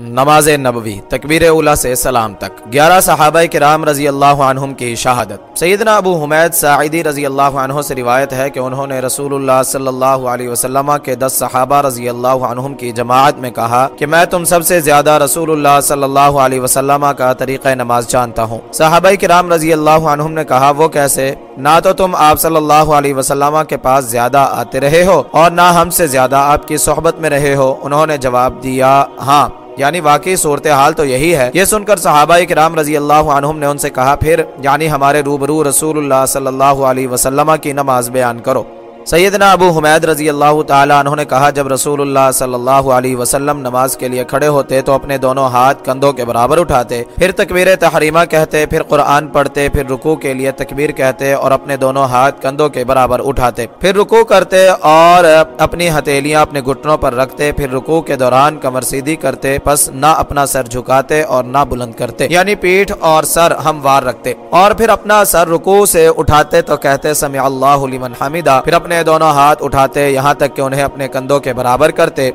نماز نبوی، تکبیر اولا سے سلام تک۔ گیارہ صحابہ کرام رضی اللہ عنہم کی شہادت۔ سیدنا ابو حمید سعیدی رضی اللہ عنہ سے روایت ہے کہ انہوں نے رسول اللہ صلی اللہ علیہ وسلم کے دس صحابہ رضی اللہ عنہم کی جماعت میں کہا کہ میں تم سب سے زیادہ رسول اللہ صلی اللہ علیہ وسلم کا طریقہ نماز جانتا ہوں۔ صحابہ کرام رضی اللہ عنہم نے کہا، وہ کیسے؟ نہ تو تم آپ صلی اللہ علیہ وسلم کے پاس زیادہ آتے رہے ہو اور نہ ہم سے زیادہ آپ کی صحبت میں رہے ہو۔ انہوں نے جواب دیا ہاں۔ یعنی واقعی صورتحال تو یہی ہے۔ یہ سن کر صحابہ کرام رضی اللہ عنہم نے ان سے کہا، پھر یعنی ہمارے روبرو رسول اللہ صلی اللہ علیہ وسلم کی نماز بیان کرو۔ سیدنا ابو حمید رضی اللہ تعالیٰ عنہ نے کہا، جب رسول اللہ صلی اللہ علیہ وسلم نماز کے لیے کھڑے ہوتے تو اپنے دونوں ہاتھ کندھوں کے برابر اٹھاتے، پھر تکبیر تحریمہ کہتے، پھر قرآن پڑھتے، پھر رکوع کے لیے تکبیر کہتے اور اپنے دونوں ہاتھ کندھوں کے برابر اٹھاتے۔ پھر رکوع کرتے اور اپنی ہتھیلیاں اپنے گھٹنوں پر رکھتے، پھر رکوع کے دوران کمر سیدھی کرتے، پس نہ اپنا سر جھکاتے اور نہ بلند کرتے۔ یعنی پیٹھ اور سر ہموار رکھتے اور پھر اپنا سر رکوع سے اٹھاتے تو کہتے، سمع اللہ لمن حمیدہ۔ پھر اپنے اپنے دونوں ہاتھ اٹھاتے یہاں تک کہ انہیں اپنے کندھوں کے برابر کرتے۔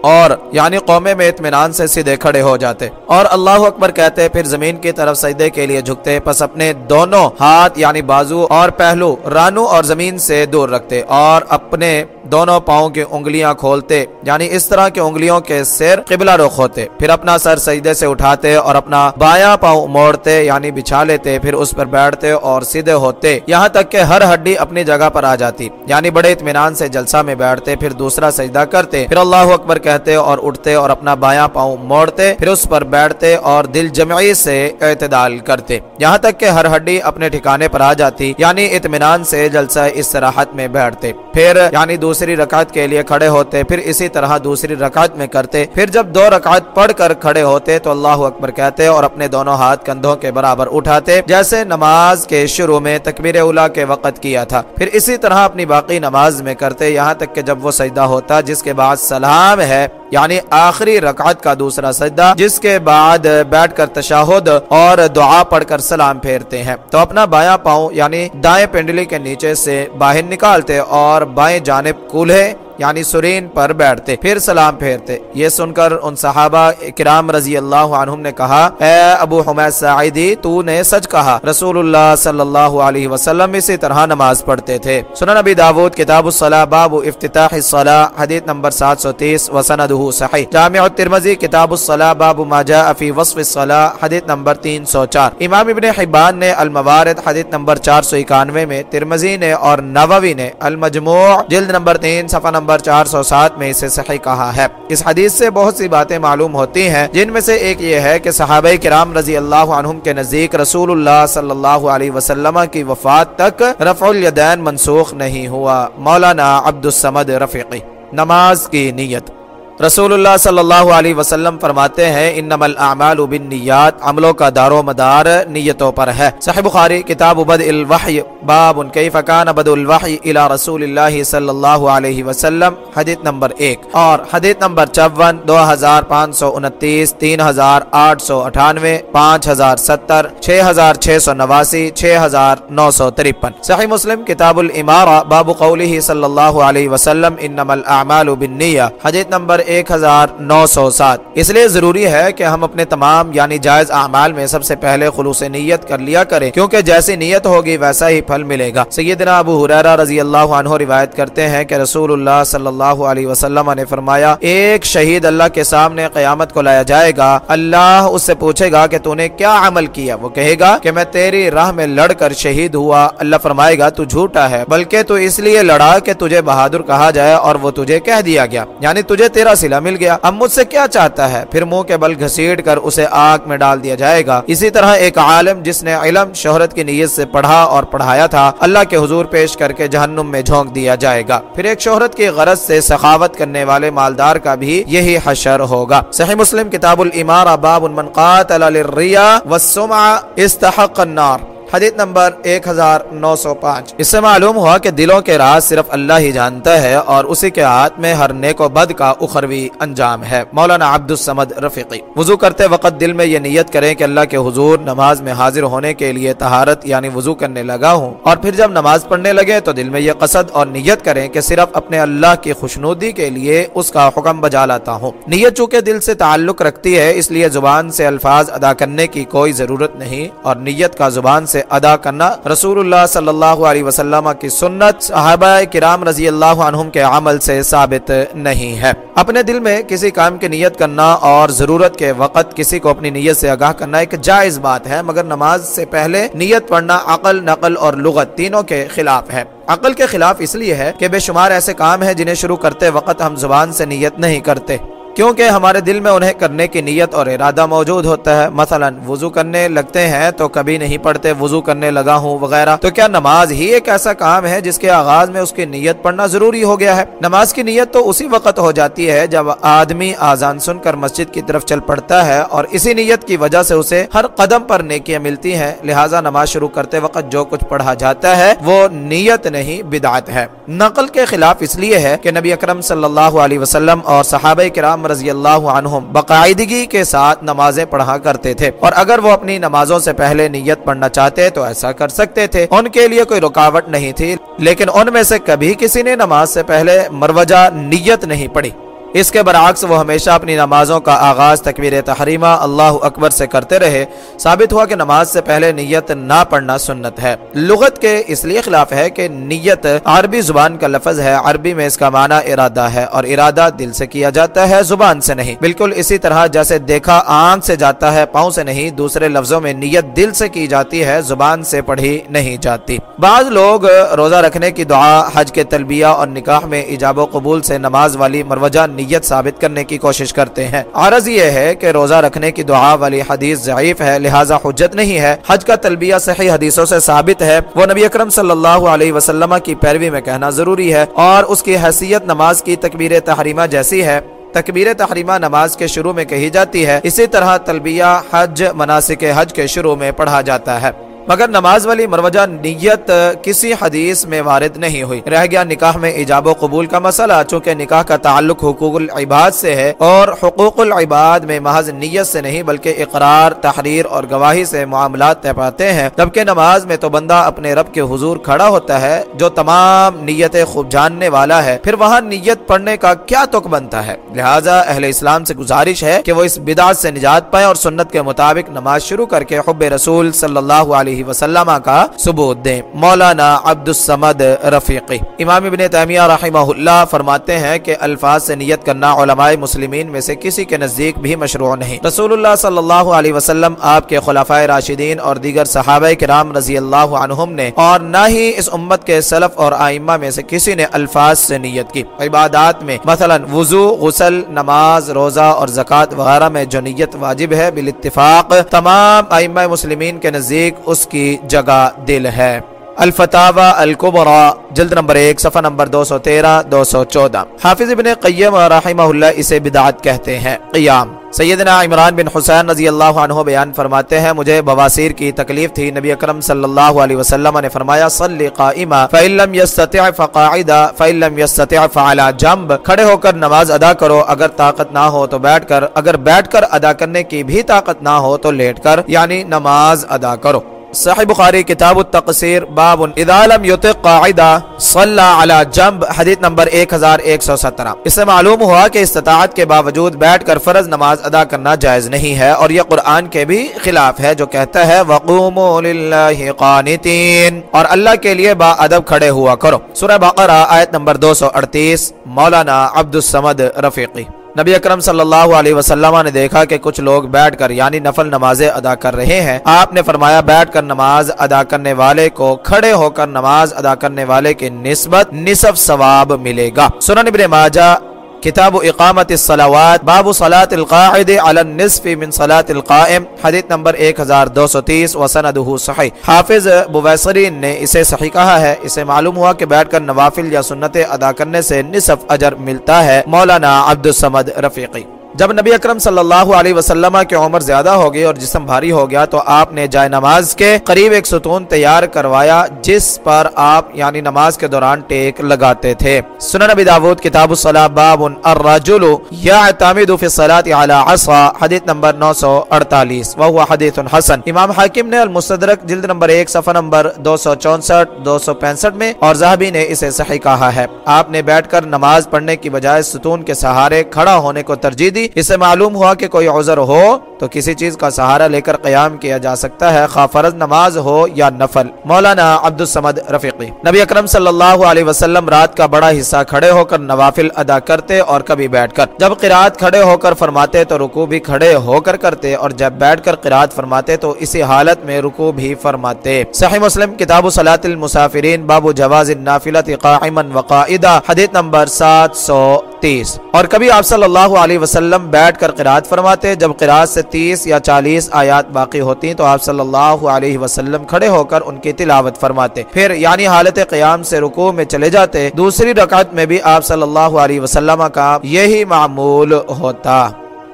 اور یعنی قومے میں اطمینان سے سیدھے کھڑے ہو جاتے اور اللہ اکبر کہتے پھر زمین کی طرف سجدے کے لیے جھکتے پس اپنے دونوں ہاتھ یعنی بازو اور پہلو رانو اور زمین سے دور رکھتے اور اپنے دونوں پاؤں کی انگلیاں کھولتے یعنی اس طرح کے انگلیوں کے سر قبلہ رخ ہوتے۔ پھر اپنا سر سجدے سے اٹھاتے اور اپنا بایاں پاؤں موڑتے یعنی بچھا لیتے، پھر اس پر بیٹھتے اور سیدھے ہوتے۔ یہاں تک کہ ہر ہڈی اپنی جگہ پر آ جاتی یعنی بڑے اطمینان سے جلسہ میں بیٹھتے، پھر دوسرا سجدہ کرتے۔ پھر اللہ اکبر کہتے اور اٹھتے اور اپنا بایاں پاؤں موڑتے، پھر اس پر بیٹھتے اور دل جمعی سے اعتدال کرتے۔ یہاں تک کہ ہر ہڈی اپنے ٹھکانے پر آ جاتی یعنی اطمینان سے جلسہ استراحت میں بیٹھتے۔ پھر یعنی دوسری رکعت کے لیے کھڑے ہوتے، پھر اسی طرح دوسری رکعت میں کرتے۔ پھر جب دو رکعت پڑھ کر کھڑے ہوتے تو اللہ اکبر کہتے اور اپنے دونوں ہاتھ کندھوں کے برابر اٹھاتے، جیسے نماز کے شروع میں تکبیر اولا کے وقت کیا تھا۔ پھر اسی طرح اپنی باقی نماز میں کرتے، یہاں تک کہ جب وہ سجدہ ہوتا، جس کے بعد سلام ہے یعنی آخری رکعت کا دوسرا سجدہ، جس کے بعد بیٹھ کر تشاہد اور دعا پڑھ کر سلام پھیرتے ہیں۔ تو اپنا بایاں پاؤں یعنی دائیں پنڈلی کے نیچے سے باہر نکالتے اور بائیں جانب کولہے یعنی سرین پر بیٹھتے، پھر سلام پھیرتے۔ یہ سن کر ان صحابہ کرام رضی اللہ عنہم نے کہا، اے ابو حمید سعیدی تو نے سچ کہا، رسول اللہ صلی اللہ علیہ وسلم اسی طرح نماز پڑھتے تھے۔ سنن نبی داود، کتاب الصلاح باب افتتاح الصلاح حدیث نمبر 730 وسندہ صحیح۔ جامع الترمذی، کتاب الصلاح باب ما جاء فی وصف الصلاح حدیث نمبر 304 امام ابن حبان نے الموارد، حدیث نمبر 491 میں، ترمذی نے اور نووی نے المجموع، جلد نمبر 3 صفحہ نمبر نمبر چار سو سات میں اسے صحیح کہا ہے۔ اس حدیث سے بہت سی باتیں معلوم ہوتی ہیں، جن میں سے ایک یہ ہے کہ صحابہ کرام رضی اللہ عنہم کے نزدیک رسول اللہ صلی اللہ علیہ وسلم کی وفات تک رفع الیدین منسوخ نہیں ہوا۔ مولانا عبد السمد رفیقی، نماز کی نیت۔ رسول اللہ صلی اللہ علیہ وسلم فرماتے ہیں انما الاعمال بالنیات عملوں کا دار و مدار نیتوں پر ہے صحیح بخاری کتاب بدء الوحی باب کیف کان بدء الوحی الى رسول اللہ صلی اللہ علیہ وسلم حدیث نمبر ایک اور حدیث نمبر چون دو ہزار پانچ سو انتیس تین ہزار آٹھ سو اٹھانوے پانچ ہزار ستر چھ ہزار چھ سو نواسی چھ ہزار نو سو ترپن صحیح مسلم کتاب الامارہ باب قوله صلی اللہ علیہ وسلم انما الاعمال بالنیہ حدیث نمبر ایک ہزار نو سو سات۔ اس لیے ضروری ہے کہ ہم اپنے تمام یعنی جائز اعمال میں سب سے پہلے خلوص نیت کر لیا کریں، کیونکہ جیسی نیت ہوگی ویسا ہی پھل ملے گا۔ سیدنا ابو حریرہ رضی اللہ عنہ روایت کرتے ہیں کہ رسول اللہ صلی اللہ علیہ وسلم نے فرمایا، ایک شہید اللہ کے سامنے قیامت کو لایا جائے گا، اللہ اس سے پوچھے گا کہ تو نے کیا عمل کیا؟ وہ کہے گا کہ میں تیری راہ میں لڑ کر شہید ہوا۔ اللہ فرمائے گا، تو جھوٹا ہے، بلکہ تو اس لیے لڑا کہ تجھے بہادر کہا جائے اور وہ تجھے کہہ دیا گیا۔ یعنی تجھے تیرا سلا مل گیا۔ اب مجھ سے کیا چاہتا ہے؟ پھر منہ کے بل گھسیٹ کر اسے آگ میں ڈال دیا جائے گا۔ اسی طرح ایک عالم جس نے علم، شہرت کی نیت سے پڑھا اور پڑھایا تھا، اللہ کے حضور پیش کر کے جہنم میں جھونک دیا جائے گا۔ پھر ایک شہرت کی غرض سے سخاوت کرنے والے مالدار کا بھی یہی حشر ہوگا۔ صحیح مسلم کتاب الامارہ، باب من قاتل للریا والسمع استحق النار۔ حدیث نمبر ایک ہزار نو سو پانچ۔ اس سے معلوم ہوا کہ دلوں کے راز صرف اللہ ہی جانتا ہے اور اسی کے ہاتھ میں ہر نیک و بد کا اخروی انجام ہے۔ مولانا عبد السمد رفیقی۔ وضو کرتے وقت دل میں یہ نیت کریں کہ اللہ کے حضور نماز میں حاضر ہونے کے لیے تہارت یعنی وضو کرنے لگا ہوں۔ اور پھر جب نماز پڑھنے لگے تو دل میں یہ قصد اور نیت کریں کہ صرف اپنے اللہ کی خوشنودی کے لیے اس کا حکم بجا لاتا ہوں۔ نیت چونکہ دل سے تعلق رکھتی ہے، اس لیے زبان سے الفاظ ادا کرنے کی کوئی ضرورت نہیں اور نیت کا زبان سے ادا کرنا رسول اللہ صلی اللہ علیہ وسلم کی سنت صحابہ کرام رضی اللہ عنہم کے عمل سے ثابت نہیں ہے۔ اپنے دل میں کسی کام کی نیت کرنا اور ضرورت کے وقت کسی کو اپنی نیت سے آگاہ کرنا ایک جائز بات ہے، مگر نماز سے پہلے نیت پڑھنا عقل، نقل اور لغت تینوں کے خلاف ہے۔ عقل کے خلاف اس لیے ہے کہ بے شمار ایسے کام ہیں جنہیں شروع کرتے وقت ہم زبان سے نیت نہیں کرتے۔ کیونکہ ہمارے دل میں انہیں کرنے کی نیت اور ارادہ موجود ہوتا ہے۔ مثلا وضو کرنے لگتے ہیں تو کبھی نہیں پڑھتے، وضو کرنے لگا ہوں وغیرہ۔ تو کیا نماز ہی ایک ایسا کام ہے جس کے آغاز میں اس کی نیت پڑھنا ضروری ہو گیا ہے؟ نماز کی نیت تو اسی وقت ہو جاتی ہے جب آدمی آزان سن کر مسجد کی طرف چل پڑتا ہے اور اسی نیت کی وجہ سے اسے ہر قدم پر نیکیاں ملتی ہیں۔ لہٰذا نماز شروع کرتے وقت جو کچھ پڑھا جاتا ہے وہ نیت نہیں، بدعت ہے۔ نقل کے خلاف اس لیے ہے کہ نبی اکرم صلی اللہ علیہ وسلم اور صحابہ کرام رضی اللہ عنہم باقاعدگی کے ساتھ نمازیں پڑھا کرتے تھے۔ اور اگر وہ اپنی نمازوں سے پہلے نیت پڑھنا چاہتے تو ایسا کر سکتے تھے۔ ان کے لیے کوئی رکاوٹ نہیں تھی، لیکن ان میں سے کبھی کسی نے نماز سے پہلے مروجہ نیت نہیں پڑھی۔ اس کے برعکس وہ ہمیشہ اپنی نمازوں کا آغاز تکبیر تحریمہ اللہ اکبر سے کرتے رہے۔ ثابت ہوا کہ نماز سے پہلے نیت نہ پڑھنا سنت ہے۔ لغت کے اس لیے خلاف ہے کہ نیت عربی زبان کا لفظ ہے۔ عربی میں اس کا معنی ارادہ ہے اور ارادہ دل سے کیا جاتا ہے، زبان سے نہیں۔ بالکل اسی طرح جیسے دیکھا آنکھ سے جاتا ہے، پاؤں سے نہیں، دوسرے لفظوں میں نیت دل سے کی جاتی ہے، زبان سے پڑھی نہیں جاتی۔ بعض لوگ روزہ رکھنے کی دعا، حج کے تلبیہ اور نکاح میں ایجاب و قبول سے نماز والی مروجہ نیت ثابت کرنے کی کوشش کرتے ہیں۔ عرض یہ ہے کہ روزہ رکھنے کی دعا والی حدیث ضعیف ہے، لہٰذا حجت نہیں ہے۔ حج کا تلبیہ صحیح حدیثوں سے ثابت ہے۔ وہ نبی اکرم صلی اللہ علیہ وسلم کی پیروی میں کہنا ضروری ہے اور اس کی حیثیت نماز کی تکبیر تحریمہ جیسی ہے۔ تکبیر تحریمہ نماز کے شروع میں کہی جاتی ہے۔ اسی طرح تلبیہ حج مناسک حج کے شروع میں پڑھا جاتا ہے۔ مگر نماز والی مروجہ نیت کسی حدیث میں وارد نہیں ہوئی۔ رہ گیا نکاح میں ایجاب و قبول کا مسئلہ، چونکہ نکاح کا تعلق حقوق العباد سے ہے اور حقوق العباد میں محض نیت سے نہیں بلکہ اقرار، تحریر اور گواہی سے معاملات طے پاتے ہیں۔ جبکہ نماز میں تو بندہ اپنے رب کے حضور کھڑا ہوتا ہے، جو تمام نیت خوب جاننے والا ہے، پھر وہاں نیت پڑھنے کا کیا تک بنتا ہے؟ لہٰذا اہل اسلام سے گزارش ہے کہ وہ اس بدعت سے نجات پائے اور سنت کے مطابق نماز شروع کر کے حب رسول صلی اللہ علیہ علیہ وسلم کا ثبوت دیں۔ مولانا عبد السمد رفیقی۔ امام ابن تیمیہ رحمہ اللہ فرماتے ہیں کہ الفاظ سے نیت کرنا علماء مسلمین میں سے کسی کے نزدیک بھی مشروع نہیں۔ رسول اللہ صلی اللہ علیہ وسلم آپ کے خلفۂ راشدین اور دیگر صحابہ کرام رضی اللہ عنہم نے اور نہ ہی اس امت کے سلف اور آئمہ میں سے کسی نے الفاظ سے نیت کی۔ عبادات میں مثلا وضو، غسل، نماز، روزہ اور زکوٰۃ وغیرہ میں جو نیت واجب ہے بالاتفاق تمام آئمہ مسلمین کے نزدیک اس کی جگہ دل ہے۔ الفتاوہ القبرا جلد نمبر ایک، صفحہ نمبر دو سو تیرہ، دو سو چودہ۔ حافظ ابن قیم رحمہ اللہ اسے بدعات کہتے ہیں۔ قیام۔ سیدنا عمران بن حسین رضی اللہ عنہ بیان فرماتے ہیں، مجھے بواسیر کی تکلیف تھی۔ نبی اکرم صلی اللہ علیہ وسلم نے فرمایا، صلی قائما، فَإِن لَمْ يَسْتَطِعْ فَقَاعِدًا، فَإِن لَمْ يَسْتَطِعْ فَعَلَى جنب۔ کھڑے ہو کر نماز ادا کرو۔ اگر طاقت نہ ہو تو بیٹھ کر، اگر بیٹھ کر ادا کرنے کی بھی طاقت نہ ہو تو لیٹ کر یعنی نماز ادا کرو۔ صحیح بخاری کتاب التقصیر، باب اذا لم يطق قاعدہ، صلی علی جنب، حدیث نمبر 1117 اس سے معلوم ہوا کہ استطاعت کے باوجود بیٹھ کر فرض نماز ادا کرنا جائز نہیں ہے اور یہ قرآن کے بھی خلاف ہے جو کہتا ہے، وقوموا للہ قانتین اور اللہ کے لیے با ادب کھڑے ہوا کرو۔ سورہ بقرہ، آیت نمبر 238 مولانا عبد السمد رفیقی۔ نبی اکرم صلی اللہ علیہ وسلم نے دیکھا کہ کچھ لوگ بیٹھ کر یعنی نفل نمازیں ادا کر رہے ہیں۔ آپ نے فرمایا بیٹھ کر نماز ادا کرنے والے کو کھڑے ہو کر نماز ادا کرنے والے کی نسبت نصف ثواب ملے گا۔ سنن ابن ماجہ کتاب اقامت الصلاوات، باب صلاة القاعد على النصف من صلاة القائم، حدیث نمبر 1230 وسندہ صحیح۔ حافظ بویسرین نے اسے صحیح کہا ہے۔ اسے معلوم ہوا کہ بیٹھ کر نوافل یا سنتیں ادا کرنے سے نصف اجر ملتا ہے، مولانا عبد السمد رفیقی۔ جب نبی اکرم صلی اللہ علیہ وسلم کی عمر زیادہ ہو گئی اور جسم بھاری ہو گیا تو آپ نے جائے نماز کے قریب ایک ستون تیار کروایا جس پر آپ یعنی نماز کے دوران ٹیک لگاتے تھے۔ سنن نبی داود، کتاب الصلاح باب الرجل یعتمد فی الصلاة علی عصا حدیث نمبر 948 وہو حدیث حسن۔ امام حاکم نے المستدرک جلد نمبر ایک، صفحہ نمبر 264 265 میں اور زہبی نے اسے صحیح کہا ہے۔ آپ نے بیٹھ کر نماز پڑھنے کی بجائے ستون کے سہارے کھڑا ہونے کو ترجیح دی۔ اس سے معلوم ہوا کہ کوئی عذر ہو تو کسی چیز کا سہارا لے کر قیام کیا جا سکتا ہے، خواہ فرض نماز ہو یا نفل۔ مولانا عبد السمد رفیقی۔ نبی اکرم صلی اللہ علیہ وسلم رات کا بڑا حصہ کھڑے ہو کر نوافل ادا کرتے اور کبھی بیٹھ کر۔ جب قرآت کھڑے ہو کر فرماتے تو رکو بھی کھڑے ہو کر کرتے، اور جب بیٹھ کر قرآت فرماتے تو اسی حالت میں رکو بھی فرماتے۔ صحیح مسلم، کتاب صلاة المسافرین، باب جواز النافلت قائما وقائدہ حدیث نمبر سات سو تیس۔ اور کبھی آپ صلی اللہ علیہ وسلم بیٹھ کر قرآت فرماتے، جب قرآت سے تیس یا چالیس آیات باقی ہوتی تو آپ صلی اللہ علیہ وسلم کھڑے ہو کر ان کی تلاوت فرماتے پھر یعنی حالت قیام سے رکوع میں چلے جاتے دوسری رکعت میں بھی آپ صلی اللہ علیہ وسلم کا یہی معمول ہوتا۔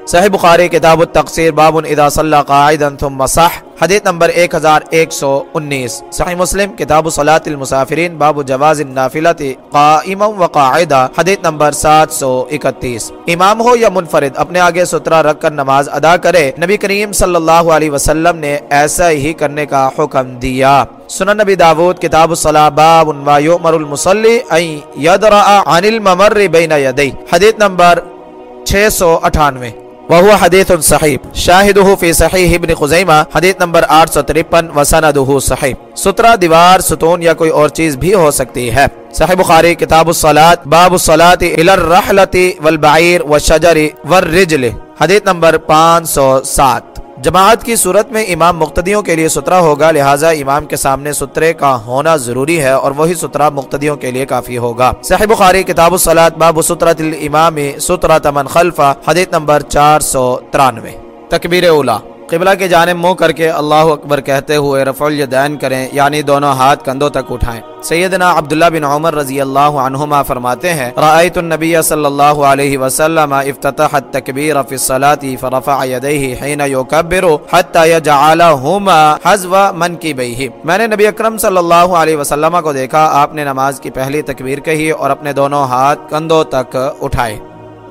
صحیح بخاری کتاب التقصیر باب اذا صلی قاعدا ثم صح، حدیث نمبر 1119 صحیح مسلم، کتاب صلاة المسافرین، باب جواز النافلت قائما وقاعدا، حدیث نمبر 731 امام ہو یا منفرد، اپنے آگے سترہ رکھ کر نماز ادا کرے، نبی کریم صلی اللہ علیہ وسلم نے ایسا ہی کرنے کا حکم دیا۔ سنن نبی داود، کتاب الصلاة باب و یؤمر المصلی ان یدرع عن الممر بین یدی حدیث نمبر 698 وہو حدیث صحیح شاہدہ فی صحیح ابن خزیمہ، حدیث نمبر 853 وسندہ صحیح۔ سترہ دیوار، ستون یا کوئی اور چیز بھی ہو سکتی ہے۔ صحیح بخاری، کتاب الصلاة باب الصلاة الى الرحلة والبعیر والشجر والرجل۔ حدیث نمبر 507 جماعت کی صورت میں امام مقتدیوں کے لیے سترہ ہوگا، لہٰذا امام کے سامنے سترے کا ہونا ضروری ہے اور وہی سترہ مقتدیوں کے لیے کافی ہوگا۔ صحیح بخاری کتاب الصلاة باب سترت الامام سترہ تمن خلفہ، حدیث نمبر چار سو ترانوے۔ تکبیر اولا۔ قبلہ کے جانب منہ کر کے اللہ اکبر کہتے ہوئے رفع الیدین کریں یعنی دونوں ہاتھ کندھوں تک اٹھائیں۔ سیدنا عبداللہ بن عمر رضی اللہ عنہما فرماتے ہیں، رأیت النبی صلی اللہ علیہ وسلم افتتح التکبیر فی الصلاة فرفع یدیہ حین یکبر حتی یجعلہما حزو من کی بیہ میں نے نبی اکرم صلی اللہ علیہ وسلم کو دیکھا، آپ نے نماز کی پہلی تکبیر کہی اور اپنے دونوں ہاتھ کندھوں تک اٹھائے۔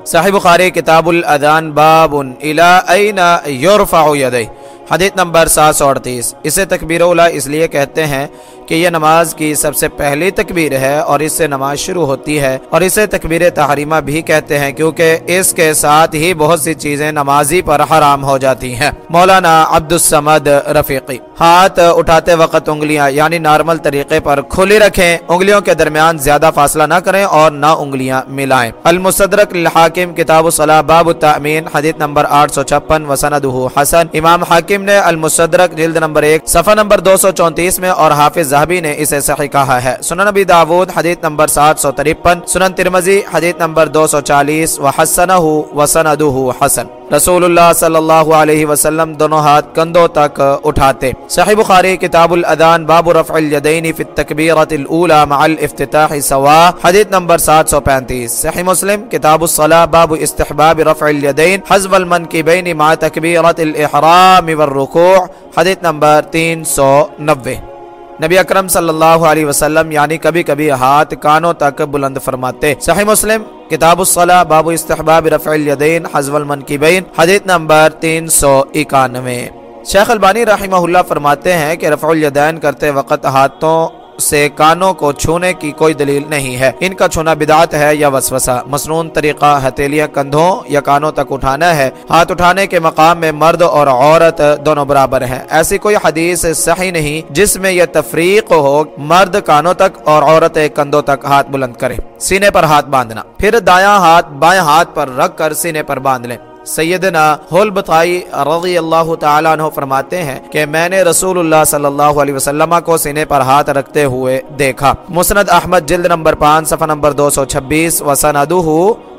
صاحب بخاری کتاب الادان باب الى اين يرفع يديه حدیث نمبر سات سو اڑتیس۔ اسے تکبیر اولا اس لیے کہتے ہیں کہ یہ نماز کی سب سے پہلی تکبیر ہے اور اس سے نماز شروع ہوتی ہے اور اسے تکبیر تحریمہ بھی کہتے ہیں کیونکہ اس کے ساتھ ہی بہت سی چیزیں نمازی پر حرام ہو جاتی ہیں۔ مولانا عبد السمد رفیقی۔ ہاتھ اٹھاتے وقت انگلیاں یعنی نارمل طریقے پر کھلی رکھیں۔ انگلیوں کے درمیان زیادہ فاصلہ نہ کریں اور نہ انگلیاں ملائیں۔ المصدرک الحاکم کتاب صلاح باب التأمین، حدیث نمبر 856 وسندہ حسن۔ امام حاکم نے المصدرک جلد نمبر ایک، صفحہ نمبر 234 میں اور حافظ زہبی نے اسے صحیح کہا ہے۔ سنن نبی داود، حدیث نمبر 753 سنن ترمزی حدیث نمبر دو سو چالیس و حسن وسندہ حسن۔ رسول اللہ صلی اللہ علیہ وسلم دونوں ہاتھ کندھوں تک اٹھاتے صحیح بخاری کتاب الادان باب رفع الیدین فی التکبیرت الاولا مع الافتتاح سوا حدیث نمبر 735 صحیح مسلم کتاب الصلاة باب استحباب رفع الیدین حزب المنکبین مع تکبیرت الاحرام والرکوع حدیث نمبر 390 نبی اکرم صلی اللہ علیہ وسلم یعنی کبھی کبھی ہاتھ کانوں تک بلند فرماتے۔ صحیح مسلم، کتاب الصلاة باب استحباب رفع الیدین حضو المنکبین حدیث نمبر تین سو اکانوے۔ شیخ البانی رحمہ اللہ فرماتے ہیں کہ رفع الیدین کرتے وقت ہاتھوں سے کانوں کو چھونے کی کوئی دلیل نہیں ہے۔ ان کا چھونا بدعت ہے یا وسوسہ؟ مسنون طریقہ ہتھیلیاں کندھوں یا کانوں تک اٹھانا ہے۔ ہاتھ اٹھانے کے مقام میں مرد اور عورت دونوں برابر ہیں۔ ایسی کوئی حدیث صحیح نہیں جس میں یہ تفریق ہو، مرد کانوں تک اور عورت کندھوں تک ہاتھ بلند کرے۔ سینے پر ہاتھ باندھنا۔ پھر دایاں ہاتھ بائیں ہاتھ پر رکھ کر سینے پر باندھ لیں۔ سیدنا حول بطائی رضی اللہ تعالیٰ عنہ فرماتے ہیں کہ میں نے رسول اللہ صلی اللہ علیہ وسلم کو سینے پر ہاتھ رکھتے ہوئے دیکھا۔ مسند احمد جلد نمبر پانچ، صفحہ نمبر دو سو چھبیس، وسندہ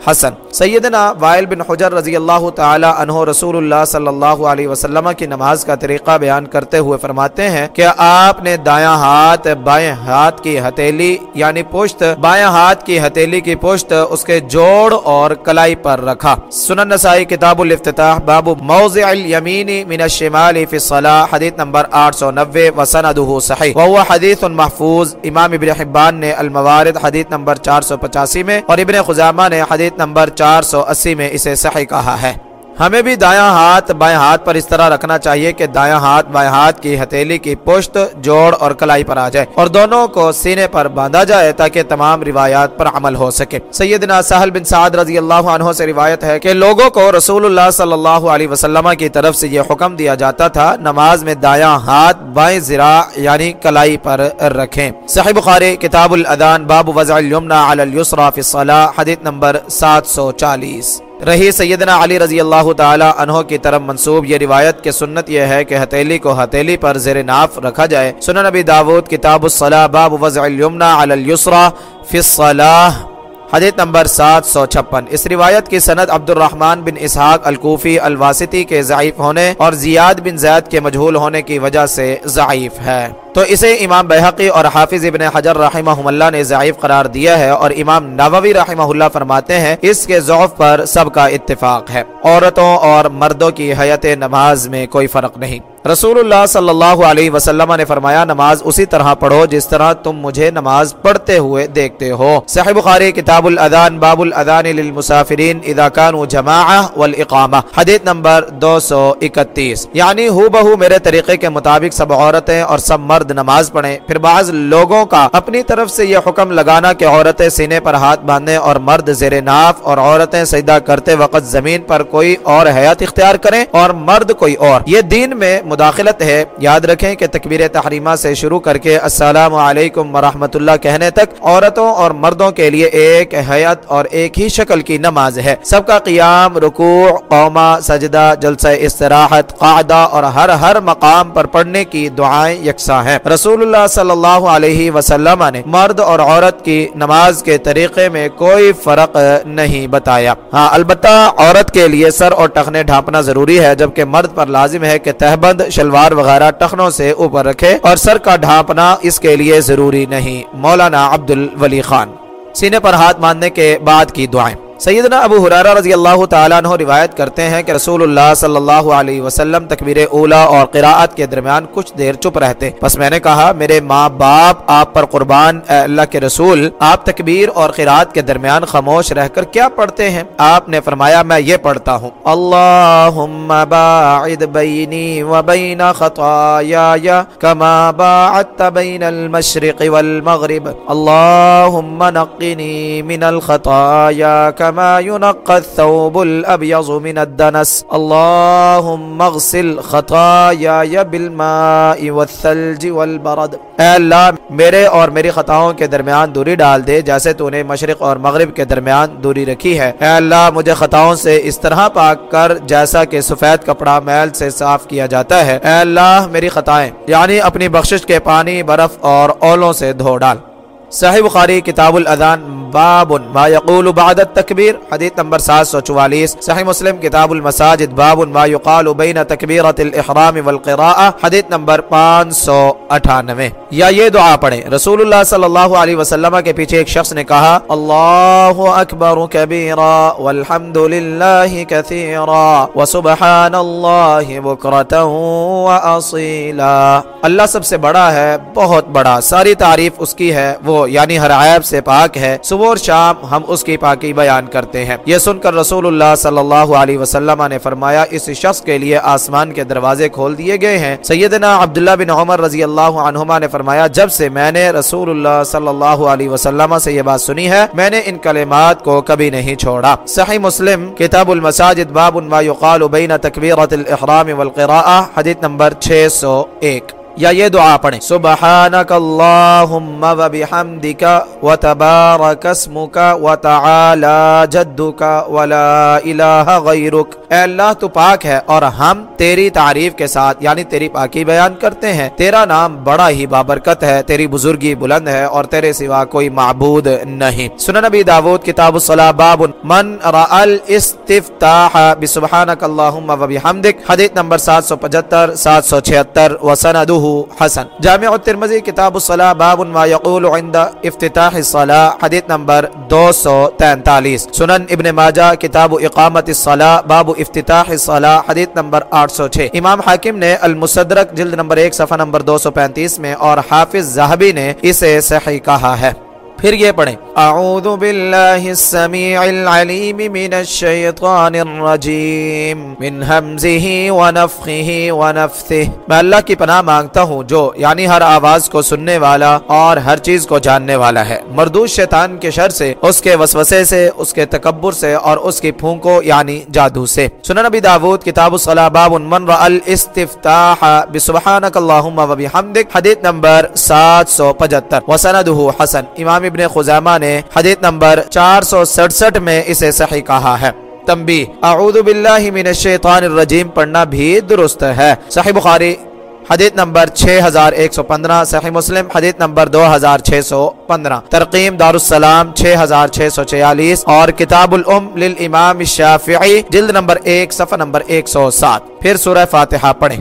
حسن. سیدنا وائل بن حجر رضی اللہ تعالی عنہ رسول اللہ صلی اللہ علیہ وسلم کی نماز کا طریقہ بیان کرتے ہوئے فرماتے ہیں کہ آپ نے دایاں ہاتھ، بائیں ہاتھ کی ہتھیلی یعنی پشت، بائیں ہاتھ کی ہتھیلی کی پشت اس کے جوڑ اور کلائی پر رکھا۔ سنن نسائی کتاب الافتتاح، باب موضع الیمین من الشمال فی الصلاة حدیث نمبر 890 وسندہ صحیح۔ وہو حدیث محفوظ، امام ابن حبان نے الموارد، حدیث نمبر 485 میں، اور ابن خزامہ نے حدیث نمبر 480 میں اسے صحیح کہا ہے۔ ہمیں بھی دایاں ہاتھ بائیں ہاتھ پر اس طرح رکھنا چاہیے کہ دایاں ہاتھ بائیں ہاتھ کی ہتھیلی کی پشت، جوڑ اور کلائی پر آ جائے اور دونوں کو سینے پر باندھا جائے تاکہ تمام روایات پر عمل ہو سکے۔ سیدنا سہل بن سعد رضی اللہ عنہ سے روایت ہے کہ لوگوں کو رسول اللہ صلی اللہ علیہ وسلم کی طرف سے یہ حکم دیا جاتا تھا، نماز میں دایاں ہاتھ بائیں زرا یعنی کلائی پر رکھیں۔ صحیح بخاری، کتاب الادان، باب وضع الیمنا علی اليسرا فی الصلاة، حدیث نمبر سات سو چالیس۔ رہی سیدنا علی رضی اللہ تعالی عنہ کی طرف منصوب یہ روایت کے سنت یہ ہے کہ ہتیلی کو ہتیلی پر زیر ناف رکھا جائے۔ سنن نبی داود، کتاب الصلاح، باب وضع الیمنا علی اليسرا فی الصلاح۔ حدیث نمبر سات سو چھپن۔ اس روایت کی سند عبد الرحمن بن اسحاق الکوفی الواسطی کے ضعیف ہونے اور زیاد بن زید کے مجھول ہونے کی وجہ سے ضعیف ہے۔ تو اسے امام بحقی اور حافظ ابن حجر رحمہ اللہ نے ضعیف قرار دیا ہے اور امام نووی رحمہ اللہ فرماتے ہیں اس کے ضعف پر سب کا اتفاق ہے۔ عورتوں اور مردوں کی حیات نماز میں کوئی فرق نہیں۔ رسول اللہ صلی اللہ علیہ وسلم نے فرمایا، نماز اسی طرح پڑھو جس طرح تم مجھے نماز پڑھتے ہوئے دیکھتے ہو۔ صحیح بخاری، کتاب الادان باب الادان للمسافرین، اذا كانوا جماعہ والاقامہ۔ حدیث نمبر دو سو اکتیس۔ یعنی ہو بہو میرے طریقے کے مطابق سب عورتیں اور سب مرد نماز پڑھیں۔ پھر بعض لوگوں کا اپنی طرف سے یہ حکم لگانا کہ عورتیں سینے پر ہاتھ باندھیں اور مرد زیر ناف اور عورتیں سجدہ کرتے وقت زمین پر کوئی اور حیات اختیار کریں اور مرد کوئی اور۔ یہ دین میں مداخلت ہے۔ یاد رکھیں کہ تکبیر تحریمہ سے شروع کر کے السلام علیکم ورحمۃ اللہ کہنے تک عورتوں اور مردوں کے لیے ایک حیات اور ایک ہی شکل کی نماز ہے۔ سب کا قیام رکوع، قومہ، سجدہ، جلسہ استراحت قاعدہ اور ہر ہر مقام پر پڑھنے کی دعائیں یکساں ہیں۔ رسول اللہ صلی اللہ علیہ وسلم نے مرد اور عورت کی نماز کے طریقے میں کوئی فرق نہیں بتایا۔ ہاں البتہ عورت کے لیے سر اور ٹخنے ڈھانپنا ضروری ہے، جبکہ مرد پر لازم ہے کہ تہبند شلوار وغیرہ ٹخنوں سے اوپر رکھے اور سر کا ڈھانپنا اس کے لیے ضروری نہیں۔ مولانا عبد الولی خان۔ سینے پر ہاتھ ماننے کے بعد کی دعائیں۔ سیدنا ابو حرارہ رضی اللہ تعالیٰ عنہ روایت کرتے ہیں کہ رسول اللہ صلی اللہ علیہ وسلم تکبیر اولا اور قراءت کے درمیان کچھ دیر چپ رہتے۔ بس میں نے کہا، میرے ماں باپ، آپ پر قربان، اے اللہ کے رسول، آپ تکبیر اور قراءت کے درمیان خاموش رہ کر کیا پڑھتے ہیں؟ آپ نے فرمایا، میں یہ پڑھتا ہوں۔ اللہم باعد بینی و بین خطایا کما باعدت بین المشرق والمغرب۔ اللہم نقنی من الخطایا كما ينقى الثوب الأبيض من الدنس. اللهم اغسل خطاياي بالماء والثلج والبرد. اے اللہ، میرے اور میری خطاؤں کے درمیان دوری ڈال دے جیسے تو نے مشرق اور مغرب کے درمیان دوری رکھی ہے۔ اے اللہ، مجھے خطاؤں سے اس طرح پاک کر جیسا کہ سفید کپڑا میل سے صاف کیا جاتا ہے۔ اے اللہ، میری خطائیں یعنی اپنی بخشش کے پانی، برف اور اولوں سے دھو ڈال۔ صحیح بخاری کتاب الاذان باب ما يقول بعد التکبیر، حدیث نمبر 744 صحیح مسلم کتاب المساجد باب ما يقال بین تکبیرت الاحرام والقراءة حدیث نمبر 598 یا یہ دعا پڑھیں، رسول اللہ صلی اللہ علیہ وسلم کے پیچھے ایک شخص نے کہا، اللہ اکبر کبیرا والحمد للہ کثیرا وسبحان اللہ بکرتا واصیلا اللہ سب سے بڑا ہے، بہت بڑا، ساری تعریف اس کی ہے، وہ یعنی ہر عیب سے پاک ہے، صبح اور شام ہم اس کی پاکی بیان کرتے ہیں۔ یہ سن کر رسول اللہ صلی اللہ علیہ وسلم نے فرمایا، اس شخص کے لیے آسمان کے دروازے کھول دیے گئے ہیں۔ سیدنا عبداللہ بن عمر رضی اللہ عنہما نے فرمایا، جب سے میں نے رسول اللہ صلی اللہ علیہ وسلم سے یہ بات سنی ہے، میں نے ان کلمات کو کبھی نہیں چھوڑا۔ صحیح مسلم، کتاب المساجد، باب ما يقال بین تکبیرت الاحرام والقراءة حدیث نمبر 601 یا یہ دعا پڑھیں. سبحانک اللہم و بحمدک و تبارک اسمک و تعالی جدک و لا الہ غیرک. اے اللہ، تو پاک ہے اور ہم تیری تعریف کے ساتھ یعنی تیری پاکی بیان کرتے ہیں. تیرا نام بڑا ہی بابرکت ہے، تیری بزرگی بلند ہے اور تیرے سوا کوئی معبود نہیں. سنن نبی داود، کتاب الصلاح، باب من رأى الاستفتاح. بسبحانک اللہم و بحمدک. حدیث نمبر 775 776 وسندہ حسن. جامع الترمذی کتاب الصلاح باب ما یقول عند افتتاح الصلاة، حدیث نمبر دو سو تینتالیس. سنن ابن ماجہ، کتاب اقامت الصلاح باب افتتاح الصلاح حدیث نمبر آٹھ سو چھ. امام حاکم نے المصدرک جلد نمبر ایک، صفحہ نمبر دو سو پینتیس میں اور حافظ زہبی نے اسے صحیح کہا ہے۔ پھر یہ پڑھیں۔ اعوذ باللہ السمیع العلیم من الشیطان الرجیم من حمزه ونفخه ونفثه میں اللہ کی پناہ مانگتا ہوں جو یعنی ہر آواز کو سننے والا اور ہر چیز کو جاننے والا ہے۔ مردود شیطان کے شر سے، اس کے وسوسے سے، اس کے تکبر سے اور اس کی پھونکو یعنی جادو سے۔ سنن نبی داود، کتاب الصلاح، باب من رأى الاستفتاح بسبحانک اللہم و بحمدک، حدیث نمبر 775 وسندہ حسن، امام ابن خزامہ نے حدیث نمبر چار سو سڑسٹھ میں اسے صحیح کہا ہے۔ تنبیہ۔ اعوذ باللہ من الشیطان الرجیم۔ پڑھنا بھی درست ہے۔ صحیح بخاری۔ حدیث نمبر 6115 صحیح مسلم۔ حدیث نمبر 2615 ترقیم دار السلام 6646 اور کتاب الام للامام الشافعی۔ جلد نمبر 1 صفحہ نمبر 107 پھر سورہ فاتحہ پڑھیں۔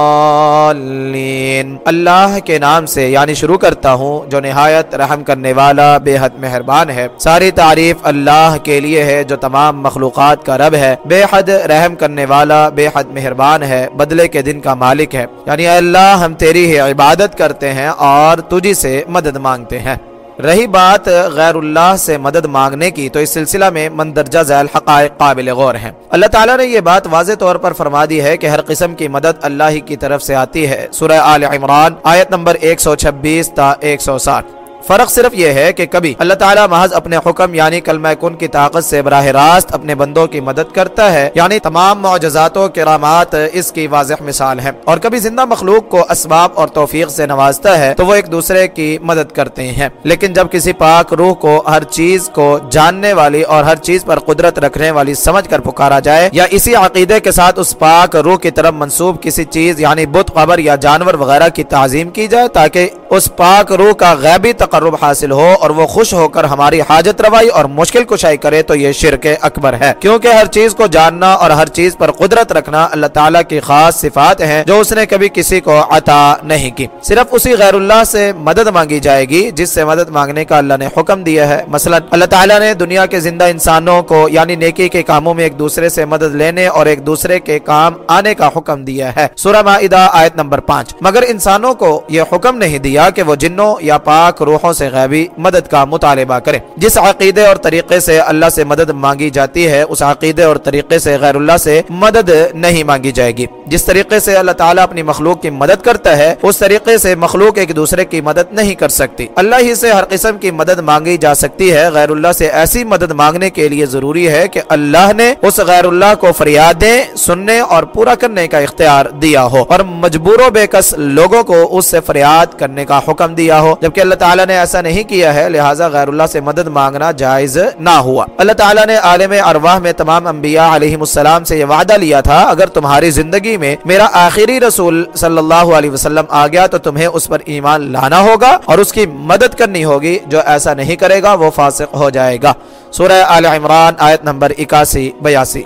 اللہ کے نام سے یعنی شروع کرتا ہوں جو نہایت رحم کرنے والا بے حد مہربان ہے۔ ساری تعریف اللہ کے لیے ہے جو تمام مخلوقات کا رب ہے۔ بے حد رحم کرنے والا بے حد مہربان ہے، بدلے کے دن کا مالک ہے۔ یعنی اللہ، ہم تیری ہی عبادت کرتے ہیں اور تجھی سے مدد مانگتے ہیں۔ رہی بات غیر اللہ سے مدد مانگنے کی تو اس سلسلہ میں مندرجہ ذیل حقائق قابل غور ہیں۔ اللہ تعالیٰ نے یہ بات واضح طور پر فرما دی ہے کہ ہر قسم کی مدد اللہ ہی کی طرف سے آتی ہے۔ سورہ آل عمران، آیت نمبر 126 تا 160 فرق صرف یہ ہے کہ کبھی اللہ تعالیٰ محض اپنے حکم یعنی کلمہ کن کی طاقت سے براہ راست اپنے بندوں کی مدد کرتا ہے یعنی تمام معجزات و کرامات اس کی واضح مثال ہے اور کبھی زندہ مخلوق کو اسباب اور توفیق سے نوازتا ہے تو وہ ایک دوسرے کی مدد کرتے ہیں۔ لیکن جب کسی پاک روح کو ہر چیز کو جاننے والی اور ہر چیز پر قدرت رکھنے والی سمجھ کر پکارا جائے، یا اسی عقیدے کے ساتھ اس پاک روح کی طرف منسوب کسی چیز یعنی بت قبر یا جانور وغیرہ کی تعظیم کی جائے، تاکہ اس پاک روح کا غیبی تقرب حاصل ہو اور وہ خوش ہو کر ہماری حاجت روائی اور مشکل کشائی کرے تو یہ شرک اکبر ہے۔ کیونکہ ہر چیز کو جاننا اور ہر چیز پر قدرت رکھنا اللہ تعالیٰ کی خاص صفات ہیں جو اس نے کبھی کسی کو عطا نہیں کی۔ صرف اسی غیر اللہ سے مدد مانگی جائے گی جس سے مدد مانگنے کا اللہ نے حکم دیا ہے۔ مثلا اللہ تعالیٰ نے دنیا کے زندہ انسانوں کو یعنی نیکی کے کاموں میں ایک دوسرے سے مدد لینے اور ایک دوسرے کے کام آنے کا حکم دیا ہے۔ سورہ معدہ آیت نمبر پانچ۔ مگر انسانوں کو یہ حکم نہیں دیا کہ وہ جنوں یا پاک روحوں سے غیبی مدد کا مطالبہ کرے۔ جس عقیدے اور طریقے سے اللہ سے مدد مانگی جاتی ہے، اس عقیدے اور طریقے سے غیر اللہ سے مدد نہیں مانگی جائے گی۔ جس طریقے سے اللہ تعالیٰ اپنی مخلوق کی مدد کرتا ہے، اس طریقے سے مخلوق ایک دوسرے کی مدد نہیں کر سکتی۔ اللہ ہی سے ہر قسم کی مدد مانگی جا سکتی ہے۔ غیر اللہ سے ایسی مدد مانگنے کے لیے ضروری ہے کہ اللہ نے اس غیر اللہ کو فریادیں سننے اور پورا کرنے کا اختیار دیا ہو اور مجبور و بے کس لوگوں کو اس سے فریاد کرنے کا حکم دیا ہو۔ جبکہ اللہ تعالیٰ نے ایسا نہیں کیا ہے، لہٰذا غیر اللہ سے مدد مانگنا جائز نہ ہوا۔ اللہ تعالیٰ نے عالم ارواح میں تمام انبیاء علیہ السلام سے یہ وعدہ لیا تھا، اگر تمہاری زندگی میں میرا آخری رسول صلی اللہ علیہ وسلم آ گیا تو تمہیں اس پر ایمان لانا ہوگا اور اس کی مدد کرنی ہوگی، جو ایسا نہیں کرے گا وہ فاسق ہو جائے گا۔ سورہ آل عمران آیت نمبر اکاسی، بیاسی۔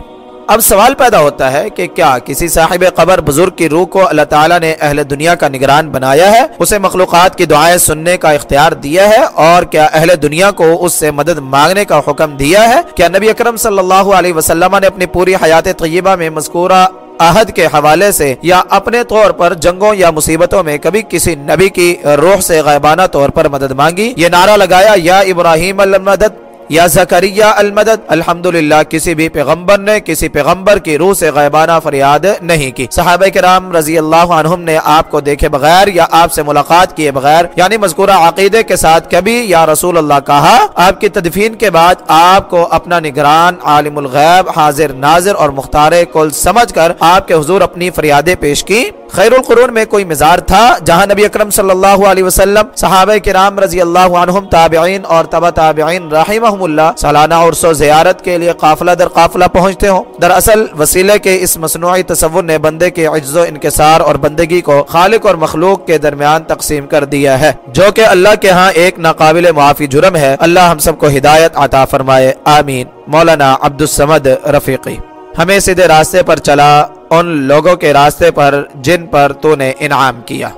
اب سوال پیدا ہوتا ہے کہ کیا کسی صاحب قبر بزرگ کی روح کو اللہ تعالیٰ نے اہل دنیا کا نگران بنایا ہے؟ اسے مخلوقات کی دعائیں سننے کا اختیار دیا ہے اور کیا اہل دنیا کو اس سے مدد مانگنے کا حکم دیا ہے؟ کیا نبی اکرم صلی اللہ علیہ وسلم نے اپنی پوری حیات طیبہ میں مذکورہ عہد کے حوالے سے یا اپنے طور پر جنگوں یا مصیبتوں میں کبھی کسی نبی کی روح سے غیبانہ طور پر مدد مانگی، یہ نعرہ لگایا، یا ابراہیم المدد یا زکریہ المدد، الحمدللہ، کسی بھی پیغمبر نے، کسی پیغمبر کی روح سے غیبانہ فریاد نہیں کی۔ صحابہ کرام رضی اللہ عنہم نے آپ کو دیکھے بغیر یا آپ سے ملاقات کیے بغیر یعنی مذکورہ عقیدے کے ساتھ کبھی یا رسول اللہ کہا، آپ کی تدفین کے بعد آپ کو اپنا نگران عالم الغیب، حاضر، ناظر اور مختار کل سمجھ کر آپ کے حضور اپنی فریادیں پیش کی۔ خیر القرون میں کوئی مزار تھا جہاں نبی اکرم صلی اللہ علیہ وسلم، صحابہ کرام رضی اللہ عنہم تابعین اور تبا تابعین رحمہ رحمہ اللہ، سالانہ عرص و زیارت کے لیے قافلہ در قافلہ پہنچتے ہوں۔ دراصل وسیلے کے اس مصنوعی تصور نے بندے کے عجز و انکسار اور بندگی کو خالق اور مخلوق کے درمیان تقسیم کر دیا ہے۔ جو کہ اللہ کے ہاں ایک ناقابل معافی جرم ہے، اللہ ہم سب کو ہدایت عطا فرمائے۔ آمین۔ مولانا عبد السمد رفیقی۔ ہمیں سیدھے راستے پر چلا، ان لوگوں کے راستے پر جن پر تو نے انعام کیا۔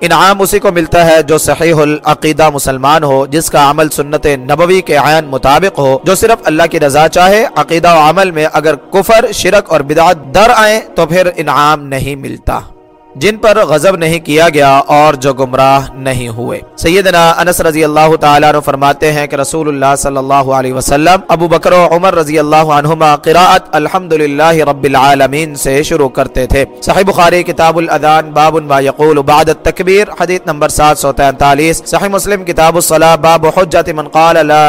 انعام اسی کو ملتا ہے جو صحیح العقیدہ مسلمان ہو، جس کا عمل سنت نبوی کے عین مطابق ہو، جو صرف اللہ کی رضا چاہے، عقیدہ و عمل میں اگر کفر، شرک اور بدعت در آئیں تو پھر انعام نہیں ملتا۔ جن پر غضب نہیں کیا گیا اور جو گمراہ نہیں ہوئے۔ سیدنا انس رضی اللہ تعالیٰ عنہ فرماتے ہیں کہ رسول اللہ صلی اللہ علیہ وسلم ابو بکر و عمر رضی اللہ عنہما قراءت الحمدللہ رب العالمین سے شروع کرتے تھے۔ صحیح بخاری کتاب الادان باب ما یقول بعد التکبیر، حدیث نمبر 743 صحیح مسلم کتاب الصلاة باب حجت من قال لا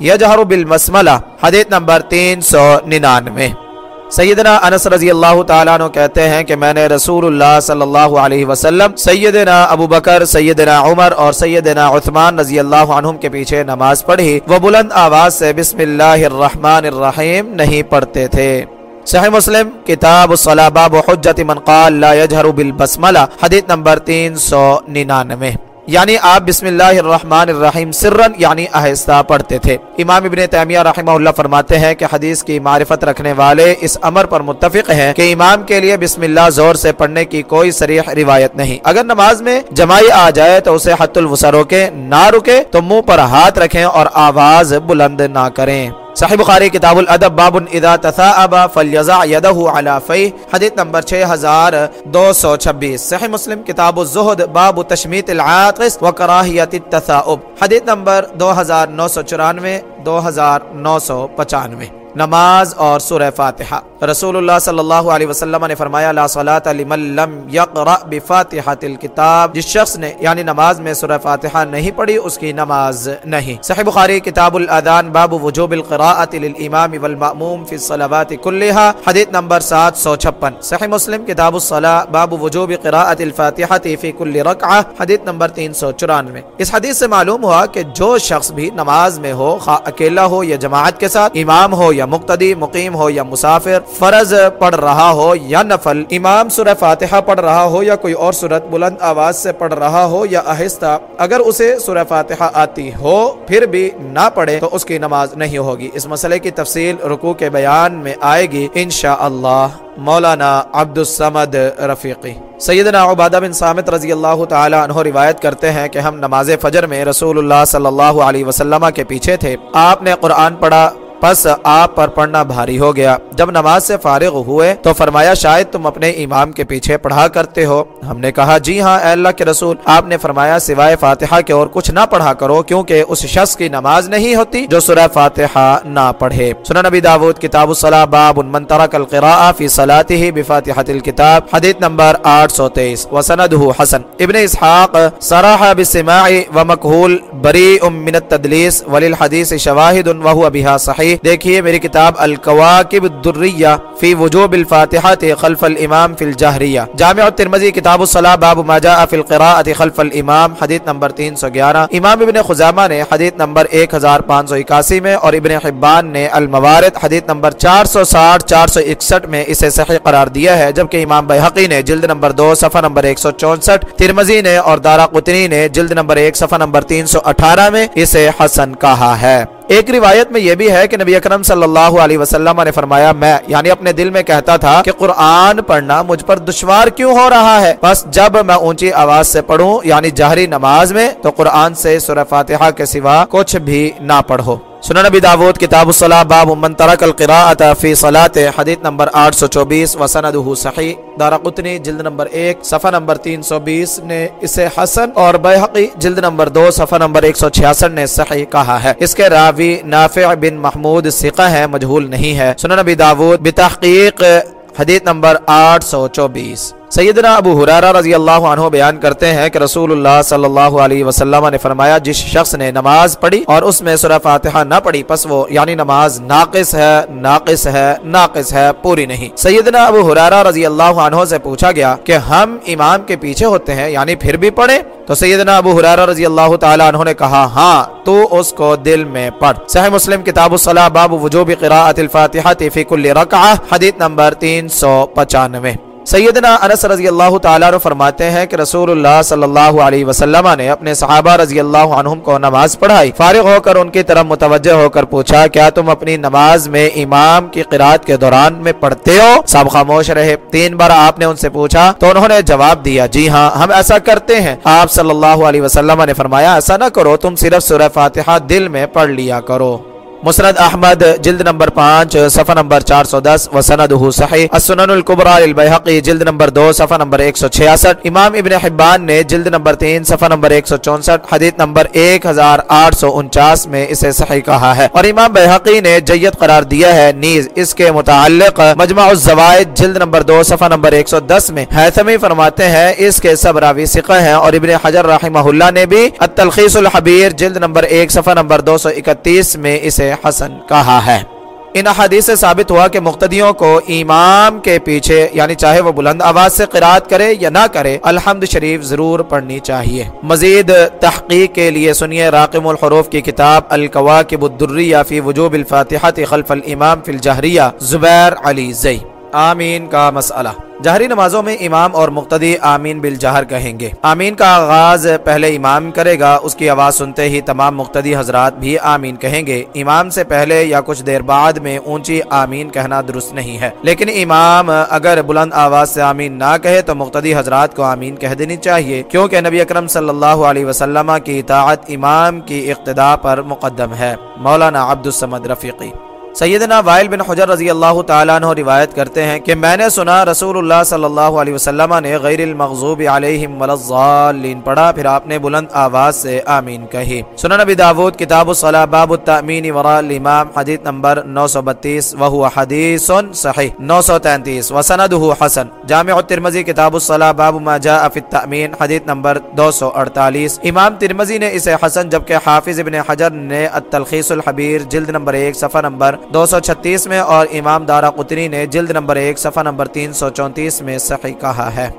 یجہر بالمسملہ، حدیث نمبر 399 سیدنا انس رضی اللہ تعالیٰ عنہ کہتے ہیں کہ میں نے رسول اللہ صلی اللہ علیہ وسلم، سیدنا ابو بکر، سیدنا عمر اور سیدنا عثمان رضی اللہ عنہم کے پیچھے نماز پڑھی۔ وہ بلند آواز سے بسم اللہ الرحمن الرحیم نہیں پڑھتے تھے۔ صحیح مسلم، کتاب الصلاة باب حجت من قال لا يجهر بالبسملہ، حدیث نمبر تین سو ننانوے۔ یعنی آپ بسم اللہ الرحمن الرحیم سرن یعنی آہستہ پڑھتے تھے۔ امام ابن تیمیہ رحمہ اللہ فرماتے ہیں کہ حدیث کی معرفت رکھنے والے اس امر پر متفق ہیں کہ امام کے لیے بسم اللہ زور سے پڑھنے کی کوئی سریح روایت نہیں۔ اگر نماز میں جمائی آ جائے تو اسے حت الوسر روکے، نہ رکے تو منہ پر ہاتھ رکھیں اور آواز بلند نہ کریں۔ صحیح بخاری کتاب الادب باب اذا تثاءب فليضع یده على فی حدیث نمبر 6226 صحیح مسلم کتاب الزہد باب تشمیت العاطس کراہیت التثاؤب، حدیث نمبر 2994 2995 نماز اور سورہ فاتحہ۔ رسول اللہ صلی اللہ علیہ وسلم نے فرمایا، لا صلاة لمن لم یقرأ بفاتحة الكتاب جس شخص نے یعنی نماز میں سورہ فاتحہ نہیں پڑھی، اس کی نماز نہیں۔ صحیح بخاری، کتاب الادان باب وجوب القراءة للامام والمأموم في الصلوات كلها حدیث نمبر 756 صحیح مسلم، کتاب الصلاة باب وجوب قراءة الفاتحة في كل رکعہ، حدیث نمبر 394 اس حدیث سے معلوم ہوا کہ جو شخص بھی نماز میں ہو، خواہ اکیلا ہو یا جماعت کے ساتھ، امام ہو یا مقتدی، مقیم ہو یا مسافر، فرض پڑھ رہا ہو یا نفل، امام سورہ فاتحہ پڑھ رہا ہو یا کوئی اور صورت بلند آواز سے پڑھ رہا ہو یا آہستہ، اگر اسے سورہ فاتحہ آتی ہو پھر بھی نہ پڑھے تو اس کی نماز نہیں ہوگی۔ اس مسئلے کی تفصیل رکوع کے بیان میں آئے گی انشاءاللہ۔ مولانا عبد السمد رفیقی۔ سیدنا عبادہ بن سامت رضی اللہ تعالی عنہ روایت کرتے ہیں کہ ہم نماز فجر میں رسول اللہ صلی اللہ علیہ وسلم کے پیچھے تھے۔ آپ نے قرآن پڑھا پس آپ پر پڑھنا بھاری ہو گیا۔ جب نماز سے فارغ ہوئے تو فرمایا، شاید تم اپنے امام کے پیچھے پڑھا کرتے ہو۔ ہم نے کہا جی ہاں اے اللہ کے رسول، آپ نے فرمایا، سوائے فاتحہ کے اور کچھ نہ پڑھا کرو، کیونکہ اس شخص کی نماز نہیں ہوتی جو سورہ فاتحہ نہ پڑھے۔ سنن نبی داود، کتاب الصلاح باب من ترک القراء فی صلاته بفاتحة الكتاب حدیث نمبر 823 وسندہ حسن۔ ابن اسحاق صراح بالسماع ومکہول بریء من التدلیس، وللحدیث شواہد وهو بها صحیح۔ دیکھیے میری کتاب القواقب الدریہ فی وجوب الفاتحہ خلف الامام فی الجہریہ۔ جامع الترمذی کتاب الصلاح باب ما جاء فی القراءة خلف الامام، حدیث نمبر 311 امام ابن خزامہ نے حدیث نمبر 1581 میں اور ابن حبان نے الموارد حدیث نمبر 460 461 میں اسے صحیح قرار دیا ہے، جبکہ امام بیحقی نے جلد نمبر 2 صفحہ نمبر 164 ترمذی نے اور دارا قطنی نے جلد نمبر 1 صفحہ نمبر 318 میں اسے حسن کہا ہے۔ ایک روایت میں یہ بھی ہے کہ نبی اکرم صلی اللہ علیہ وسلم نے فرمایا، میں یعنی اپنے دل میں کہتا تھا کہ قرآن پڑھنا مجھ پر دشوار کیوں ہو رہا ہے؟ بس جب میں اونچی آواز سے پڑھوں یعنی جہری نماز میں، تو قرآن سے سورہ فاتحہ کے سوا کچھ بھی نہ پڑھو۔ سنن نبی داود، کتاب الصلاح باب من ترک القراءت فی صلاة، حدیث نمبر 824 وسندہ صحیح دارہ قطنی جلد نمبر 1 صفحہ نمبر 320 نے اسے حسن اور بیحقی جلد نمبر 2 صفحہ نمبر 166 نے صحیح کہا ہے۔ اس کے راوی نافع بن محمود سقہ ہے مجھول نہیں ہے۔ سنن نبی داود، بتحقیق، حدیث نمبر 824 سیدنا ابو حرارہ رضی اللہ عنہ بیان کرتے ہیں کہ رسول اللہ صلی اللہ علیہ وسلم نے فرمایا، جس شخص نے نماز پڑھی اور اس میں سورہ فاتحہ نہ پڑھی، پس وہ یعنی نماز ناقص ہے ناقص ہے ناقص ہے، پوری نہیں۔ سیدنا ابو حرارہ رضی اللہ عنہ سے پوچھا گیا کہ ہم امام کے پیچھے ہوتے ہیں یعنی پھر بھی پڑھیں؟ تو سیدنا ابو حرارہ رضی اللہ تعالی عنہ نے کہا ہاں تو اس کو دل میں پڑھ۔ صحیح مسلم کتاب الصلاح، باب وجوب قراءت الفاتحہ فی کل رکعہ، حدیث نمبر تین سو پچانوے۔ سیدنا انس رضی اللہ تعالیٰ عنہ فرماتے ہیں کہ رسول اللہ صلی اللہ علیہ وسلم نے اپنے صحابہ رضی اللہ عنہم کو نماز پڑھائی۔ فارغ ہو کر ان کی طرف متوجہ ہو کر پوچھا، کیا تم اپنی نماز میں امام کی قرآت کے دوران میں پڑھتے ہو؟ سب خاموش رہے۔ تین بار آپ نے ان سے پوچھا، تو انہوں نے جواب دیا جی ہاں ہم ایسا کرتے ہیں۔ آپ صلی اللہ علیہ وسلم نے فرمایا، ایسا نہ کرو، تم صرف سورہ فاتحہ دل میں پڑھ لیا کرو۔ مسرد احمد، جلد نمبر پانچ، صفحہ نمبر چار سو دس وسندہ صحیح، السنن القبرى للبیحقی، جلد نمبر دو، صفحہ نمبر ایک سو چھیاسٹھ، امام ابن حبان نے جلد نمبر تین، صفحہ نمبر ایک سو چونسٹھ، حدیث نمبر ایک ہزار آٹھ سو انچاس میں اسے صحیح کہا ہے۔ اور امام بیحقی نے جید قرار دیا ہے، نیز اس کے متعلق مجمع الزوائد، جلد نمبر دو، صفحہ نمبر ایک سو دس میں حیثمی فرماتے ہیں، اس کے سب راوی سقہ ہیں۔ اور ابن حجر رحمہ اللہ نے بھی التلخیص الحبیر، جلد نمبر ایک، صفحہ نمبر دو سو اکتیس میں اسے حسن کہا ہے۔ ان احادیث سے ثابت ہوا کہ مقتدیوں کو امام کے پیچھے یعنی چاہے وہ بلند آواز سے قرات کرے یا نہ کرے، الحمد شریف ضرور پڑھنی چاہیے۔ مزید تحقیق کے لیے سنیے راقم الحروف کی کتاب القواقب الدریہ فی وجوب الفاتحہ خلف الامام فی الجہریہ زبیر علی زئی۔ آمین کا مسئلہ۔ جہری نمازوں میں امام اور مقتدی آمین بالجہر کہیں گے۔ آمین کا آغاز پہلے امام کرے گا، اس کی آواز سنتے ہی تمام مقتدی حضرات بھی آمین کہیں گے۔ امام سے پہلے یا کچھ دیر بعد میں اونچی آمین کہنا درست نہیں ہے۔ لیکن امام اگر بلند آواز سے آمین نہ کہے تو مقتدی حضرات کو آمین کہہ دینی چاہیے، کیونکہ نبی اکرم صلی اللہ علیہ وسلم کی اطاعت امام کی اقتداء پر مقدم ہے۔ مولانا عبد السمد رفیقی۔ سیدنا وائل بن حجر رضی اللہ تعالیٰ عنہ روایت کرتے ہیں کہ میں نے سنا رسول اللہ صلی اللہ علیہ وسلم نے غیر المغضوب علیہم والضالین پڑھا، پھر آپ نے بلند آواز سے آمین کہی۔ سنا نبی داود، کتاب الصلاح باب التأمین، وراء الامام، حدیث نمبر 932 وہو حدیث صحیح 933 وسندہ حسن۔ جامع الترمذی، کتاب الصلاح باب ما جاء فی التأمین، حدیث نمبر 248 امام ترمذی نے اسے حسن، جبکہ حافظ ابن حجر نے التلخیص الحبیر، جلد نمبر 1 صفحہ نمبر دو سو چھتیس میں اور امام دارہ قطنی نے جلد نمبر ایک، صفحہ نمبر تین سو چونتیس میں صحیح کہا ہے۔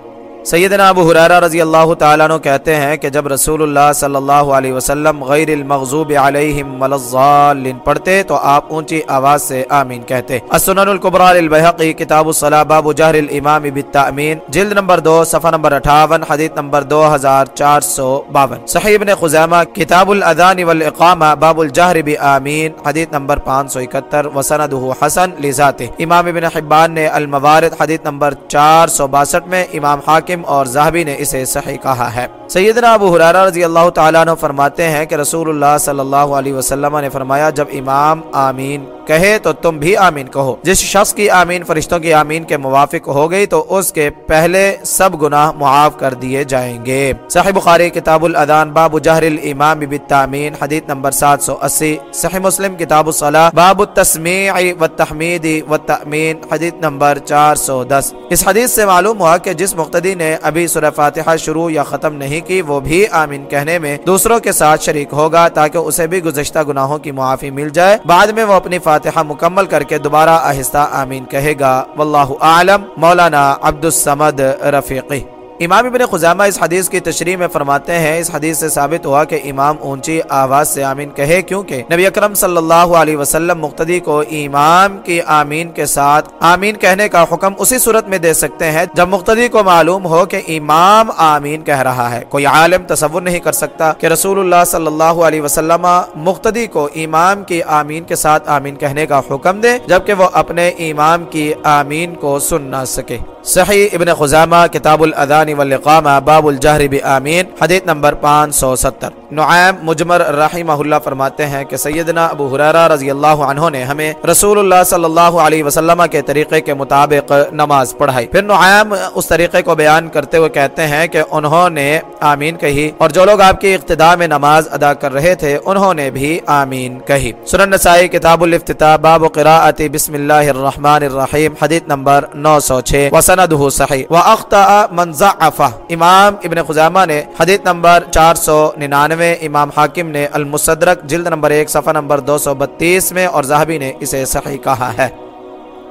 سیدنا ابو حرارہ رضی اللہ تعالیٰ عنہ کہتے ہیں کہ جب رسول اللہ صلی اللہ علیہ وسلم غیر المغضوب علیہم والضالین پڑھتے تو آپ اونچی آواز سے آمین کہتے۔ السنن القبرى للبیحقی، کتاب الصلاح، باب جہر الامام بالتأمین، جلد نمبر دو، صفحہ نمبر اٹھاون، حدیث نمبر دو ہزار چار سو باون۔ صحیح ابن خزیمہ، کتاب الاذان والاقامہ، باب الجہر بآمین، حدیث نمبر پانچ سو اکتر وسندہ حسن لذاتے امام ابن حبان نے الموارد، حدیث نمبر چار سو باسٹھ میں امام حاکم حاکم اور زہبی نے اسے صحیح کہا ہے۔ سیدنا ابو حرارہ رضی اللہ تعالیٰ عنہ فرماتے ہیں کہ رسول اللہ صلی اللہ علیہ وسلم نے فرمایا، جب امام آمین کہے تو تم بھی آمین کہو۔ جس شخص کی آمین فرشتوں کی آمین کے موافق ہو گئی تو اس کے پہلے سب گناہ معاف کر دیے جائیں گے۔ صحیح بخاری، کتاب الادان باب جہر الامام بالتامین، حدیث نمبر سات سو اسی۔ صحیح مسلم، کتاب الصلاح باب التسمیع والتحمید والتأمین، حدیث نمبر چار سو دس۔ اس حدیث سے معلوم ہوا کہ جس مقتدی نے ابھی سورہ فاتحہ شروع یا ختم نہیں کی، وہ بھی آمین کہنے میں دوسروں کے ساتھ شریک ہوگا تاکہ اسے بھی گزشتہ گناہوں کی معافی مل جائے۔ بعد میں وہ اپنی فاتحہ مکمل کر کے دوبارہ آہستہ آمین کہے گا، واللہ اعلم، مولانا عبد السمد رفیقی۔ امام ابن خزامہ اس حدیث کی تشریح میں فرماتے ہیں، اس حدیث سے ثابت ہوا کہ امام اونچی آواز سے آمین کہے، کیونکہ نبی اکرم صلی اللہ علیہ وسلم مقتدی کو امام کی آمین کے ساتھ آمین کہنے کا حکم اسی صورت میں دے سکتے ہیں جب مقتدی کو معلوم ہو کہ امام آمین کہہ رہا ہے۔ کوئی عالم تصور نہیں کر سکتا کہ رسول اللہ صلی اللہ علیہ وسلم مقتدی کو امام کی آمین کے ساتھ آمین کہنے کا حکم دے، جبکہ وہ اپنے امام کی آمین کو سن نہ سکے۔ صحیح ابن خزامہ کتاب الادان والاقامہ باب الجہر بآمین، حدیث نمبر پانچ سو ستر۔ نعیم مجمر رحمہ اللہ فرماتے ہیں کہ سیدنا ابو حریرہ رضی اللہ عنہ نے ہمیں رسول اللہ صلی اللہ علیہ وسلم کے طریقے کے مطابق نماز پڑھائی۔ پھر نعیم اس طریقے کو بیان کرتے ہوئے کہتے ہیں کہ انہوں نے آمین کہی اور جو لوگ آپ کی اقتداء میں نماز ادا کر رہے تھے، انہوں نے بھی آمین کہی۔ سنن نسائی کتاب الافتتاح، باب قراءت بسم اللہ الرحمن الرحیم، حدیث نمبر 906 وسندہ صحیح۔ واخطا من زعم مضاعفہ امام ابن خزامہ نے حدیث نمبر 499 امام حاکم نے المصدرک جلد نمبر ایک، صفحہ نمبر 232 میں اور زہبی نے اسے صحیح کہا ہے۔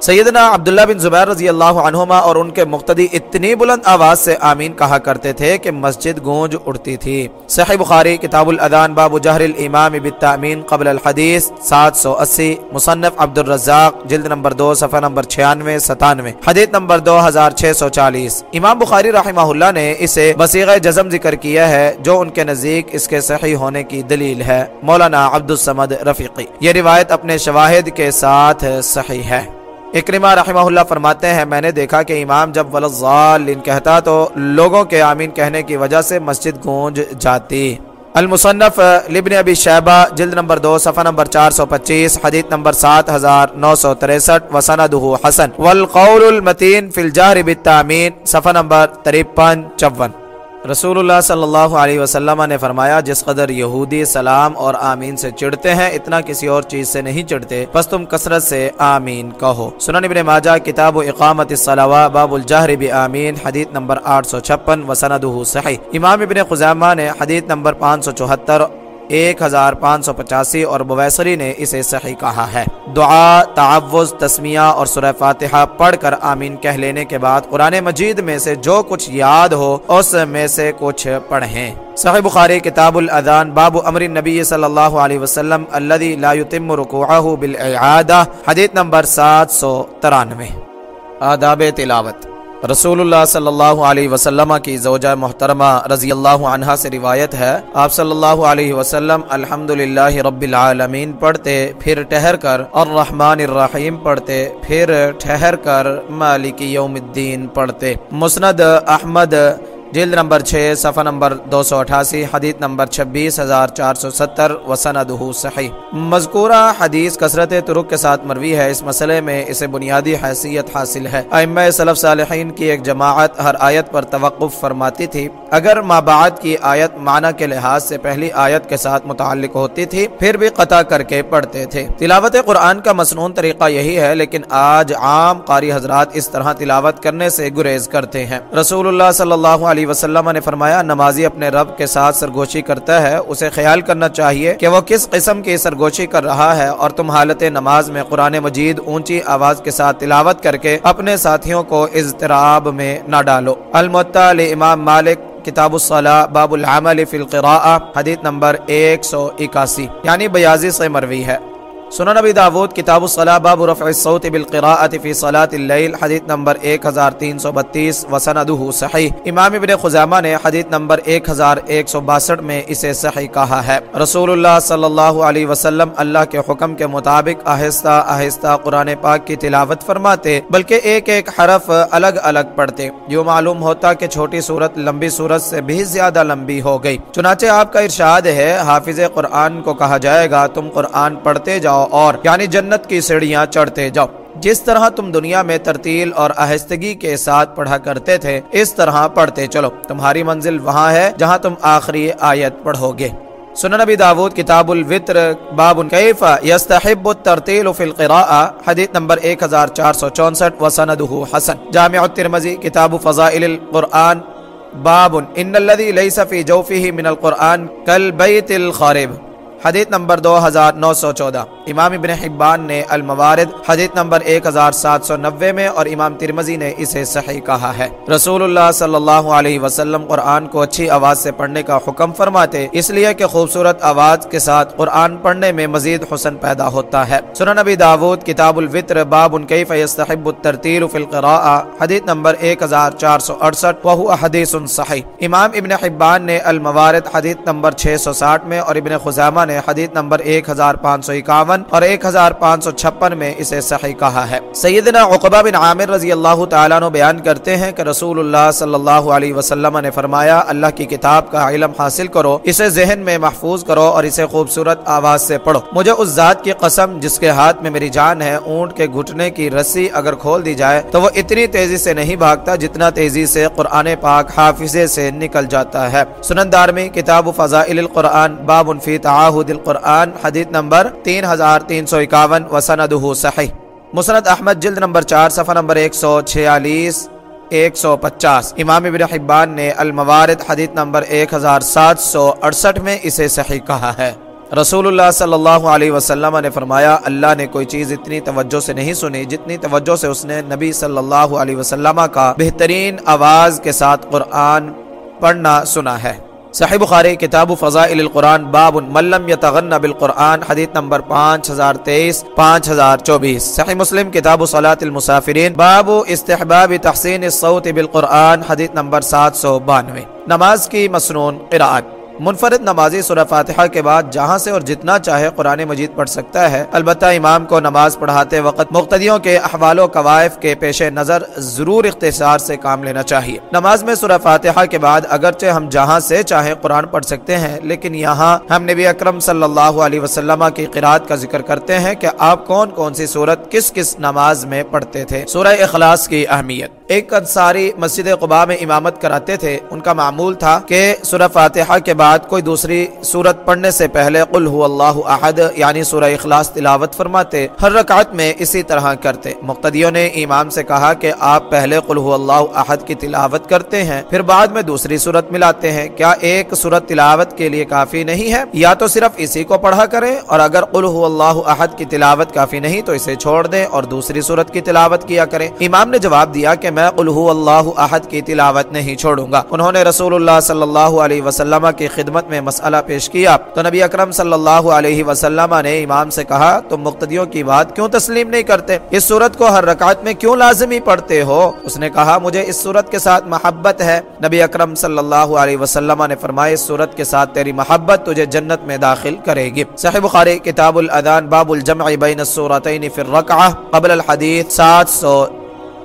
سیدنا عبداللہ بن زبیر رضی اللہ عنہما اور ان کے مقتدی اتنی بلند آواز سے آمین کہا کرتے تھے کہ مسجد گونج اڑتی تھی۔ صحیح بخاری، کتاب الادان باب جہر الامام بالتامین قبل الحدیث، سات سو اسی، مصنف عبد الرزاق جلد نمبر دو، صفحہ نمبر چھیانوے، ستانوے، حدیث نمبر دو ہزار چھ سو چالیس۔ امام بخاری رحمہ اللہ نے اسے بصیغ جزم ذکر کیا ہے، جو ان کے نزدیک اس کے صحیح ہونے کی دلیل ہے۔ مولانا عبد السمد رفیقی، یہ روایت اپنے شواہد کے ساتھ صحیح ہے۔ اکرمہ رحمہ اللہ فرماتے ہیں، میں نے دیکھا کہ امام جب ولزالین کہتا تو لوگوں کے آمین کہنے کی وجہ سے مسجد گونج جاتی۔ المصنف لبن ابی شیبہ، جلد نمبر دو، صفحہ نمبر چار سو پچیس، حدیث نمبر سات ہزار نو سو تریسٹھ وسندہ حسن۔ والقول المتین فی الجہر بالتامین، صفحہ نمبر تریپن چون۔ رسول اللہ صلی اللہ علیہ وسلم نے فرمایا، جس قدر یہودی سلام اور آمین سے چڑھتے ہیں، اتنا کسی اور چیز سے نہیں چڑھتے۔ بس تم کثرت سے آمین کہو۔ سنن ابن ماجہ، کتاب و اقامت الصلاوہ، باب الجہر بی آمین، حدیث نمبر آٹھ سو چھپن، وسندہ صحیح۔ امام ابن خزامہ نے حدیث نمبر پانچ سو چوہتر ایک ہزار پانچ سو پچاسی اور بویسری نے اسے صحیح کہا ہے۔ دعا تعوض تسمیہ اور سورہ فاتحہ پڑھ کر آمین کہہ لینے کے بعد قرآن مجید میں سے جو کچھ یاد ہو، اس میں سے کچھ پڑھیں۔ صحیح بخاری، کتاب الاذان، باب امر نبی صلی اللہ علیہ وسلم الذي لا يتم رکوعه بالاعادہ حدیث نمبر سات سو ترانوے۔ آداب تلاوت۔ رسول اللہ صلی اللہ علیہ وسلم کی زوجہ محترمہ رضی اللہ عنہ سے روایت ہے. آپ صلی اللہ علیہ وسلم الحمد رب العالمین پڑھتے پھر ٹہر کر الرحمن الرحیم پڑھتے پھر ٹھہر کر مالک یوم الدین پڑھتے مسند احمد جلد نمبر چھ، صفحہ نمبر دو سو اٹھاسی، حدیث نمبر چھبیس، ہزار چار سو ستر وسندہ صحیح۔ مذکورہ حدیث کثرت ترک کے ساتھ مروی ہے۔ اس مسئلے میں اسے بنیادی حیثیت حاصل ہے۔ ائمہ صلف صالحین کی ایک جماعت ہر آیت پر توقف فرماتی تھی۔ اگر بعد کی آیت معنی کے لحاظ سے پہلی آیت کے ساتھ متعلق ہوتی تھی، پھر بھی قطع کر کے پڑھتے تھے۔ تلاوت قرآن کا مصنون طریقہ یہی ہے، لیکن آج عام قاری حضرات اس طرح تلاوت کرنے سے گریز کرتے ہیں۔ رسول اللہ صلی اللہ علیہ علیہ وسلم نے فرمایا، نمازی اپنے رب کے ساتھ سرگوشی کرتا ہے، اسے خیال کرنا چاہیے کہ وہ کس قسم کی سرگوشی کر رہا ہے اور تم حالت نماز میں قرآن مجید اونچی آواز کے ساتھ تلاوت کر کے اپنے ساتھیوں کو اضطراب میں نہ ڈالو۔ المتا امام مالک، کتاب الصلاح باب العمل فی القراء حدیث نمبر ایک سو اکاسی یعنی بیازی سے مروی ہے۔ سنن نبی داود، کتاب الصلاح باب رفع الصوت بالقراءة فی صلاة اللیل، حدیث نمبر 1332 وسندہ صحیح. امام ابن خزامہ نے حدیث نمبر 1162 میں اسے صحیح کہا ہے۔ رسول اللہ صلی اللہ علیہ وسلم اللہ کے حکم کے مطابق آہستہ آہستہ قرآن پاک کی تلاوت فرماتے، بلکہ ایک ایک حرف الگ الگ پڑھتے۔ جو معلوم ہوتا کہ چھوٹی صورت لمبی صورت سے بھی زیادہ لمبی ہو گئی۔ چنانچہ آپ کا ارشاد ہے، حافظ قرآن کو کہا جائے گا، تم قرآن پڑھتے جاؤ جاؤ اور یعنی جنت کی سیڑھیاں چڑھتے جاؤ۔ جس طرح تم دنیا میں ترتیل اور آہستگی کے ساتھ پڑھا کرتے تھے، اس طرح پڑھتے چلو۔ تمہاری منزل وہاں ہے جہاں تم آخری آیت پڑھو گے سنن نبی داود، کتاب الوطر باب کیف یستحب الترتیل فی القراء حدیث نمبر 1464 وسندہ حسن۔ جامع الترمذی، کتاب فضائل القرآن، باب ان الذي ليس في جوفه من القرآن كالبيت الخارب۔ حدیث نمبر دو ہزار نو سو چودہ۔ امام ابن حبان نے الموارد حدیث نمبر ایک ہزار سات سو نوے میں اور امام ترمزی نے اسے صحیح کہا ہے۔ رسول اللہ صلی اللہ علیہ وسلم قرآن کو اچھی آواز سے پڑھنے کا حکم فرماتے، اس لیے کہ خوبصورت آواز کے ساتھ قرآن پڑھنے میں مزید حسن پیدا ہوتا ہے۔ سنن نبی داود، کتاب الوطر باب ان کیف یستحب الترتیل فی القراء حدیث نمبر ایک ہزار چار سو اڑسٹھ، وہو حدیث صحیح۔ امام ابن حبان نے الموارد حدیث نمبر چھ سو ساٹھ میں اور ابن خزامہ نے حدیث نمبر ایک ہزار پانچ سو اکاون اکاون اور ایک ہزار پانچ سو چھپن میں اسے صحیح کہا ہے۔ سیدنا عقبہ بن عامر رضی اللہ تعالیٰ عنہ بیان کرتے ہیں کہ رسول اللہ صلی اللہ علیہ وسلم نے فرمایا، اللہ کی کتاب کا علم حاصل کرو، اسے ذہن میں محفوظ کرو اور اسے خوبصورت آواز سے پڑھو۔ مجھے اس ذات کی قسم جس کے ہاتھ میں میری جان ہے، اونٹ کے گھٹنے کی رسی اگر کھول دی جائے تو وہ اتنی تیزی سے نہیں بھاگتا جتنا تیزی سے قرآن پاک حافظے سے نکل جاتا ہے۔ سنن دارمی، کتاب فضائل القرآن، باب فی تعاہد۔ القرآن، حدیث نمبر تین ہزار تین سو اکاون وسندہ صحیح۔ مسند احمد، جلد نمبر چار، صفحہ نمبر ایک سو چھیالیس، ایک سو پچاس۔ امام ابن حبان نے الموارد، حدیث نمبر ایک ہزار سات سو اڑسٹھ میں اسے صحیح کہا ہے۔ رسول اللہ صلی اللہ علیہ وسلم نے فرمایا، اللہ نے کوئی چیز اتنی توجہ سے نہیں سنی جتنی توجہ سے اس نے نبی صلی اللہ علیہ وسلم کا بہترین آواز کے ساتھ قرآن پڑھنا سنا ہے۔ صحیح بخاری، کتاب فضائل القرآن، باب ملم یتغن بالقرآن، حدیث نمبر پانچ ہزار تیئیس، پانچ ہزار چوبیس۔ صحیح مسلم، کتاب صلاۃ المسافرین، باب استحباب تحسین الصوت بالقرآن، حدیث نمبر سات سو بانوے۔ نماز کی مسنون قرآن منفرد نمازی سورہ فاتحہ کے بعد جہاں سے اور جتنا چاہے قرآن مجید پڑھ سکتا ہے۔ البتہ امام کو نماز پڑھاتے وقت مقتدیوں کے احوال و قوائف کے پیش نظر ضرور اختصار سے کام لینا چاہیے۔ نماز میں سورہ فاتحہ کے بعد اگرچہ ہم جہاں سے چاہیں قرآن پڑھ سکتے ہیں، لیکن یہاں ہم نبی اکرم صلی اللہ علیہ وسلم کی قرآت کا ذکر کرتے ہیں کہ آپ کون کون سی صورت کس کس نماز میں پڑھتے تھے۔ سورہ اخلاص کی اہمیت۔ ایک انصاری مسجد قبا میں امامت کراتے تھے۔ ان کا معمول تھا کہ سورہ فاتحہ کے بعد کوئی دوسری صورت پڑھنے سے پہلے قل هو اللہ احد یعنی سورہ اخلاص تلاوت فرماتے، ہر رکعت میں اسی طرح کرتے۔ مقتدیوں نے امام سے کہا کہ آپ پہلے قل هو اللہ احد کی تلاوت کرتے ہیں، پھر بعد میں دوسری صورت ملاتے ہیں۔ کیا ایک صورت تلاوت کے لیے کافی نہیں ہے؟ یا تو صرف اسی کو پڑھا کریں اور اگر قل هو اللہ احد کی تلاوت کافی نہیں تو اسے چھوڑ دیں اور دوسری صورت کی تلاوت کیا کریں۔ امام نے جواب دیا کہ میں میں قل هو اللہ احد کی تلاوت نہیں چھوڑوں گا۔ انہوں نے رسول اللہ صلی اللہ علیہ وسلم کی خدمت میں مسئلہ پیش کیا۔ تو نبی اکرم صلی اللہ علیہ وسلم نے امام سے کہا، تم مقتدیوں کی بات کیوں تسلیم نہیں کرتے؟ اس صورت کو ہر رکعت میں کیوں لازمی پڑھتے ہو؟ اس نے کہا، مجھے اس صورت کے ساتھ محبت ہے۔ نبی اکرم صلی اللہ علیہ وسلم نے فرمایا، اس صورت کے ساتھ تیری محبت تجھے جنت میں داخل کرے گی۔ صحیح بخاری، کتاب الادان، باب الجمع بین السورتین فی الرکعہ۔ قبل الحدیث، سات سو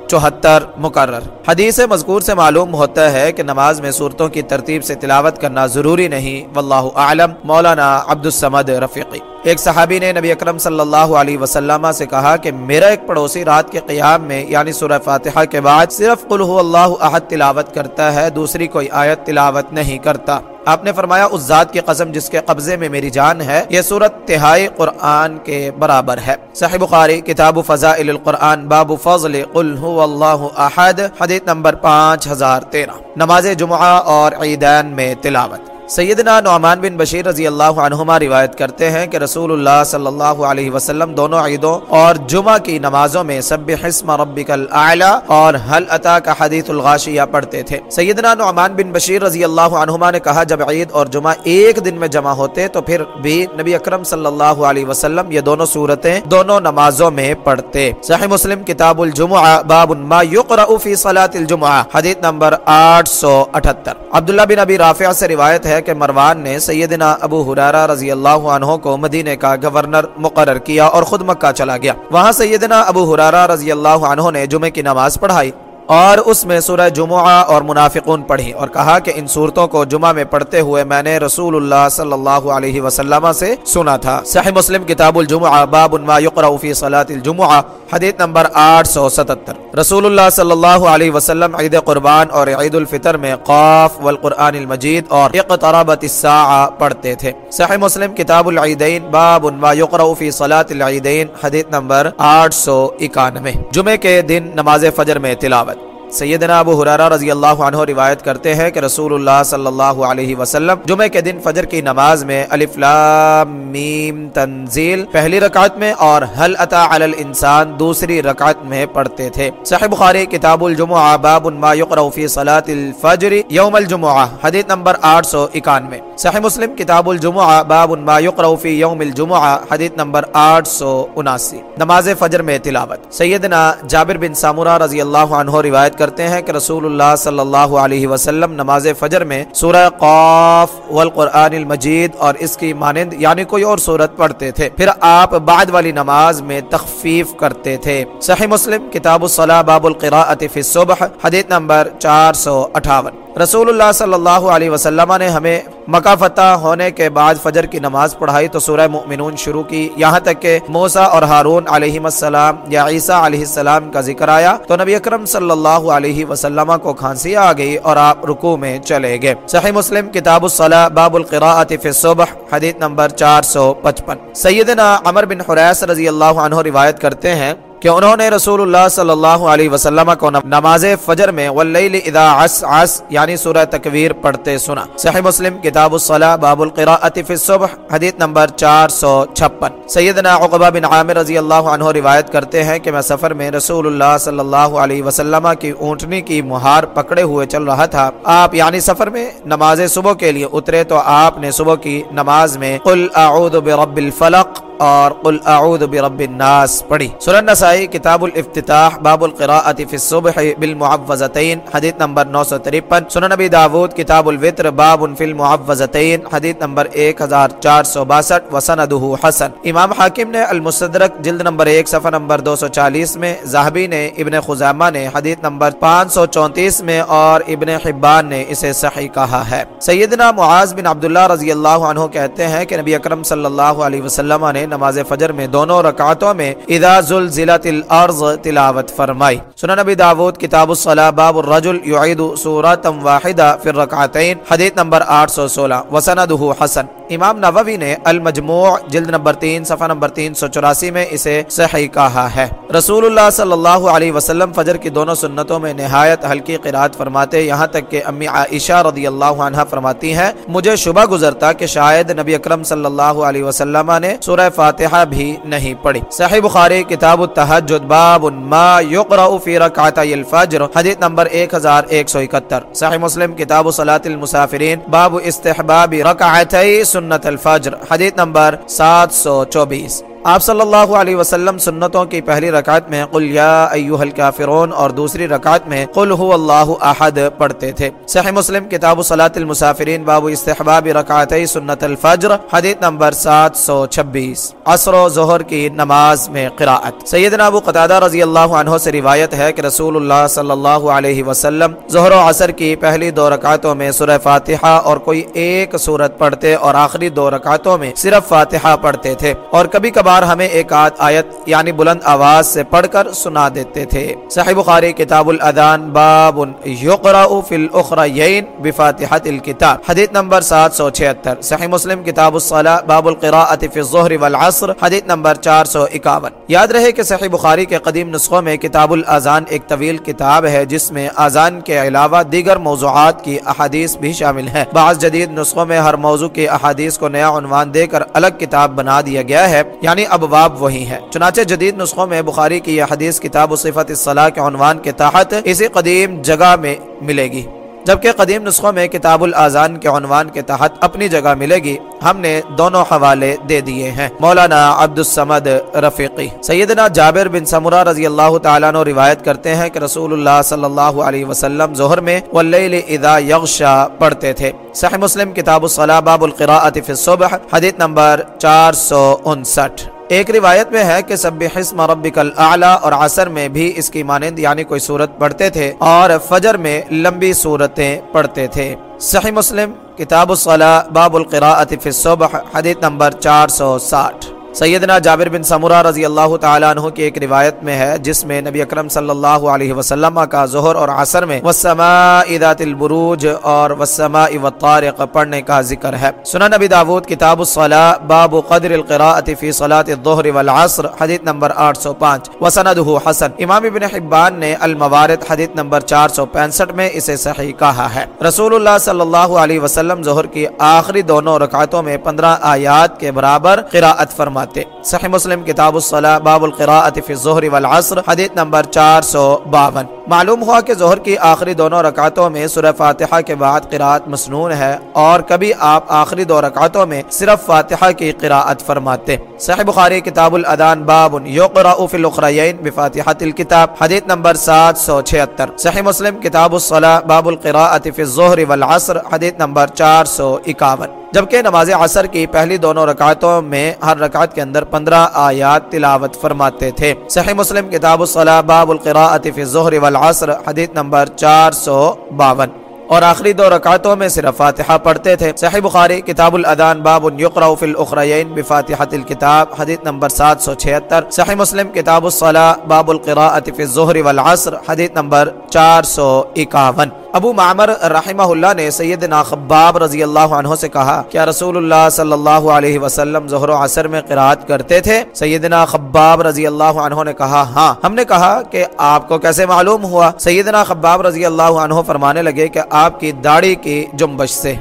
چوہتر مقرر۔ حدیث مذکور سے معلوم ہوتا ہے کہ نماز میں صورتوں کی ترتیب سے تلاوت کرنا ضروری نہیں، واللہ اعلم۔ مولانا عبد السمد رفیقی۔ ایک صحابی نے نبی اکرم صلی اللہ علیہ وسلم سے کہا کہ میرا ایک پڑوسی رات کے قیام میں یعنی سورہ فاتحہ کے بعد، صرف قل هو اللہ احد تلاوت کرتا ہے، دوسری کوئی آیت تلاوت نہیں کرتا۔ آپ نے فرمایا، اس ذات کی قسم جس کے قبضے میں میری جان ہے، یہ صورت تہائی قرآن کے برابر ہے۔ صحیح بخاری، کتاب فضائل القرآن، باب فضل، قل هو اللہ احد، حدیث نمبر پانچ ہزار تیرہ۔ نماز جمعہ اور عیدین میں تلاوت۔ سیدنا نعمان بن بشیر رضی اللہ عنہما روایت کرتے ہیں کہ رسول اللہ صلی اللہ علیہ وسلم دونوں عیدوں اور جمعہ کی نمازوں میں سب حسم ربک الاعلی اور حل عطا کا حدیث الغاشیہ پڑھتے تھے۔ سیدنا نعمان بن بشیر رضی اللہ عنہما نے کہا، جب عید اور جمعہ ایک دن میں جمع ہوتے تو پھر بھی نبی اکرم صلی اللہ علیہ وسلم یہ دونوں صورتیں دونوں نمازوں میں پڑھتے۔ صحیح مسلم کتاب الجمعہ، باب ما یقرأ فی صلاة الجمعہ، حدیث نمبر آٹھ سو اٹھتر۔ عبداللہ بن ابی رافع سے روایت ہے ہے کہ مروان نے سیدنا ابو حرارہ رضی اللہ عنہ کو مدینے کا گورنر مقرر کیا اور خود مکہ چلا گیا۔ وہاں سیدنا ابو حرارہ رضی اللہ عنہ نے جمعہ کی نماز پڑھائی۔ اور اس میں سورہ جمعہ اور منافقون پڑھی اور کہا کہ ان صورتوں کو جمعہ میں پڑھتے ہوئے میں نے رسول اللہ صلی اللہ علیہ وسلم سے سنا تھا۔ صحیح مسلم کتاب الجمعہ، باب ما یقرأ فی صلاة الجمعہ، حدیث نمبر 877 رسول اللہ صلی اللہ علیہ وسلم عید قربان اور عید الفطر میں قاف والقرآن المجید اور اقتربت الساعہ پڑھتے تھے۔ صحیح مسلم کتاب العیدین، باب ما یقرأ فی صلاة العیدین، حدیث نمبر 891 جمعہ کے دن نماز فجر میں تلاوت۔ سیدنا ابو حرارہ رضی اللہ عنہ روایت کرتے ہیں کہ رسول اللہ صلی اللہ علیہ وسلم جمعہ کے دن فجر کی نماز میں الف لام میم تنزیل پہلی رکعت میں اور حل عطا علی الانسان دوسری رکعت میں پڑھتے تھے۔ صحیح بخاری، کتاب الجمعہ، باب ما یقرأ فی صلاة الفجر یوم الجمعہ، حدیث نمبر 891 صحیح مسلم، کتاب الجمعہ باب ما یقرأ فی یوم الجمعہ، حدیث نمبر آٹھ سو اناسی۔ نماز فجر میں تلاوت۔ سیدنا جابر بن سامورہ رضی اللہ عنہ روایت کرتے ہیں کہ رسول اللہ صلی اللہ علیہ وسلم نماز فجر میں سورہ قاف والقرآن المجید اور اس کی مانند یعنی کوئی اور صورت پڑھتے تھے۔ پھر آپ بعد والی نماز میں تخفیف کرتے تھے۔ صحیح مسلم، کتاب الصلاح باب القراءت فی الصبح، حدیث نمبر چار سو اٹھاون۔ رسول اللہ صلی اللہ علیہ وسلم نے ہمیں مکہ فتح ہونے کے بعد فجر کی نماز پڑھائی تو سورہ مؤمنون شروع کی۔ یہاں تک کہ موسا اور ہارون علیہ السلام یا عیسیٰ علیہ السلام کا ذکر آیا تو نبی اکرم صلی اللہ علیہ وسلم کو کھانسی آ گئی اور آپ رکوع میں چلے گئے۔ صحیح مسلم کتاب الصلاح باب القراءت فی الصبح، حدیث نمبر چار سو پچپن۔ سیدنا عمر بن حریس رضی اللہ عنہ روایت کرتے ہیں کہ انہوں نے رسول اللہ صلی اللہ علیہ وسلم کو نماز فجر میں واللیل اذا عس عس یعنی سورہ تکویر پڑھتے سنا۔ صحیح مسلم کتاب الصلاح باب القراءت فی الصبح، حدیث نمبر چار سو چھپن۔ سیدنا عقبہ بن عامر رضی اللہ عنہ روایت کرتے ہیں کہ میں سفر میں رسول اللہ صلی اللہ علیہ وسلم کی اونٹنی کی مہار پکڑے ہوئے چل رہا تھا۔ آپ یعنی سفر میں نماز صبح کے لیے اترے تو آپ نے صبح کی نماز میں قل اعوذ برب الفلق اور قل اعوذ برب الناس پڑھی۔ سورہ نسائی، کتاب الافتتاح، باب القراءت فی الصبح بالمعوذتین، حدیث نمبر 953 سنن نبی داود، کتاب الوتر، باب فی المعوذتین، حدیث نمبر 1462 وسندہ حسن۔ امام حاکم نے المستدرک جلد نمبر 1 صفحہ نمبر 240 میں زاہبی نے، ابن خزامہ نے حدیث نمبر 534 میں اور ابن حبان نے اسے صحیح کہا ہے۔ سیدنا معاذ بن عبداللہ رضی اللہ عنہ کہتے ہیں کہ نبی اکرم صلی اللہ علیہ وسلم نے نماز فجر میں دونوں رکعتوں میں اذا زلزلت الارض تلاوت فرمائی۔ سنن نبی داود، کتاب الصلاة، باب الرجل، یعید سورة واحدہ فی الرکعتین، حدیث نمبر 816 وسندہ حسن۔ امام نووی نے المجموع جلد نمبر تین، صفحہ نمبر تین سو چوراسی میں اسے صحیح کہا ہے۔ رسول اللہ صلی اللہ علیہ وسلم فجر کی دونوں سنتوں میں نہایت ہلکی قرآت فرماتے یہاں تک کہ امی عائشہ رضی اللہ عنہ فرماتی ہیں، مجھے شبہ گزرتا کہ شاید نبی اکرم صلی اللہ علیہ وسلم نے سورہ فاتحہ بھی نہیں پڑھی۔ صحیح بخاری، کتاب التحجد باب ما یقرأ فی رکعتای الفجر، حدیث نمبر 1171 صحیح مسلم، کتاب صلاة المسافرین، باب استحباب رکعتای سنت الفجر حدیث نمبر سات سو چوبیس۔ آپ صلی اللہ علیہ وسلم سنتوں کی پہلی رکعت میں قل یا ایوہ الکافرون اور دوسری رکعت میں قل ہو اللہ احد پڑھتے تھے۔ صحیح مسلم کتاب صلاة المسافرین باب استحباب رکعتی سنت الفجر، حدیث نمبر سات سو چھبیس۔ عصر و ظہر کی نماز میں قراءت سیدنا ابو قتادہ رضی اللہ عنہ سے روایت ہے کہ رسول اللہ صلی اللہ علیہ وسلم ظہر و عصر کی پہلی دو رکعتوں میں سورہ فاتحہ اور کوئی ایک سورت پڑھتے اور آخری دو رکعتوں میں صرف فاتحہ پڑھتے تھے۔ اور کبھی کبھار ہمیں ایک آدھ آیت یعنی بلند آواز سے پڑھ کر سنا دیتے تھے۔ صحیح بخاری کتاب الادان باب یقرأ فی الاخرین بفاتحت الكتاب حدیث نمبر 776 صحیح مسلم کتاب الصلاة باب القراءت فی الظہر والعصر، حدیث نمبر 451 یاد رہے کہ صحیح بخاری کے قدیم نسخوں میں کتاب الازان ایک طویل کتاب ہے، جس میں آزان کے علاوہ دیگر موضوعات کی احادیث بھی شامل ہیں۔ بعض جدید نسخوں میں ہر موضوع کی احادیث کو نیا عنوان دے کر الگ کتاب بنا دیا گیا ہے یعنی ابواب وہی ہیں۔ چنانچہ جدید نسخوں میں بخاری کی یہ حدیث کتاب و صفت الصلاح کے عنوان کے تحت اسی قدیم جگہ میں ملے گی۔ جبکہ قدیم نسخوں میں کتاب الازان کے عنوان کے تحت اپنی جگہ ملے گی، ہم نے دونوں حوالے دے دیے ہیں۔ مولانا عبد السمد رفیقی۔ سیدنا جابر بن سمرہ رضی اللہ تعالیٰ نے روایت کرتے ہیں کہ رسول اللہ صلی اللہ علیہ وسلم ظہر میں واللیل اذا یغشا پڑھتے تھے۔ صحیح مسلم کتاب الصلاح باب القراءت فی الصبح، حدیث نمبر چار سو انسٹھ۔ ایک روایت میں ہے کہ سب حسم ربک الاعلی اور عصر میں بھی اس کی مانند یعنی کوئی صورت پڑھتے تھے اور فجر میں لمبی صورتیں پڑھتے تھے۔ صحیح مسلم، کتاب الصلاح باب القراءت فی الصبح، حدیث نمبر چار سو ساٹھ۔ سیدنا جابر بن سمورہ رضی اللہ تعالیٰ عنہ کی ایک روایت میں ہے، جس میں نبی اکرم صلی اللہ علیہ وسلم کا ظہر اور عصر میں والسماء ذات البروج اور والسماء والطارق پڑھنے کا ذکر ہے۔ سنن نبی داود، کتاب الصلاة باب قدر القراءة فی صلاة الظہر والعصر، حدیث نمبر 805 وسندہ حسن۔ امام ابن حبان نے الموارد، حدیث نمبر 465 میں اسے صحیح کہا ہے۔ رسول اللہ صلی اللہ علیہ وسلم ظہر کی آخری دونوں رکعتوں میں پندرہ آیات کے برابر قراءت فرماتے صحیح مسلم کتاب الصلاح باب القراءت فی الظہر والعصر، حدیث نمبر چار سو باون۔ معلوم ہوا کہ ظہر کی آخری دونوں رکعتوں میں سورہ فاتحہ کے بعد قراءت مسنون ہے اور کبھی آپ آخری دو رکعتوں میں صرف فاتحہ کی قراءت فرماتے صحیح بخاری کتاب الادان، باب یقرأ فی الاخرین بفاتحة الكتاب حدیث نمبر سات سو چھہتر۔ صحیح مسلم کتاب الصلاة، باب القراءة فی الظہر والعصر، حدیث نمبر چار سو اکاون۔ جبکہ نماز عصر کی پہلی دونوں رکعتوں میں ہر رکعت کے اندر پندرہ آیات تلاوت فرماتے تھے۔ صحیح مسلم کتاب الصلاة باب القراءة فی الظہر والعصر، حدیث نمبر چار سو باون۔ اور آخری دو رکعتوں میں صرف فاتحہ پڑھتے تھے۔ صحیح بخاری، کتاب الادان باب یقرأ فی الاخرین بفاتحة الكتاب حدیث نمبر 776 صحیح مسلم کتاب الصلاة باب القراءة فی الظہر والعصر، حدیث نمبر 451 ابو معمر رحمہ اللہ نے سیدنا خباب رضی اللہ عنہ سے کہا کیا رسول اللہ صلی اللہ علیہ وسلم ظہر و عصر میں قرآت کرتے تھے؟ سیدنا خباب رضی اللہ عنہ نے کہا ہاں۔ ہم نے کہا کہ آپ کو کیسے معلوم ہوا؟ سیدنا خباب رضی اللہ عنہ فرمانے لگے کہ آپ کی داڑھی کی جنبش سے۔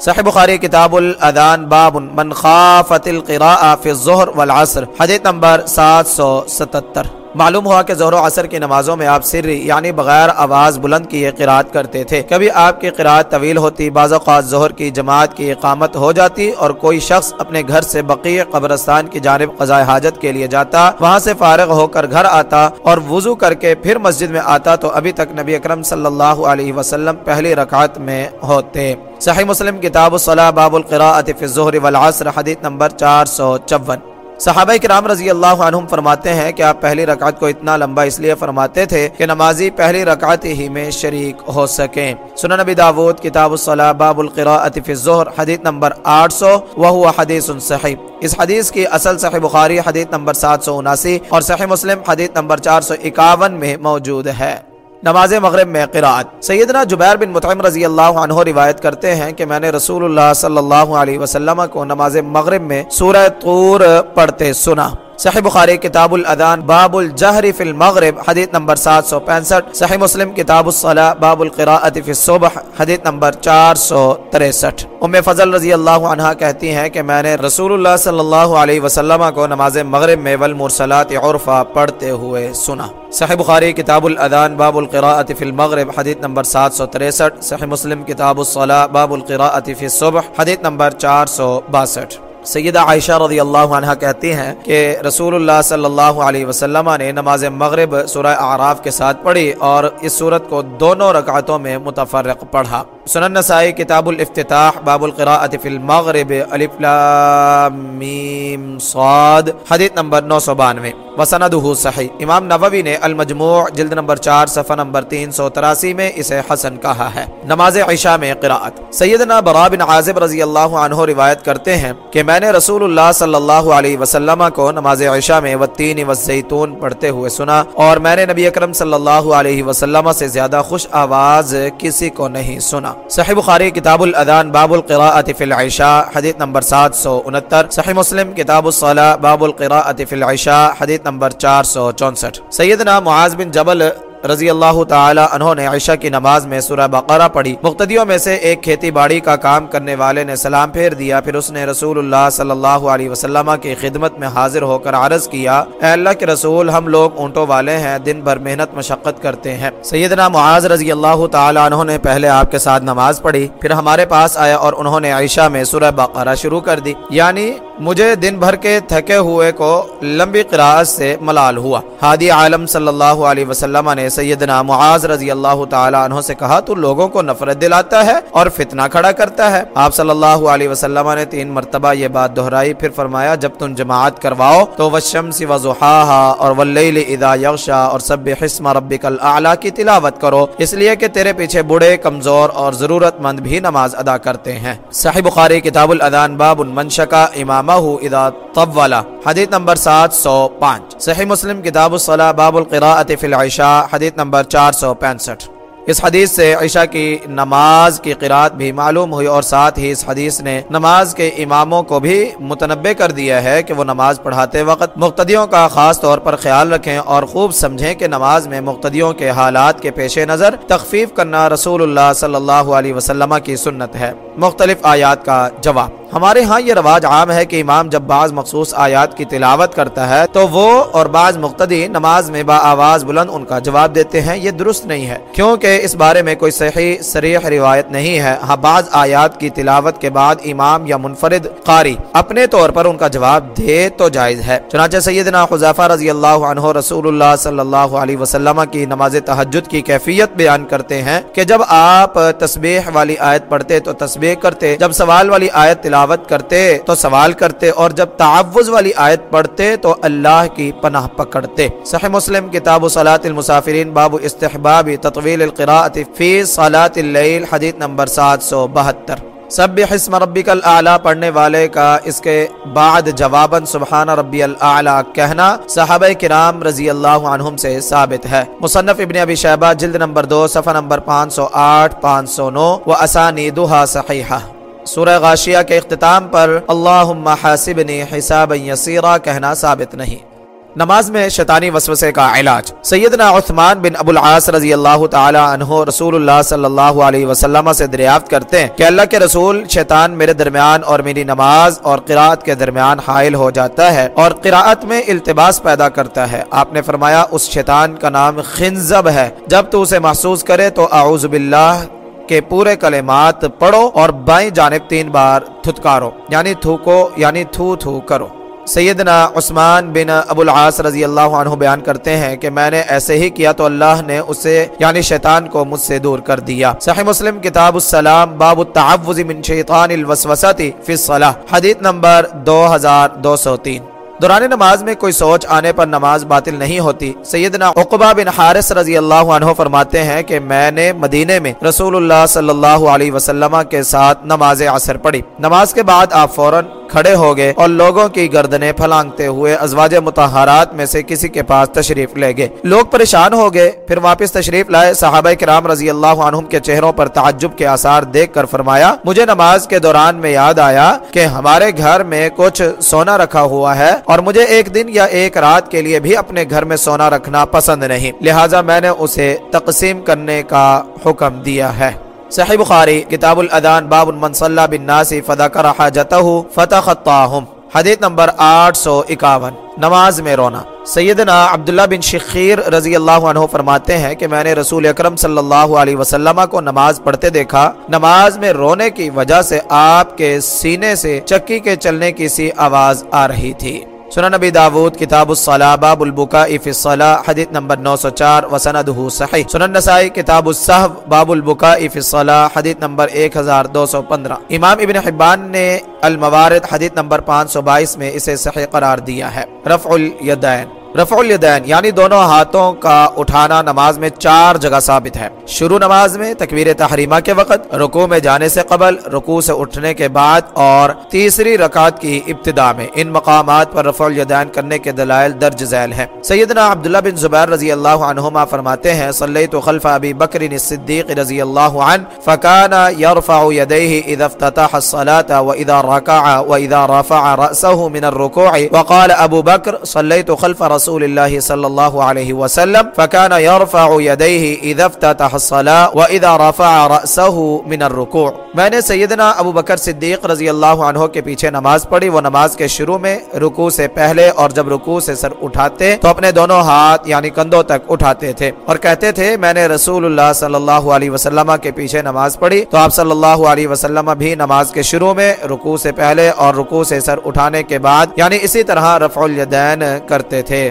صحیح بخاری کتاب الادان باب من خافت القراء فی الظہر والعصر، حدیث نمبر سات سو ستتر۔ معلوم ہوا کہ ظہر و عصر کی نمازوں میں آپ سری یعنی بغیر آواز بلند کیے قرآت کرتے تھے۔ کبھی آپ کی قرآت طویل ہوتی، بعض اوقات ظہر کی جماعت کی اقامت ہو جاتی اور کوئی شخص اپنے گھر سے بقی قبرستان کی جانب قضاء حاجت کے لیے جاتا، وہاں سے فارغ ہو کر گھر آتا اور وضو کر کے پھر مسجد میں آتا تو ابھی تک نبی اکرم صلی اللہ علیہ وسلم پہلی رکعت میں ہوتے۔ صحیح مسلم، کتاب الصلاح، باب القراءت فی الظہر والعصر، حدیث نمبر چار سو چون۔ صحابہ کرام رضی اللہ عنہم فرماتے ہیں کہ آپ پہلی رکعت کو اتنا لمبا اس لیے فرماتے تھے کہ نمازی پہلی رکعت ہی میں شریک ہو سکیں۔ سنن نبی داود، کتاب الصلاح باب القراءت فی الظہر، حدیث نمبر 800 وہو حدیث صحیح۔ اس حدیث کی اصل صحیح بخاری حدیث نمبر 779 اور صحیح مسلم حدیث نمبر 451 میں موجود ہے۔ نماز مغرب میں قرآت سیدنا جبیر بن مطعم رضی اللہ عنہ روایت کرتے ہیں کہ میں نے رسول اللہ صلی اللہ علیہ وسلم کو نماز مغرب میں سورہ طور پڑھتے سنا۔ صحیح بخاری کتاب الادان باب الجہر فی المغرب، حدیث نمبر 765 صحیح مسلم کتاب الصلاة، باب القراءة فی الصبح، حدیث نمبر 463 ام فضل رضی اللہ عنہ کہتی ہیں کہ میں نے رسول اللہ صلی اللہ علیہ وسلم کو نماز مغرب میں والمرسلات عرفہ پڑھتے ہوئے سنا۔ صحیح بخاری کتاب الادان باب القراءة فی المغرب، حدیث نمبر 763 صحیح مسلم کتاب الصلاة، باب القراءة فی الصبح، حدیث نمبر 462 سیدہ عائشہ رضی اللہ عنہ کہتی ہیں کہ رسول اللہ صلی اللہ علیہ وسلم نے نماز مغرب سورہ اعراف کے ساتھ پڑھی اور اس صورت کو دونوں رکعتوں میں متفرق پڑھا۔ سنن نسائی کتاب الافتتاح باب القراءة فی المغرب، الف لام میم صاد، حدیث نمبر 992 وسندہ صحیح۔ امام نووی نے المجموع جلد نمبر 4 صفحہ نمبر 383 میں اسے حسن کہا ہے۔ نماز عشاء میں قراءت۔ سیدنا برا بن عازب رضی اللہ عنہ روایت کرتے ہیں کہ میں میں نے رسول اللہ صلی اللہ علیہ وسلم کو نماز عشاء میں والتین والزیتون پڑھتے ہوئے سنا اور میں نے نبی اکرم صلی اللہ علیہ وسلم سے زیادہ خوش آواز کسی کو نہیں سنا۔ صحیح بخاری کتاب الادان باب القراءة فی العشاء، حدیث نمبر 769 صحیح مسلم کتاب الصلاة باب القراءة فی العشاء، حدیث نمبر 464 سیدنا معاذ بن جبل رضی اللہ تعالی عنہ نے عشاء کی نماز میں سورہ بقرہ پڑھی۔ مقتدیوں میں سے ایک کھیتی باڑی کا کام کرنے والے نے سلام پھیر دیا، پھر اس نے رسول اللہ صلی اللہ علیہ وسلم کی خدمت میں حاضر ہو کر عرض کیا، اے اللہ کے رسول، ہم لوگ اونٹوں والے ہیں، دن بھر محنت مشقت کرتے ہیں۔ سیدنا معاذ رضی اللہ تعالی عنہ نے پہلے آپ کے ساتھ نماز پڑھی، پھر ہمارے پاس آیا اور انہوں نے عائشہ میں سورہ بقرہ شروع کر دی۔ یعنی مجھے دن بھر کے تھکے ہوئے کو لمبی قرآن سے ملال ہوا۔ ہادی عالم صلی اللہ علیہ وسلم نے سیدنا معاذ رضی اللہ تعالی عنہ سے کہا، تو لوگوں کو نفرت دلاتا ہے اور فتنہ کھڑا کرتا ہے۔ آپ صلی اللہ علیہ وسلم نے تین مرتبہ یہ بات دہرائی، پھر فرمایا، جب تم جماعت کرواؤ تو والشمس وضحاها اور واللیل اذا یغشا اور سبح اسم ربک الاعلی کی تلاوت کرو۔ اس لیے کہ تیرے پیچھے بڑے کمزور اور ضرورت مند بھی نماز ادا کرتے ہیں۔ صحیح بخاری کتاب الادان باب منشکا امام امامه اذا طولا حدیث نمبر 705 صحیح مسلم کتاب الصلاة باب القراءة فی العشاء، حدیث نمبر 465 اس حدیث سے عشاء کی نماز کی قرآت بھی معلوم ہوئی اور ساتھ ہی اس حدیث نے نماز کے اماموں کو بھی متنبع کر دیا ہے کہ وہ نماز پڑھاتے وقت مقتدیوں کا خاص طور پر خیال رکھیں اور خوب سمجھیں کہ نماز میں مقتدیوں کے حالات کے پیش نظر تخفیف کرنا رسول اللہ صلی اللہ علیہ وسلم کی سنت ہے۔ مختلف آیات کا جواب۔ ہمارے ہاں یہ رواج عام ہے کہ امام جب بعض مخصوص آیات کی تلاوت کرتا ہے تو وہ اور بعض مقتدی نماز میں با آواز بلند ان کا جواب دیتے ہیں، یہ درست نہیں ہے۔ کیونکہ اس بارے میں کوئی صحیح سریح روایت نہیں ہے۔ ہاں بعض آیات کی تلاوت کے بعد امام یا منفرد قاری اپنے طور پر ان کا جواب دے تو جائز ہے۔ چنانچہ سیدنا خزافہ رضی اللہ عنہ رسول اللہ صلی اللہ علیہ وسلم کی نماز تحجد کی کیفیت بیان کرتے ہیں کہ جب آپ تسبیح والی آیت پڑھتے تو تسبیح کرتے، جب سوال والی آیت تلاوت کرتے تو سوال کرتے، اور جب تعوض والی آیت پڑھتے تو اللہ کی پناہ پکڑتے۔ صحیح مسلم کتاب صلاة المسافرین باب استحباب تطویل القراءت فی صلاة اللیل، حدیث نمبر سات سو بہتر۔ سب حسم ربک الاعلی پڑھنے والے کا اس کے بعد جواباً سبحان ربی الاعلی کہنا صحابہ کرام رضی اللہ عنہم سے ثابت ہے۔ مصنف ابن ابی شہبہ جلد نمبر دو، صفحہ نمبر پانچ سو آٹھ، پانچ سو نو و اسانیدہا صحیحہ۔ سورہ غاشیہ کے اختتام پر، اللہم حاسبنی حسابا یسیرا، کہنا ثابت نہیں۔ نماز میں شیطانی وسوسے کا علاج۔ سیدنا عثمان بن ابو العاص رضی اللہ تعالی عنہ رسول اللہ صلی اللہ علیہ وسلم سے دریافت کرتے ہیں کہ اللہ کے رسول شیطان میرے درمیان اور میری نماز اور قرآت کے درمیان حائل ہو جاتا ہے اور قرآت میں التباس پیدا کرتا ہے۔ آپ نے فرمایا، اس شیطان کا نام خنزب ہے۔ جب تو اسے محسوس کرے تو اعوذ باللہ کے پورے کلمات پڑھو اور بائیں جانب تین بار تھتکارو یعنی تھوکو یعنی تھو تھو کرو۔ سیدنا عثمان بن ابو العاص رضی اللہ عنہ بیان کرتے ہیں کہ میں نے ایسے ہی کیا تو اللہ نے اسے یعنی شیطان کو مجھ سے دور کر دیا۔ صحیح مسلم کتاب السلام، باب التعوذ من شیطان الوسوسة فی الصلاة حدیث نمبر دو ہزار دو سو تین۔ دوران نماز میں کوئی سوچ آنے پر نماز باطل نہیں ہوتی۔ سیدنا عقبہ بن حارث رضی اللہ عنہ فرماتے ہیں کہ میں نے مدینے میں رسول اللہ صلی اللہ علیہ وسلم کے ساتھ نماز عصر پڑھی۔ نماز کے بعد آپ فوراً کھڑے ہو گئے اور لوگوں کی گردنیں پھلانگتے ہوئے ازواج متحرات میں سے کسی کے پاس تشریف لے گئے۔ لوگ پریشان ہو گئے، پھر واپس تشریف لائے۔ صحابہ کرام رضی اللہ عنہم کے چہروں پر تعجب کے آثار دیکھ کر فرمایا، مجھے نماز کے دوران میں یاد آیا کہ ہمارے گھر میں کچھ سونا رکھا ہوا ہے اور مجھے ایک دن یا ایک رات کے لیے بھی اپنے گھر میں سونا رکھنا پسند نہیں۔ لہٰذا میں نے اسے تقسیم کرنے کا حکم دیا ہے۔ صحیح بخاری، کتاب الادان باب من صلی بالناس فذکر حاجته فتخطاهم حدیث نمبر آٹھ سو اکاون۔ نماز میں رونا۔ سیدنا عبداللہ بن شخیر رضی اللہ عنہ فرماتے ہیں کہ میں نے رسول اکرم صلی اللہ علیہ وسلم کو نماز پڑھتے دیکھا۔ نماز میں رونے کی وجہ سے آپ کے سینے سے چکی کے چلنے کی سی آواز آ رہی تھی۔ سنن نبی داود، کتاب الصلاح، باب البکاء فی الصلاح، حدیث نمبر 904 وسندہ صحیح. سنن نسائی، کتاب الصحب باب البکاء فی الصلاح، حدیث نمبر 1215 امام ابن حبان نے الموارد، حدیث نمبر 522 میں اسے صحیح قرار دیا ہے. رفع الیدین. رفع الیدین یعنی دونوں ہاتھوں کا اٹھانا نماز میں چار جگہ ثابت ہے۔ شروع نماز میں، تکبیر تحریمہ کے وقت، رکوع میں جانے سے قبل، رکوع سے اٹھنے کے بعد، اور تیسری رکعت کی ابتدا میں۔ ان مقامات پر رفع الیدین کرنے کے دلائل درج ذیل ہیں۔ سیدنا عبداللہ بن زبیر رضی اللہ عنہما فرماتے ہیں، صلیت خلف ابی بکر الصدیق رضی اللہ عنہ فکان یرفع یدیہ اذا افتتح الصلاة و اذا رکع و اذا رفع رأسه من الرکوع وقال ابو بکر، صلیت خلف رسول رسول اللہ صلی اللہ علیہ وسلم فکان یرفع یدیہ اذا افتتح الصلاة و رفع رأسه من الرکوع میں نے سیدنا ابو بکر صدیق رضی اللہ عنہ کے پیچھے نماز پڑھی وہ نماز کے شروع میں رکوع سے پہلے اور جب رکوع سے سر اٹھاتے تو اپنے دونوں ہاتھ یعنی کندھوں تک اٹھاتے تھے اور کہتے تھے میں نے رسول اللہ صلی اللہ علیہ وسلم کے پیچھے نماز پڑھی تو آپ صلی اللہ علیہ وسلم بھی نماز کے شروع میں رکوع سے پہلے اور رکوع سے سر اٹھانے کے بعد یعنی اسی طرح رفع الیدین کرتے تھے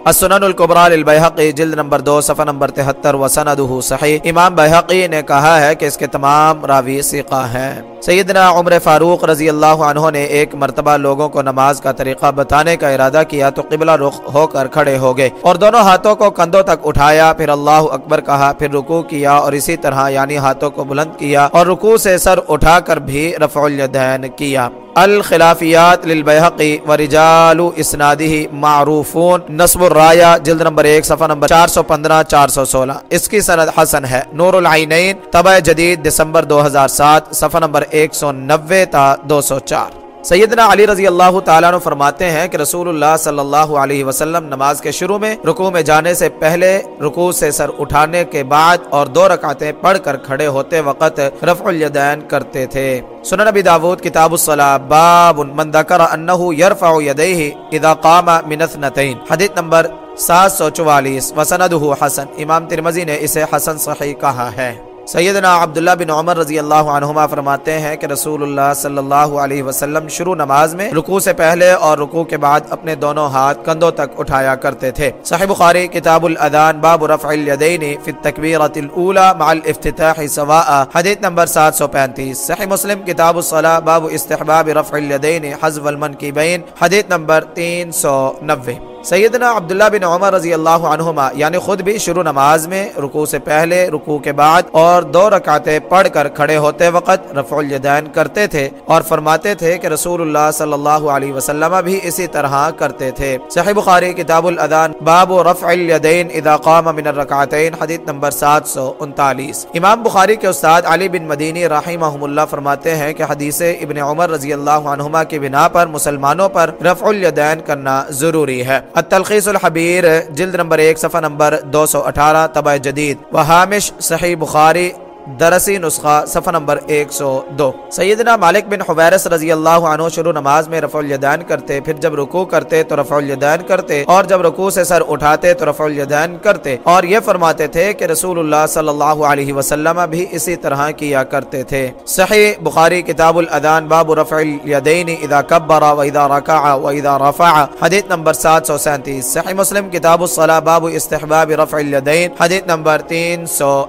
السنن القبرى للبیحقی جلد نمبر دو، صفحہ نمبر تہتر وسندہ صحیح. امام بیحقی نے کہا ہے کہ اس کے تمام راوی سیقہ ہیں۔ سیدنا عمر فاروق رضی اللہ عنہ نے ایک مرتبہ لوگوں کو نماز کا طریقہ بتانے کا ارادہ کیا تو قبلہ رخ ہو کر کھڑے ہو گئے اور دونوں ہاتھوں کو کندھوں تک اٹھایا، پھر اللہ اکبر کہا، پھر رکوع کیا اور اسی طرح یعنی ہاتھوں کو بلند کیا اور رکوع سے سر اٹھا کر بھی رفع الیدین کیا۔ الخلافیات للبیحقی ورجال اسنادہ معروفون، نصب الرایا، جلد نمبر ایک، صفحہ نمبر چار سو پندرہ، چار سو سولہ۔ اس کی سند حسن ہے۔ نور العینین، طبع جدید، دسمبر دو ہزار سات، صفحہ نمبر ایک سو نوے تا دو سو چار۔ سیدنا علی رضی اللہ تعالیٰ عنہ فرماتے ہیں کہ رسول اللہ صلی اللہ علیہ وسلم نماز کے شروع میں رکوع میں جانے سے پہلے رکوع سے سر اٹھانے کے بعد اور دو رکعتیں پڑھ کر کھڑے ہوتے وقت رفع الیدین کرتے تھے۔ سنن نبی داود، کتاب الصلاة باب من ذکر انہو یرفع یدیہ اذا قام من اثنتین۔ حدیث نمبر سات سو چوالیس وسندہ حسن۔ امام ترمزی نے اسے حسن صحیح کہا ہے۔ سیدنا عبداللہ بن عمر رضی اللہ عنہما فرماتے ہیں کہ رسول اللہ صلی اللہ علیہ وسلم شروع نماز میں رکوع سے پہلے اور رکوع کے بعد اپنے دونوں ہاتھ کندھوں تک اٹھایا کرتے تھے۔ صحیح بخاری کتاب الادان باب رفع الیدین فی التکبیرۃ الاولى مع الافتتاح سواء، حدیث نمبر 735 صحیح مسلم کتاب الصلاة باب استحباب رفع الیدین حذف المنکبین، حدیث نمبر 390 سیدنا عبداللہ بن عمر رضی اللہ عنہما یعنی خود بھی شروع نماز میں، رکوع سے پہلے، رکوع کے بعد، اور دو رکعتیں پڑھ کر کھڑے ہوتے وقت رفع الیدین کرتے تھے اور فرماتے تھے کہ رسول اللہ صلی اللہ علیہ وسلم بھی اسی طرح کرتے تھے۔ صحیح بخاری کتاب الادان باب رفع الیدین اذا قام من الرکعتین، حدیث نمبر 739 امام بخاری کے استاد علی بن مدینی رحمہ اللہ فرماتے ہیں کہ حدیث ابن عمر رضی اللہ عنہما کی بنا پر مسلمانوں پر رفع الیدین کرنا ضروری ہے۔ التلخیص الحبیر، جلد نمبر ایک، صفحہ نمبر دو سو اٹھارہ طبع جدید وحامش صحیح بخاری درسی نسخہ صفحہ نمبر ایک سو دو۔ سیدنا مالک بن حویرس رضی اللہ عنہ شروع نماز میں رفع الیدین کرتے، پھر جب رکوع کرتے تو رفع الیدین کرتے، اور جب رکوع سے سر اٹھاتے تو رفع الیدین کرتے۔ اور یہ فرماتے تھے کہ رسول اللہ صلی اللہ علیہ وسلم بھی اسی طرح کیا کرتے تھے۔ صحیح بخاری کتاب الادان باب رفع الیدین اذا کبر و اذا رکع و اذا رفع۔ حدیث نمبر سات سو سینتیس۔ صحیح مسلم کتاب الصلاة باب استحباب رفع الیدین۔ حدیث نمبر تین سو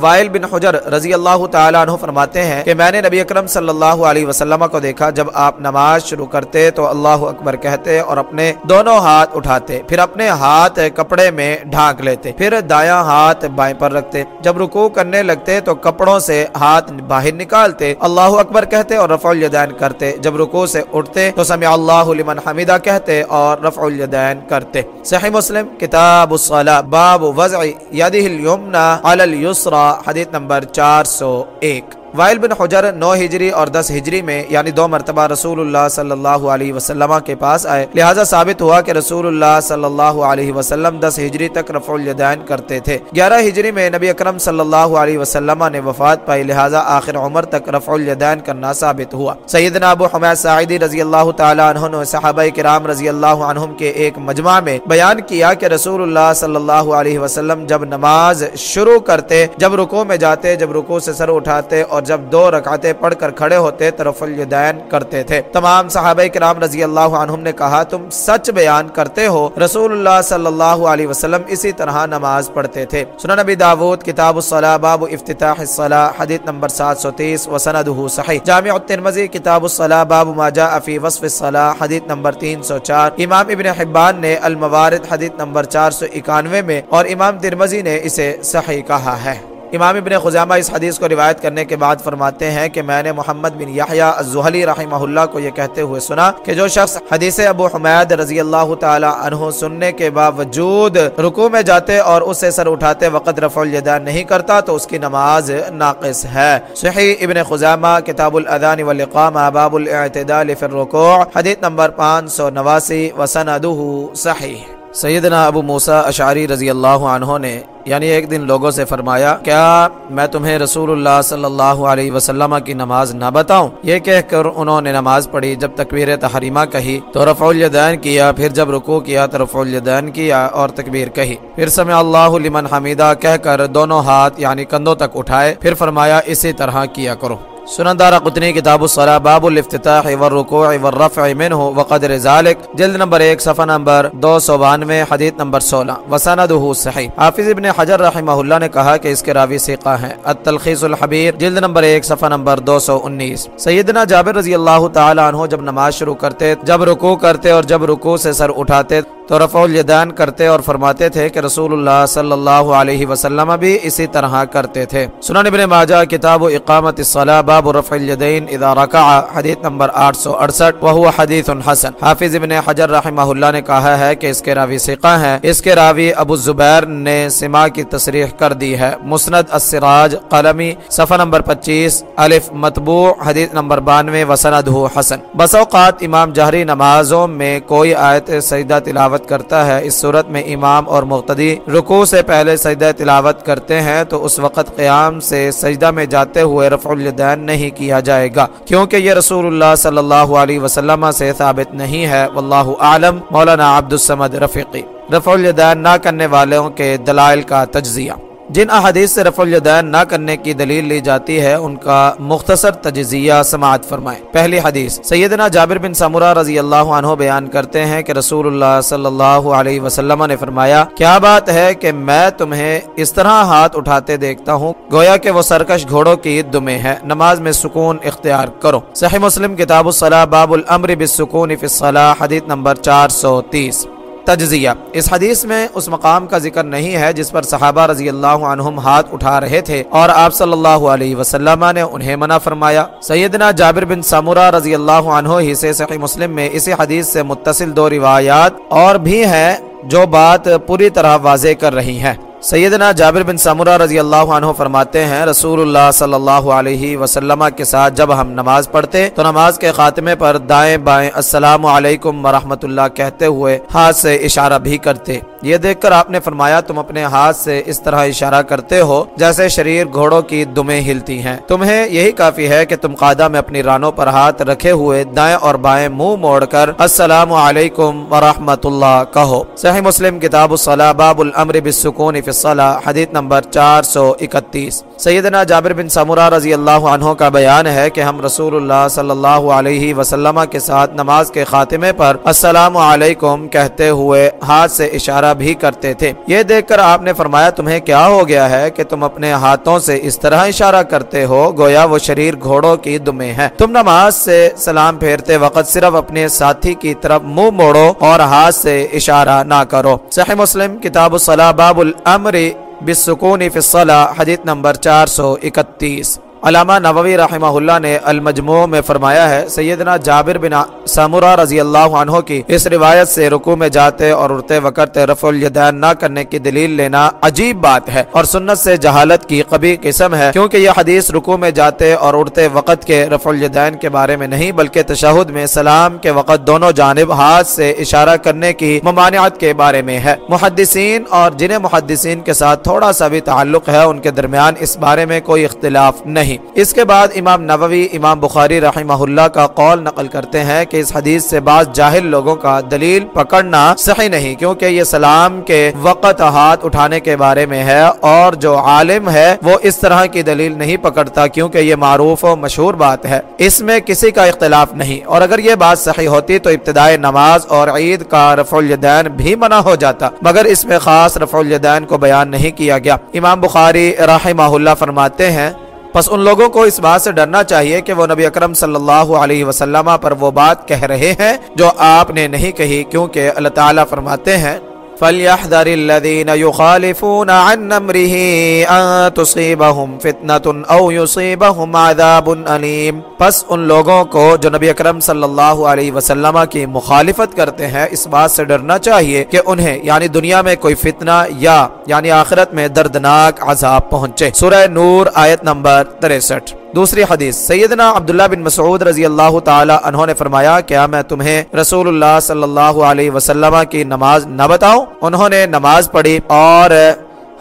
وائل بن حجر رضی اللہ تعالیٰ عنہ فرماتے ہیں کہ میں نے نبی اکرم صلی اللہ علیہ وسلم کو دیکھا جب آپ نماز شروع کرتے تو اللہ اکبر کہتے اور اپنے دونوں ہاتھ اٹھاتے، پھر اپنے ہاتھ کپڑے میں ڈھانک لیتے، پھر دایاں ہاتھ بائیں پر رکھتے، جب رکوع کرنے لگتے تو کپڑوں سے ہاتھ باہر نکالتے، اللہ اکبر کہتے اور رفع الیدین کرتے، جب رکوع سے اٹھتے تو سمع اللہ لمن حمیدہ کہتے اور رفع الیدین کرتے۔ صحیح مسلم، کتاب الصلاة باب وضع یدہ الیمنہ علی یسرا حدیث نمبر چار سو ایک۔ وائل بن حجر نو ہجری اور دس ہجری میں یعنی دو مرتبہ رسول اللہ صلی اللہ علیہ وسلم کے پاس آئے۔ لہٰذا ثابت ہوا کہ رسول اللہ صلی اللہ علیہ وسلم دس ہجری تک رفع الیدین کرتے تھے۔ گیارہ ہجری میں نبی اکرم صلی اللہ علیہ وسلم نے وفات پائی، لہٰذا آخر عمر تک رفع الیدین کرنا ثابت ہوا۔ سیدنا ابو حمید سعیدی رضی اللہ تعالیٰ عنہ نے صحابہ کرام رضی اللہ عنہم کے ایک مجمع میں بیان کیا کہ رسول اللہ صلی اللہ علیہ وسلم جب نماز شروع کرتے، جب رکوع میں جاتے، جب رکوع سے سر اٹھاتے اور جب دو رکعتیں پڑھ کر کھڑے ہوتے طرف الیدین کرتے تھے۔ تمام صحابہ کرام رضی اللہ عنہم نے کہا، تم سچ بیان کرتے ہو؟ رسول اللہ صلی اللہ علیہ وسلم اسی طرح نماز پڑھتے تھے۔ سنن نبی داود، کتاب الصلاة باب افتتاح الصلاة حدیث نمبر 730 وسندہ صحیح۔ جامع الترمذی، کتاب الصلاة باب ما جاء فی وصف الصلاة حدیث نمبر 304 امام ابن حبان نے الموارد، حدیث نمبر 491 میں، اور امام ترمذی نے اسے صحیح کہا ہے۔ امام ابن خزامہ اس حدیث کو روایت کرنے کے بعد فرماتے ہیں کہ میں نے محمد بن یحییٰ الزہلی رحمہ اللہ کو یہ کہتے ہوئے سنا کہ جو شخص حدیث ابو حمید رضی اللہ تعالی عنہ سننے کے باوجود رکوع میں جاتے اور اسے سر اٹھاتے وقت رفع الیدین نہیں کرتا تو اس کی نماز ناقص ہے۔ صحیح ابن خزامہ کتاب الادان والاقامہ باب الاعتدال فی الرکوع، حدیث نمبر پانچ سو نواسی، وسندہ صحیح۔ سیدنا ابو موسیٰ اشعری رضی اللہ عنہ نے یعنی ایک دن لوگوں سے فرمایا، کیا میں تمہیں رسول اللہ صلی اللہ علیہ وسلم کی نماز نہ بتاؤں؟ یہ کہہ کر انہوں نے نماز پڑھی، جب تکبیر تحریمہ کہی تو رفع الیدین کیا، پھر جب رکوع کیا تو رفع الیدین کیا اور تکبیر کہی۔ پھر سمع اللہ لمن حمیدہ کہہ کر دونوں ہاتھ یعنی کندھوں تک اٹھائے، پھر فرمایا، اسی طرح کیا کرو سنندار قطنی کتاب الصلاة باب الافتتاح والرکوع والرفع منہ وقدر ذالک جلد نمبر ایک، صفحہ نمبر دو سو بانوے، حدیث نمبر سولہ۔ وسندہ صحیح۔ حافظ ابن حجر رحمہ اللہ نے کہا کہ اس کے راوی سیقہ ہیں۔ التلخیص الحبیر، جلد نمبر ایک، صفحہ نمبر دو سو انیس۔ سیدنا جابر رضی اللہ تعالی عنہ جب نماز شروع کرتے، جب رکوع کرتے اور جب رکوع سے سر اٹھاتے تو رفع الیدین کرتے اور فرماتے تھے کہ رسول اللہ صلی اللہ علیہ وسلم بھی اسی طرح کرتے تھے۔ سنن ابن ماجہ، کتاب و اقامت الصلاة باب رفع الیدین، اذا رکع، حدیث نمبر 868 وہو حدیث حسن۔ حافظ ابن حجر رحمہ اللہ نے کہا ہے کہ اس کے راوی سقہ ہیں۔ اس کے راوی ابو زبیر نے سما کی تصریح کر دی ہے۔ مسند السراج قلمی، صفحہ نمبر 25 الف مطبوع، حدیث نمبر 92 وسند حسن۔ بس اوقات امام جہری نمازوں میں کوئی آیت سجدہ تلاوت کرتا ہے۔ اس صورت میں امام اور مقتدی رکوع سے پہلے سجدہ تلاوت کرتے ہیں تو اس وقت قیام سے سجدہ میں جاتے ہوئے رفع الدین نہیں کیا جائے گا۔ کیونکہ یہ رسول اللہ صلی اللہ علیہ وسلم سے ثابت نہیں ہے۔ واللہ عالم مولانا عبد السمد رفیقی۔ رفع الدین نہ کرنے والوں کے دلائل کا تجزیہ۔ جن احادیث سے رفع الیدین نہ کرنے کی دلیل لی جاتی ہے، ان کا مختصر تجزیہ سماعت فرمائیں۔ پہلی حدیث، سیدنا جابر بن سمرہ رضی اللہ عنہ بیان کرتے ہیں کہ رسول اللہ صلی اللہ علیہ وسلم نے فرمایا، کیا بات ہے کہ میں تمہیں اس طرح ہاتھ اٹھاتے دیکھتا ہوں؟ گویا کہ وہ سرکش گھوڑوں کی دمیں ہے، نماز میں سکون اختیار کرو۔ صحیح مسلم کتاب الصلاح باب الامر بالسکون فی الصلاح، حدیث نمبر چار سو تیس۔ تجزیہ۔ اس حدیث میں اس مقام کا ذکر نہیں ہے جس پر صحابہ رضی اللہ عنہم ہاتھ اٹھا رہے تھے اور آپ صلی اللہ علیہ وسلم نے انہیں منع فرمایا۔ سیدنا جابر بن سمورہ رضی اللہ عنہ ہی سے صحیح مسلم میں اسی حدیث سے متصل دو روایات اور بھی ہیں جو بات پوری طرح واضح کر رہی ہیں۔ سیدنا جابر بن سمرہ رضی اللہ عنہ فرماتے ہیں، رسول اللہ صلی اللہ علیہ وسلم کے ساتھ جب ہم نماز پڑھتے تو نماز کے خاتمے پر دائیں بائیں السلام علیکم ورحمۃ اللہ کہتے ہوئے ہاتھ سے اشارہ بھی کرتے۔ یہ دیکھ کر آپ نے فرمایا، تم اپنے ہاتھ سے اس طرح اشارہ کرتے ہو جیسے شریر گھوڑوں کی دمیں ہلتی ہیں۔ تمہیں یہی کافی ہے کہ تم قادہ میں اپنی رانوں پر ہاتھ رکھے ہوئے دائیں اور بائیں منہ موڑ کر السلام علیکم ورحمۃ اللہ کہو۔ صحیح مسلم کتاب الصلاح باب الامر بالسکون فی الصلاح حدیث نمبر چار سو اکتیس۔ سیدنا جابر بن سمورہ رضی اللہ عنہ کا بیان ہے کہ ہم رسول اللہ صلی اللہ علیہ وسلم کے ساتھ نماز کے خاتمے پر السلام علیکم کہتے ہوئے ہاتھ سے اشارہ بھی کرتے تھے۔ یہ دیکھ کر آپ نے فرمایا، تمہیں کیا ہو گیا ہے کہ تم اپنے ہاتھوں سے اس طرح اشارہ کرتے ہو؟ گویا وہ شریر گھوڑوں کی دمیں ہیں۔ تم نماز سے سلام پھیرتے وقت صرف اپنے ساتھی کی طرف منہ موڑو اور ہاتھ سے اشارہ نہ کرو۔ صحیح مسلم، کتاب الصلاح، باب الامر بالسکون فی الصلاح، حدیث نمبر چار سو اکتیس۔ علامہ نووی رحمہ اللہ نے المجموع میں فرمایا ہے، سیدنا جابر بن سامورہ رضی اللہ عنہ کی اس روایت سے رکوع میں جاتے اور اڑتے وقت رفع الیدین نہ کرنے کی دلیل لینا عجیب بات ہے اور سنت سے جہالت کی قبی قسم ہے۔ کیونکہ یہ حدیث رکوع میں جاتے اور اڑتے وقت کے رفع الیدین کے بارے میں نہیں، بلکہ تشہد میں سلام کے وقت دونوں جانب ہاتھ سے اشارہ کرنے کی ممانعت کے بارے میں ہے۔ محدثین اور جنہیں محدثین کے ساتھ تھوڑا سا بھی تعلق ہے، ان کے درمیان اس بارے میں کوئی اختلاف نہیں۔ نہیں۔ اس کے بعد امام نووی، امام بخاری رحمہ اللہ کا قول نقل کرتے ہیں کہ اس حدیث سے بعض جاہل لوگوں کا دلیل پکڑنا صحیح نہیں، کیونکہ یہ سلام کے وقت ہاتھ اٹھانے کے بارے میں ہے اور جو عالم ہے وہ اس طرح کی دلیل نہیں پکڑتا، کیونکہ یہ معروف و مشہور بات ہے۔ اس میں کسی کا اختلاف نہیں۔ اور اگر یہ بات صحیح ہوتی تو ابتدائی نماز اور عید کا رفع الیدین بھی منع ہو جاتا، مگر اس میں خاص رفع الیدین کو بیان نہیں کیا گیا۔ امام بخاری رحمہ اللہ فرماتے ہیں پس ان لوگوں کو اس بات سے ڈرنا چاہیے کہ وہ نبی اکرم صلی اللہ علیہ وسلم پر وہ بات کہہ رہے ہیں جو آپ نے نہیں کہی، کیونکہ اللہ تعالیٰ فرماتے ہیں فَلْيَحْذَرِ الَّذِينَ يُخَالِفُونَ عَنْ نَمْرِهِ أَن تُصِيبَهُمْ فِتْنَةٌ أَوْ يُصِيبَهُمْ عَذَابٌ أَلِيمٌ۔ پس ان لوگوں کو جو نبی اکرم صلی اللہ علیہ وسلم کی مخالفت کرتے ہیں، اس بات سے ڈرنا چاہیے کہ انہیں یعنی دنیا میں کوئی فتنہ یا یعنی آخرت میں دردناک عذاب پہنچے۔ سورہ نور آیت نمبر 63 دوسری حدیث، سیدنا عبداللہ بن مسعود رضی اللہ تعالی عنہ نے فرمایا، کیا میں تمہیں رسول اللہ صلی اللہ علیہ وسلم کی نماز نہ بتاؤں؟ انہوں نے نماز پڑھی اور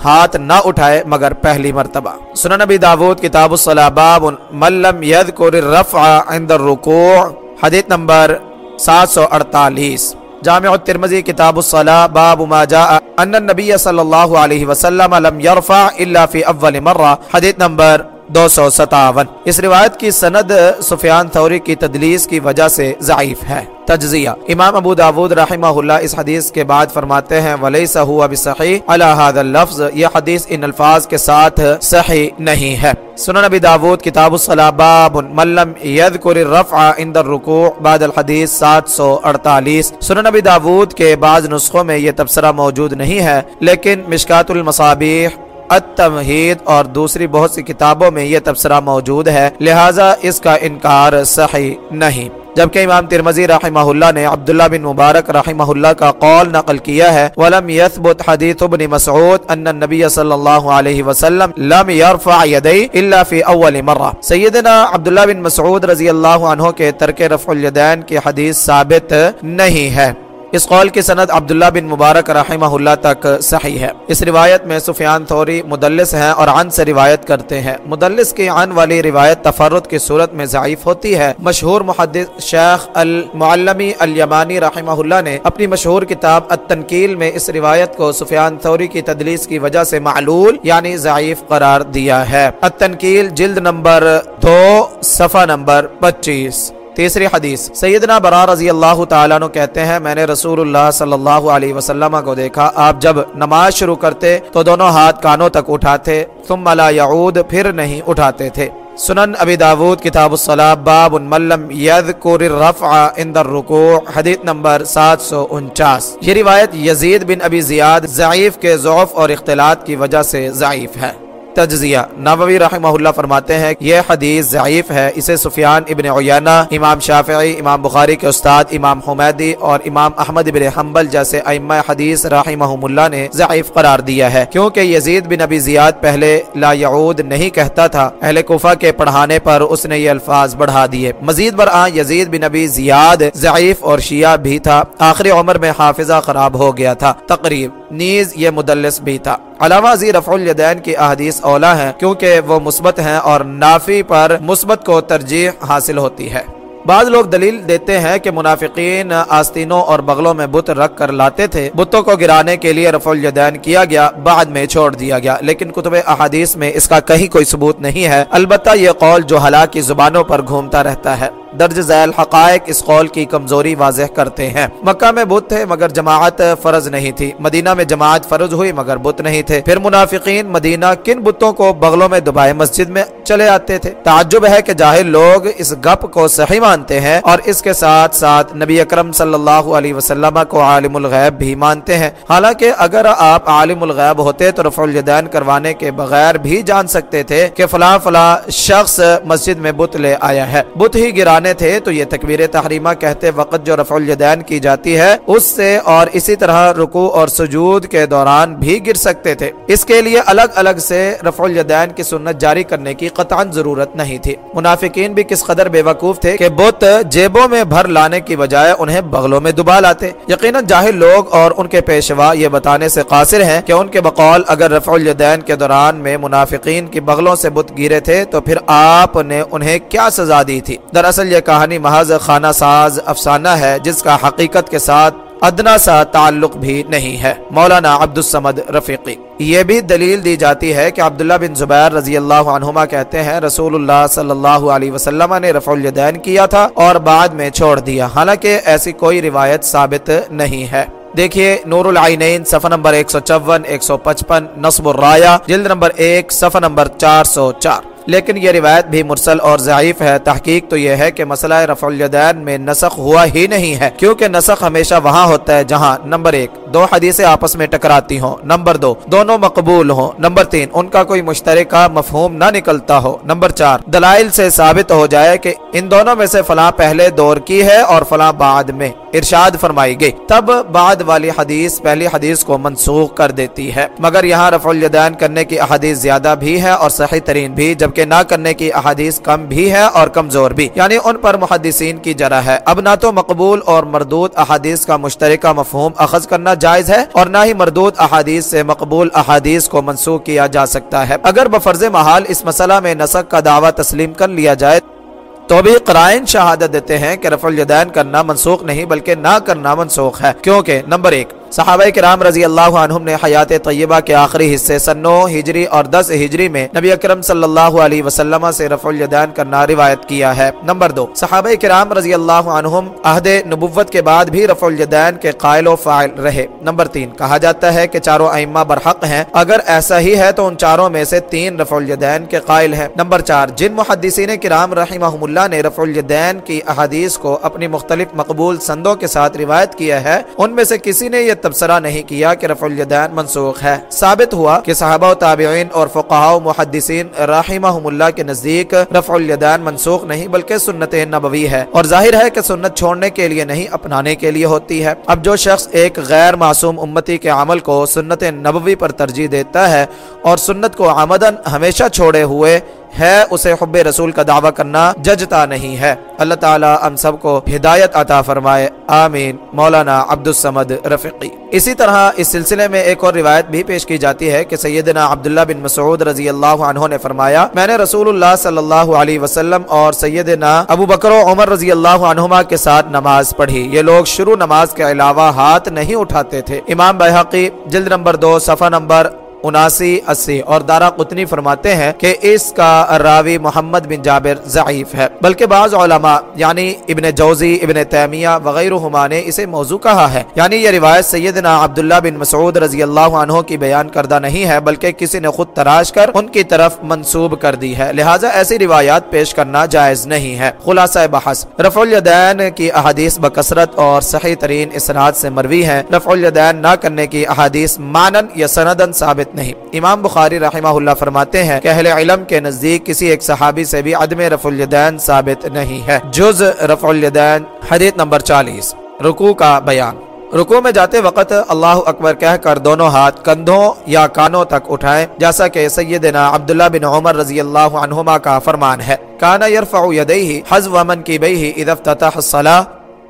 ہاتھ نہ اٹھائے مگر پہلی مرتبہ۔ سنن نبی داود، کتاب باب من لم الرفع عند الرکوع، حدیث نمبر سات سو اڑتالیس۔ جامع الترمذی، کتاب الصلاح، باب ما جاء ان النبی صلی اللہ علیہ وسلم لم يرفع الا في اول مرہ، حدیث نمبر دو سو ستاون۔ اس روایت کی سند سفیان تھوری کی تدلیس کی وجہ سے ضعیف ہے۔ تجزیہ۔ امام ابو داود رحمہ اللہ اس حدیث کے بعد فرماتے ہیں ولیسا ہوا بصحیح، علی هذا اللفظ، یہ حدیث ان الفاظ کے ساتھ صحیح نہیں ہے۔ سنن ابی داود، کتاب الصلاة باب من لم يذكر الرفع عند الرکوع، بعد الحدیث سات سو اڑتالیس۔ سنن ابی داود کے بعض نسخوں میں یہ تبصرہ موجود نہیں ہے، لیکن مشکات المصابیح التمہید اور دوسری بہت سی کتابوں میں یہ تبصرہ موجود ہے، لہٰذا اس کا انکار صحیح نہیں۔ جبکہ امام ترمزی رحمہ اللہ نے عبداللہ بن مبارک رحمہ اللہ کا قول نقل کیا ہے، وَلَمْ يَثْبُتْ حدیث ابن مسعود ان النبی صلی اللہ علیہ وسلم لم يرفع یدی الا فی اول مرہ سیدنا عبداللہ بن مسعود رضی اللہ عنہ کے ترک رفع الیدین کی حدیث ثابت نہیں ہے۔ اس قول کی سند عبداللہ بن مبارک رحمہ اللہ تک صحیح ہے۔ اس روایت میں سفیان تھوری مدلس ہیں اور عن سے روایت کرتے ہیں۔ مدلس کی عن والی روایت تفرد کی صورت میں ضعیف ہوتی ہے۔ مشہور محدث شیخ المعلمی الیمانی رحمہ اللہ نے اپنی مشہور کتاب التنکیل میں اس روایت کو سفیان تھوری کی تدلیس کی وجہ سے معلول یعنی ضعیف قرار دیا ہے۔ التنکیل جلد نمبر دو، صفحہ نمبر پچیس۔ تیسری حدیث، سیدنا برا رضی اللہ تعالیٰ نے کہتے ہیں، میں نے رسول اللہ صلی اللہ علیہ وسلم کو دیکھا، آپ جب نماز شروع کرتے تو دونوں ہاتھ کانوں تک اٹھاتے، ثم لا یعود پھر نہیں اٹھاتے تھے۔ سنن ابی داود، کتاب الصلاة، باب ملم یذکر الرفع عند الرکوع، حدیث نمبر سات سو انچاس۔ یہ روایت یزید بن ابی زیاد ضعیف کے ضعف اور اختلاط کی وجہ سے ضعیف ہے۔ تجزیہ نووی رحمہ اللہ فرماتے ہیں یہ حدیث ضعیف ہے۔ اسے سفیان ابن عیانہ امام شافعی، امام بخاری کے استاد، امام حمیدی اور امام احمد بن حنبل جیسے ائمہ حدیث رحمہم اللہ نے ضعیف قرار دیا ہے۔ کیونکہ یزید بن ابی زیاد پہلے لا یعود نہیں کہتا تھا، اہل کوفہ کے پڑھانے پر اس نے یہ الفاظ بڑھا دیے۔ مزید برآں یزید بن ابی زیاد ضعیف اور شیعہ بھی تھا۔ آخری عمر میں حافظہ خراب ہو گیا تھا۔ تقریب نیز یہ مدلس بھی تھا۔ علاوہ زی رفع الیدین کی احادیث اولا ہیں کیونکہ وہ مثبت ہیں اور نافی پر مثبت کو ترجیح حاصل ہوتی ہے۔ بعض لوگ دلیل دیتے ہیں کہ منافقین آستینوں اور بغلوں میں بت رکھ کر لاتے تھے۔ بتوں کو گرانے کے لیے رفع الیدین کیا گیا، بعد میں چھوڑ دیا گیا۔ لیکن کتب احادیث میں اس کا کہیں کوئی ثبوت نہیں ہے۔ البتہ یہ قول جو ہلاکی زبانوں پر گھومتا رہتا ہے۔ درج ذیل حقائق اس قول کی کمزوری واضح کرتے ہیں۔ مکہ میں بت تھے مگر جماعت فرض نہیں تھی۔ مدینہ میں جماعت فرض ہوئی مگر بت نہیں تھے۔ پھر منافقین مدینہ کن بتوں کو بغلوں میں دبائے مسجد میں چلے آتے تھے۔ تعجب ہے کہ جاہل لوگ اس گپ کو صحیح مانتے ہیں اور اس کے ساتھ ساتھ نبی اکرم صلی اللہ علیہ وسلم کو عالم الغیب بھی مانتے ہیں۔ حالانکہ اگر آپ عالم الغیب ہوتے تو رفع الیدین کروانے کے بغیر بھی جان سکتے تھے کہ فلاں فلاں شخص مسجد میں بت لے آیا ہے۔ بت ہی گرانے تھے تو یہ تکبیر تحریمہ کہتے وقت جو رفع الیدین کی جاتی ہے، اس سے اور اسی طرح رکوع اور سجود کے دوران بھی گر سکتے تھے۔ اس کے لیے الگ الگ سے رفع الیدین کی سنت جاری کرنے کی قطعا ضرورت نہیں تھی۔ منافقین بھی کس قدر بے وقوف تھے کہ بت جیبوں میں بھر لانے کی بجائے انہیں بغلوں میں دبا لاتے۔ یقیناً جاہل لوگ اور ان کے پیشوا یہ بتانے سے قاصر ہیں کہ ان کے بقول اگر رفع الیدین کے دوران میں منافقین کی بغلوں سے بت گرے تھے تو پھر آپ نے انہیں کیا سزا دی تھی۔ دراصل یہ کہانی محض خانہ ساز افسانہ ہے، جس کا حقیقت کے ساتھ ادنا سا تعلق بھی نہیں ہے۔ مولانا عبد السمد رفیقی۔ یہ بھی دلیل دی جاتی ہے کہ عبداللہ بن زبیر رضی اللہ عنہما کہتے ہیں، رسول اللہ صلی اللہ علیہ وسلم نے رفع الیدین کیا تھا اور بعد میں چھوڑ دیا۔ حالانکہ ایسی کوئی روایت ثابت نہیں ہے۔ دیکھیے، نور العینین صفحہ نمبر 154 155 نصب الرایا جلد نمبر ایک، صفحہ نمبر 404 لیکن یہ روایت بھی مرسل اور ضعیف ہے۔ تحقیق تو یہ ہے کہ مسئلہ رفع الیدین میں نسخ ہوا ہی نہیں ہے، کیونکہ نسخ ہمیشہ وہاں ہوتا ہے جہاں نمبر ایک، دو حدیثیں آپس میں ٹکراتی ہوں، نمبر دو، دونوں مقبول ہوں، نمبر تین، ان کا کوئی مشترکہ مفہوم نہ نکلتا ہو، نمبر چار، دلائل سے ثابت ہو جائے کہ ان دونوں میں سے فلاں پہلے دور کی ہے اور فلاں بعد میں۔ ارشاد فرمائی گئی۔ تب بعد والی حدیث پہلی حدیث کو منسوخ کر دیتی ہے۔ مگر یہاں رفع الیدین کرنے کی احادیث زیادہ بھی ہے اور صحیح ترین بھی، جبکہ نہ کرنے کی احادیث کم بھی ہے اور کمزور بھی۔ یعنی ان پر محدثین کی جرح ہے۔ اب نہ تو مقبول اور مردود احادیث کا مشترکہ مفہوم اخذ کرنا جائز ہے اور نہ ہی مردود احادیث سے مقبول احادیث کو منسوخ کیا جا سکتا ہے۔ اگر بفرض محال اس مسئلہ میں نسق کا دعویٰ تسلیم کر لیا جائے تو بھی قرائن شہادت دیتے ہیں کہ رفع الیدین کرنا منسوخ نہیں بلکہ نہ کرنا منسوخ ہے۔ کیونکہ نمبر ایک صحابہ کرام رضی اللہ عنہم نے حیات طیبہ کے آخری حصے سنو ہجری اور دس ہجری میں نبی اکرم صلی اللہ علیہ وسلم سے رفع الیدین کرنا روایت کیا ہے۔ نمبر دو، صحابہ کرام رضی اللہ عنہم عہد نبوت کے بعد بھی رفع الیدین کے قائل و فائل رہے۔ نمبر تین، کہا جاتا ہے کہ چاروں ائمہ برحق ہیں۔ اگر ایسا ہی ہے تو ان چاروں میں سے تین رفع الیدین کے قائل ہیں۔ نمبر چار، جن محدثین کرام رحمہم اللہ نے رفع الیدین کی احادیث کو اپنی مختلف مقبول سندوں کے ساتھ روایت کیا ہے، ان میں سے کسی نے یہ تبصرہ نہیں کیا کہ رفع الیدین منسوخ ہے۔ ثابت ہوا کہ صحابہ و تابعین اور فقہاء و محدثین رحمہم اللہ کے نزدیک رفع الیدین منسوخ نہیں بلکہ سنت نبوی ہے۔ اور ظاہر ہے کہ سنت چھوڑنے کے لیے نہیں، اپنانے کے لیے ہوتی ہے۔ اب جو شخص ایک غیر معصوم امتی کے عمل کو سنت نبوی پر ترجیح دیتا ہے اور سنت کو آمدن ہمیشہ چھوڑے ہوئے ہے اسے حب رسول کا دعویٰ کرنا ججتا نہیں ہے۔ اللہ تعالی ہم سب کو ہدایت عطا فرمائے۔ آمین۔ مولانا عبد السمد رفقی اسی طرح اس سلسلے میں ایک اور روایت بھی پیش کی جاتی ہے کہ سیدنا عبداللہ بن مسعود رضی اللہ عنہ نے فرمایا، میں نے رسول اللہ صلی اللہ علیہ وسلم اور سیدنا ابو بکر و عمر رضی اللہ عنہما کے ساتھ نماز پڑھی۔ یہ لوگ شروع نماز کے علاوہ ہاتھ نہیں اٹھاتے تھے۔ امام بحقی جلد نمبر دو، صفحہ نمبر اناسی، اسی اور دارا قطنی فرماتے ہیں کہ اس کا راوی محمد بن جابر ضعیف ہے۔ بلکہ بعض علماء یعنی ابن جوزی، ابن تیمیہ وغیرہ نے اسے موضوع کہا ہے۔ یعنی یہ روایت سیدنا عبداللہ بن مسعود رضی اللہ عنہ کی بیان کردہ نہیں ہے، بلکہ کسی نے خود تراش کر ان کی طرف منسوب کر دی ہے۔ لہٰذا ایسی روایات پیش کرنا جائز نہیں ہے۔ خلاصہ بحث، رفع الیدین کی احادیث بکثرت اور صحیح ترین اسناد سے مروی ہیں۔ رفع الیدین نہ کرنے کی احادیث مانن یا سندن ثابت ثابت نہیں۔ امام بخاری رحمہ اللہ فرماتے ہیں کہ اہل علم کے نزدیک کسی ایک صحابی سے بھی عدم رفع الیدین ثابت نہیں ہے۔ جز رفع الیدین، حدیث نمبر چالیس۔ رکوع کا بیان۔ رکوع میں جاتے وقت اللہ اکبر کہہ کر دونوں ہاتھ کندھوں یا کانوں تک اٹھائیں، جیسا کہ سیدنا عبداللہ بن عمر رضی اللہ عنہما کا فرمان ہے۔ کانا یرفع یدیہ حزو من کی بیہ اذا افتتح الصلاة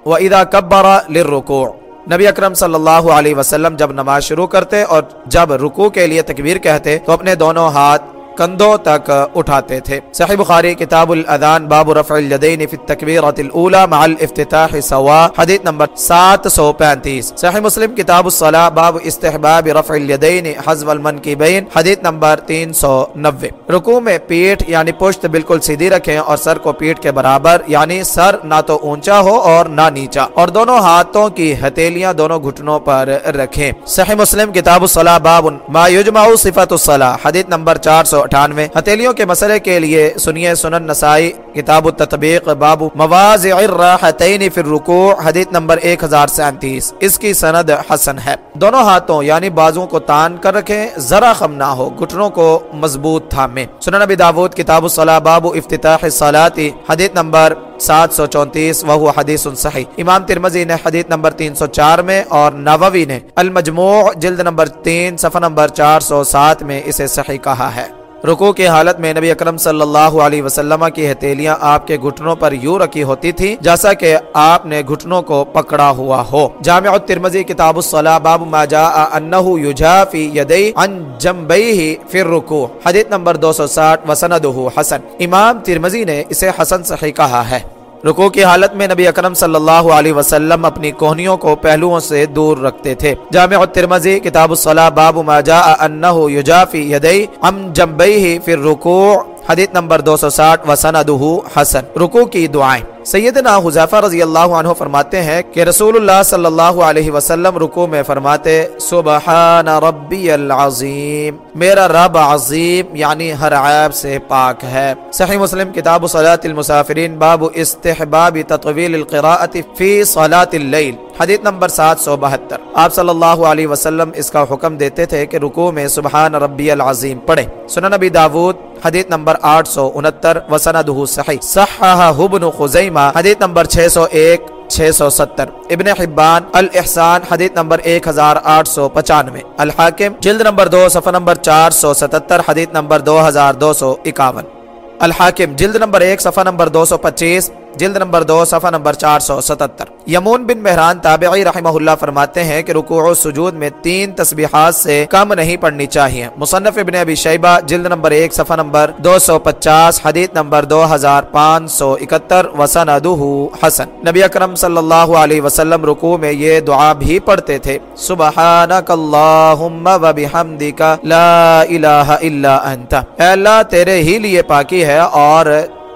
و اذا کبر للرکوع۔ نبی اکرم صلی اللہ علیہ وسلم جب نماز شروع کرتے اور جب رکوع کے لیے تکبیر کہتے تو اپنے دونوں ہاتھ کندھوں تک اٹھاتے تھے۔ صحیح بخاری کتاب الادان باب رفع الیدین فی التکبیرات الاولا مع الافتتاح سوا، حدیث نمبر 735 صحیح مسلم کتاب الصلاة باب استحباب رفع الیدین حزب المنکبین، حدیث نمبر 390 رکوع میں پیٹھ یعنی پشت بالکل سیدھی رکھیں اور سر کو پیٹھ کے برابر یعنی سر نہ تو اونچا ہو اور نہ نیچا۔ اور دونوں ہاتھوں کی ہتیلیاں دونوں گھٹنوں پر رکھیں۔ صحیح مسلم کتاب الصلاة باب ما یجمع صفت الصلاة حدیث نمبر 400 اٹھانوے۔ ہتیلیوں کے مسئلے کے لیے سنیے سنن نسائی، کتاب التطبیق، باب مواضع الراحتین فی الرکوع، حدیث نمبر 1037 اس کی سند حسن ہے۔ دونوں ہاتھوں یعنی بازوں کو تان کر رکھیں، ذرا خم نہ ہو، گھٹنوں کو مضبوط تھامیں۔ سنن نبی داود، کتاب الصلاة باب افتتاح الصلاة حدیث نمبر سات سو چونتیس وہ حدیث صحیح۔ امام ترمزی نے حدیث نمبر تین سو چار میں اور نووی نے المجموع، جلد نمبر تین، صفحہ نمبر چار سو سات میں اسے صحیح کہا ہے۔ رکو کی حالت میں نبی اکرم صلی اللہ علیہ وسلم کی ہتیلیاں آپ کے گھٹنوں پر یوں رکھی ہوتی تھی جیسا کہ آپ نے گھٹنوں کو پکڑا ہوا ہو۔ جامع الترمذی کتاب الصلاح باب ما جاء انه يجافي يدي عن جنبيه في الركوع حدیث نمبر 260 وسندہ حسن۔ امام ترمذی نے اسے حسن صحیح کہا ہے۔ رکو کی حالت میں نبی اکرم صلی اللہ علیہ وسلم اپنی کوہنیوں کو پہلوؤں سے دور رکھتے تھے۔ جامع الترمذی کتاب الصلاة باب ما جاء انه یجافی یدی ام جنبیہ فی الرکوع، حدیث نمبر 260 وسندہ حسن۔ رکو کی دعائیں۔ سیدنا حذیفہ رضی اللہ عنہ فرماتے ہیں کہ رسول اللہ صلی اللہ علیہ وسلم رکو میں فرماتے، سبحان ربی العظیم، میرا رب عظیم یعنی ہر عیب سے پاک ہے۔ صحیح مسلم کتاب صلاة المسافرین، باب استحباب تطویل القراءة فی صلاة اللیل، حدیث نمبر سات سو بہتر۔ آپ صلی اللہ علیہ وسلم اس کا حکم دیتے تھے کہ رکو میں سبحان ربی العظیم پڑھے سنن نبی داود حدیث نمبر آٹھ سو انہتر وسندہ صحیح۔ صححہ ابن خزیمہ، حدیث نمبر چھ سو ایک، چھ سو ستر۔ ابن حبان، الاحسان، حدیث نمبر ایک ہزار آٹھ سو پچانوے۔ الحاکم، جلد نمبر 2 صفحہ نمبر چار سو ستتر، حدیث نمبر دو ہزار دو سو اکاون۔ الحاکم، جلد نمبر 1 صفحہ نمبر دو سو پچیس۔ جلد نمبر دو، صفحہ نمبر چار سو ستتر۔ یمون بن مہران تابعی رحمہ اللہ فرماتے ہیں کہ رکوع و سجود میں تین تسبیحات سے کم نہیں پڑھنی چاہیے۔ مصنف ابن ابی شیبہ، جلد نمبر ایک، صفحہ نمبر دو سو پچاس، حدیث نمبر دو ہزار پانچ سو اکہتر وسندہ حسن۔ نبی اکرم صلی اللہ علیہ وسلم رکوع میں یہ دعا بھی پڑھتے تھے۔ سبحانک اللہم و بحمدک، لا الہ الا انت۔ اے اللہ، تیرے ہی لیے پاکی ہے اور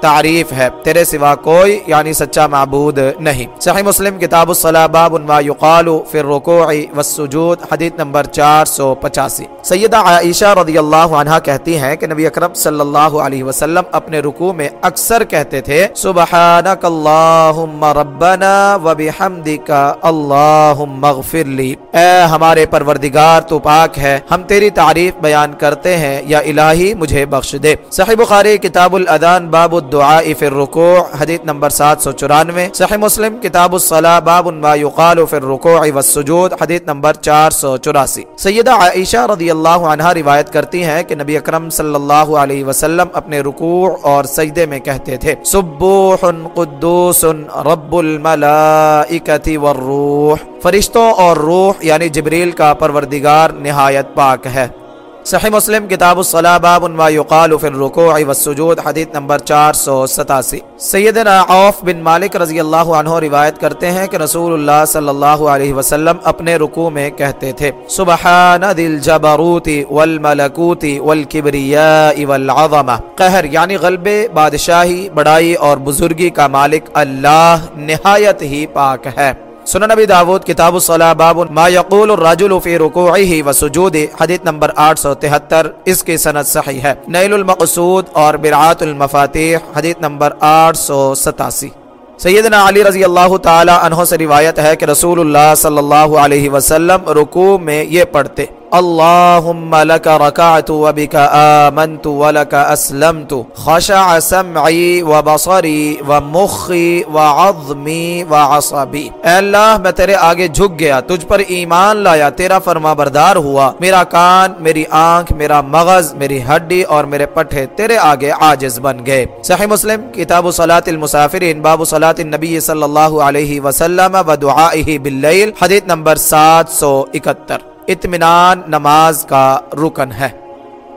تعریف ہے، تیرے سوا کوئی یعنی سچا معبود نہیں۔ صحیح مسلم، کتاب الصلاح، باب ما یقال فی الرکوع والسجود، حدیث نمبر چار سو پچاسی۔ سیدہ عائشہ رضی اللہ عنہ کہتی ہیں کہ نبی اکرم صلی اللہ علیہ وسلم اپنے رکوع میں اکثر کہتے تھے، سبحانک اللہم ربنا و بحمدک اللہم اغفر لی۔ اے ہمارے پروردگار، تو پاک ہے، ہم تیری تعریف بیان کرتے ہیں، یا الہی مجھے بخش دے۔ صحیح بخاری، کتاب الادان، باب الدعاء فی الرکوع حدیث نمبر سات سو چورانوے، صحیح مسلم، کتاب الصلاح باب ما یقال فی الرکوع والسجود، حدیث نمبر چار سو چوراسی۔ سیدہ عائشہ رضی اللہ عنہ روایت کرتی ہیں کہ نبی اکرم صلی اللہ علیہ وسلم اپنے رکوع اور سجدے میں کہتے تھے، سبوح قدوس رب الملائکت والروح فرشتوں اور روح یعنی جبریل کا پروردگار، نہایت پاک ہے۔ صحیح مسلم کتاب الصلاح باب ما یقال فی الرکوع والسجود حدیث نمبر چار سو ستاسی۔ سیدنا عوف بن مالک رضی اللہ عنہ روایت کرتے ہیں کہ رسول اللہ صلی اللہ علیہ وسلم اپنے رکوع میں کہتے تھے، سبحان دل جبروت والملکوت والکبریاء والعظمہ قہر یعنی غلبے، بادشاہی، بڑائی اور بزرگی کا مالک اللہ نہایت ہی پاک ہے۔ سنن نبی داود، کتاب الصلاح، باب ما یقول الرجل فی رکوعه و سجوده حدیث نمبر 873 اس کی سند صحیح ہے۔ نیل المقصود اور برعات المفاتیح، حدیث نمبر 887 سیدنا علی رضی اللہ تعالی عنہ سے روایت ہے کہ رسول اللہ صلی اللہ علیہ وسلم رکوع میں یہ پڑھتے۔ اللهم لك ركعت وبك آمنت ولك أسلمت. خشع سمعي وبصري ومخي وعظمي وعصبي. اے اللہ، میں تیرے آگے جھک گیا، تجھ پر ایمان لایا، تیرا فرما بردار ہوا۔ میرا کان، میری آنکھ، میرا مغز، میری ہڈی اور میرے پٹھے تیرے آگے عاجز بن گئے۔ صحیح مسلم، کتاب صلاة المسافرین، باب صلاة النبی صلی اللہ علیہ وسلم و دعائه باللیل، حدیث نمبر سات سو اکتر اطمینان نماز کا رکن ہے۔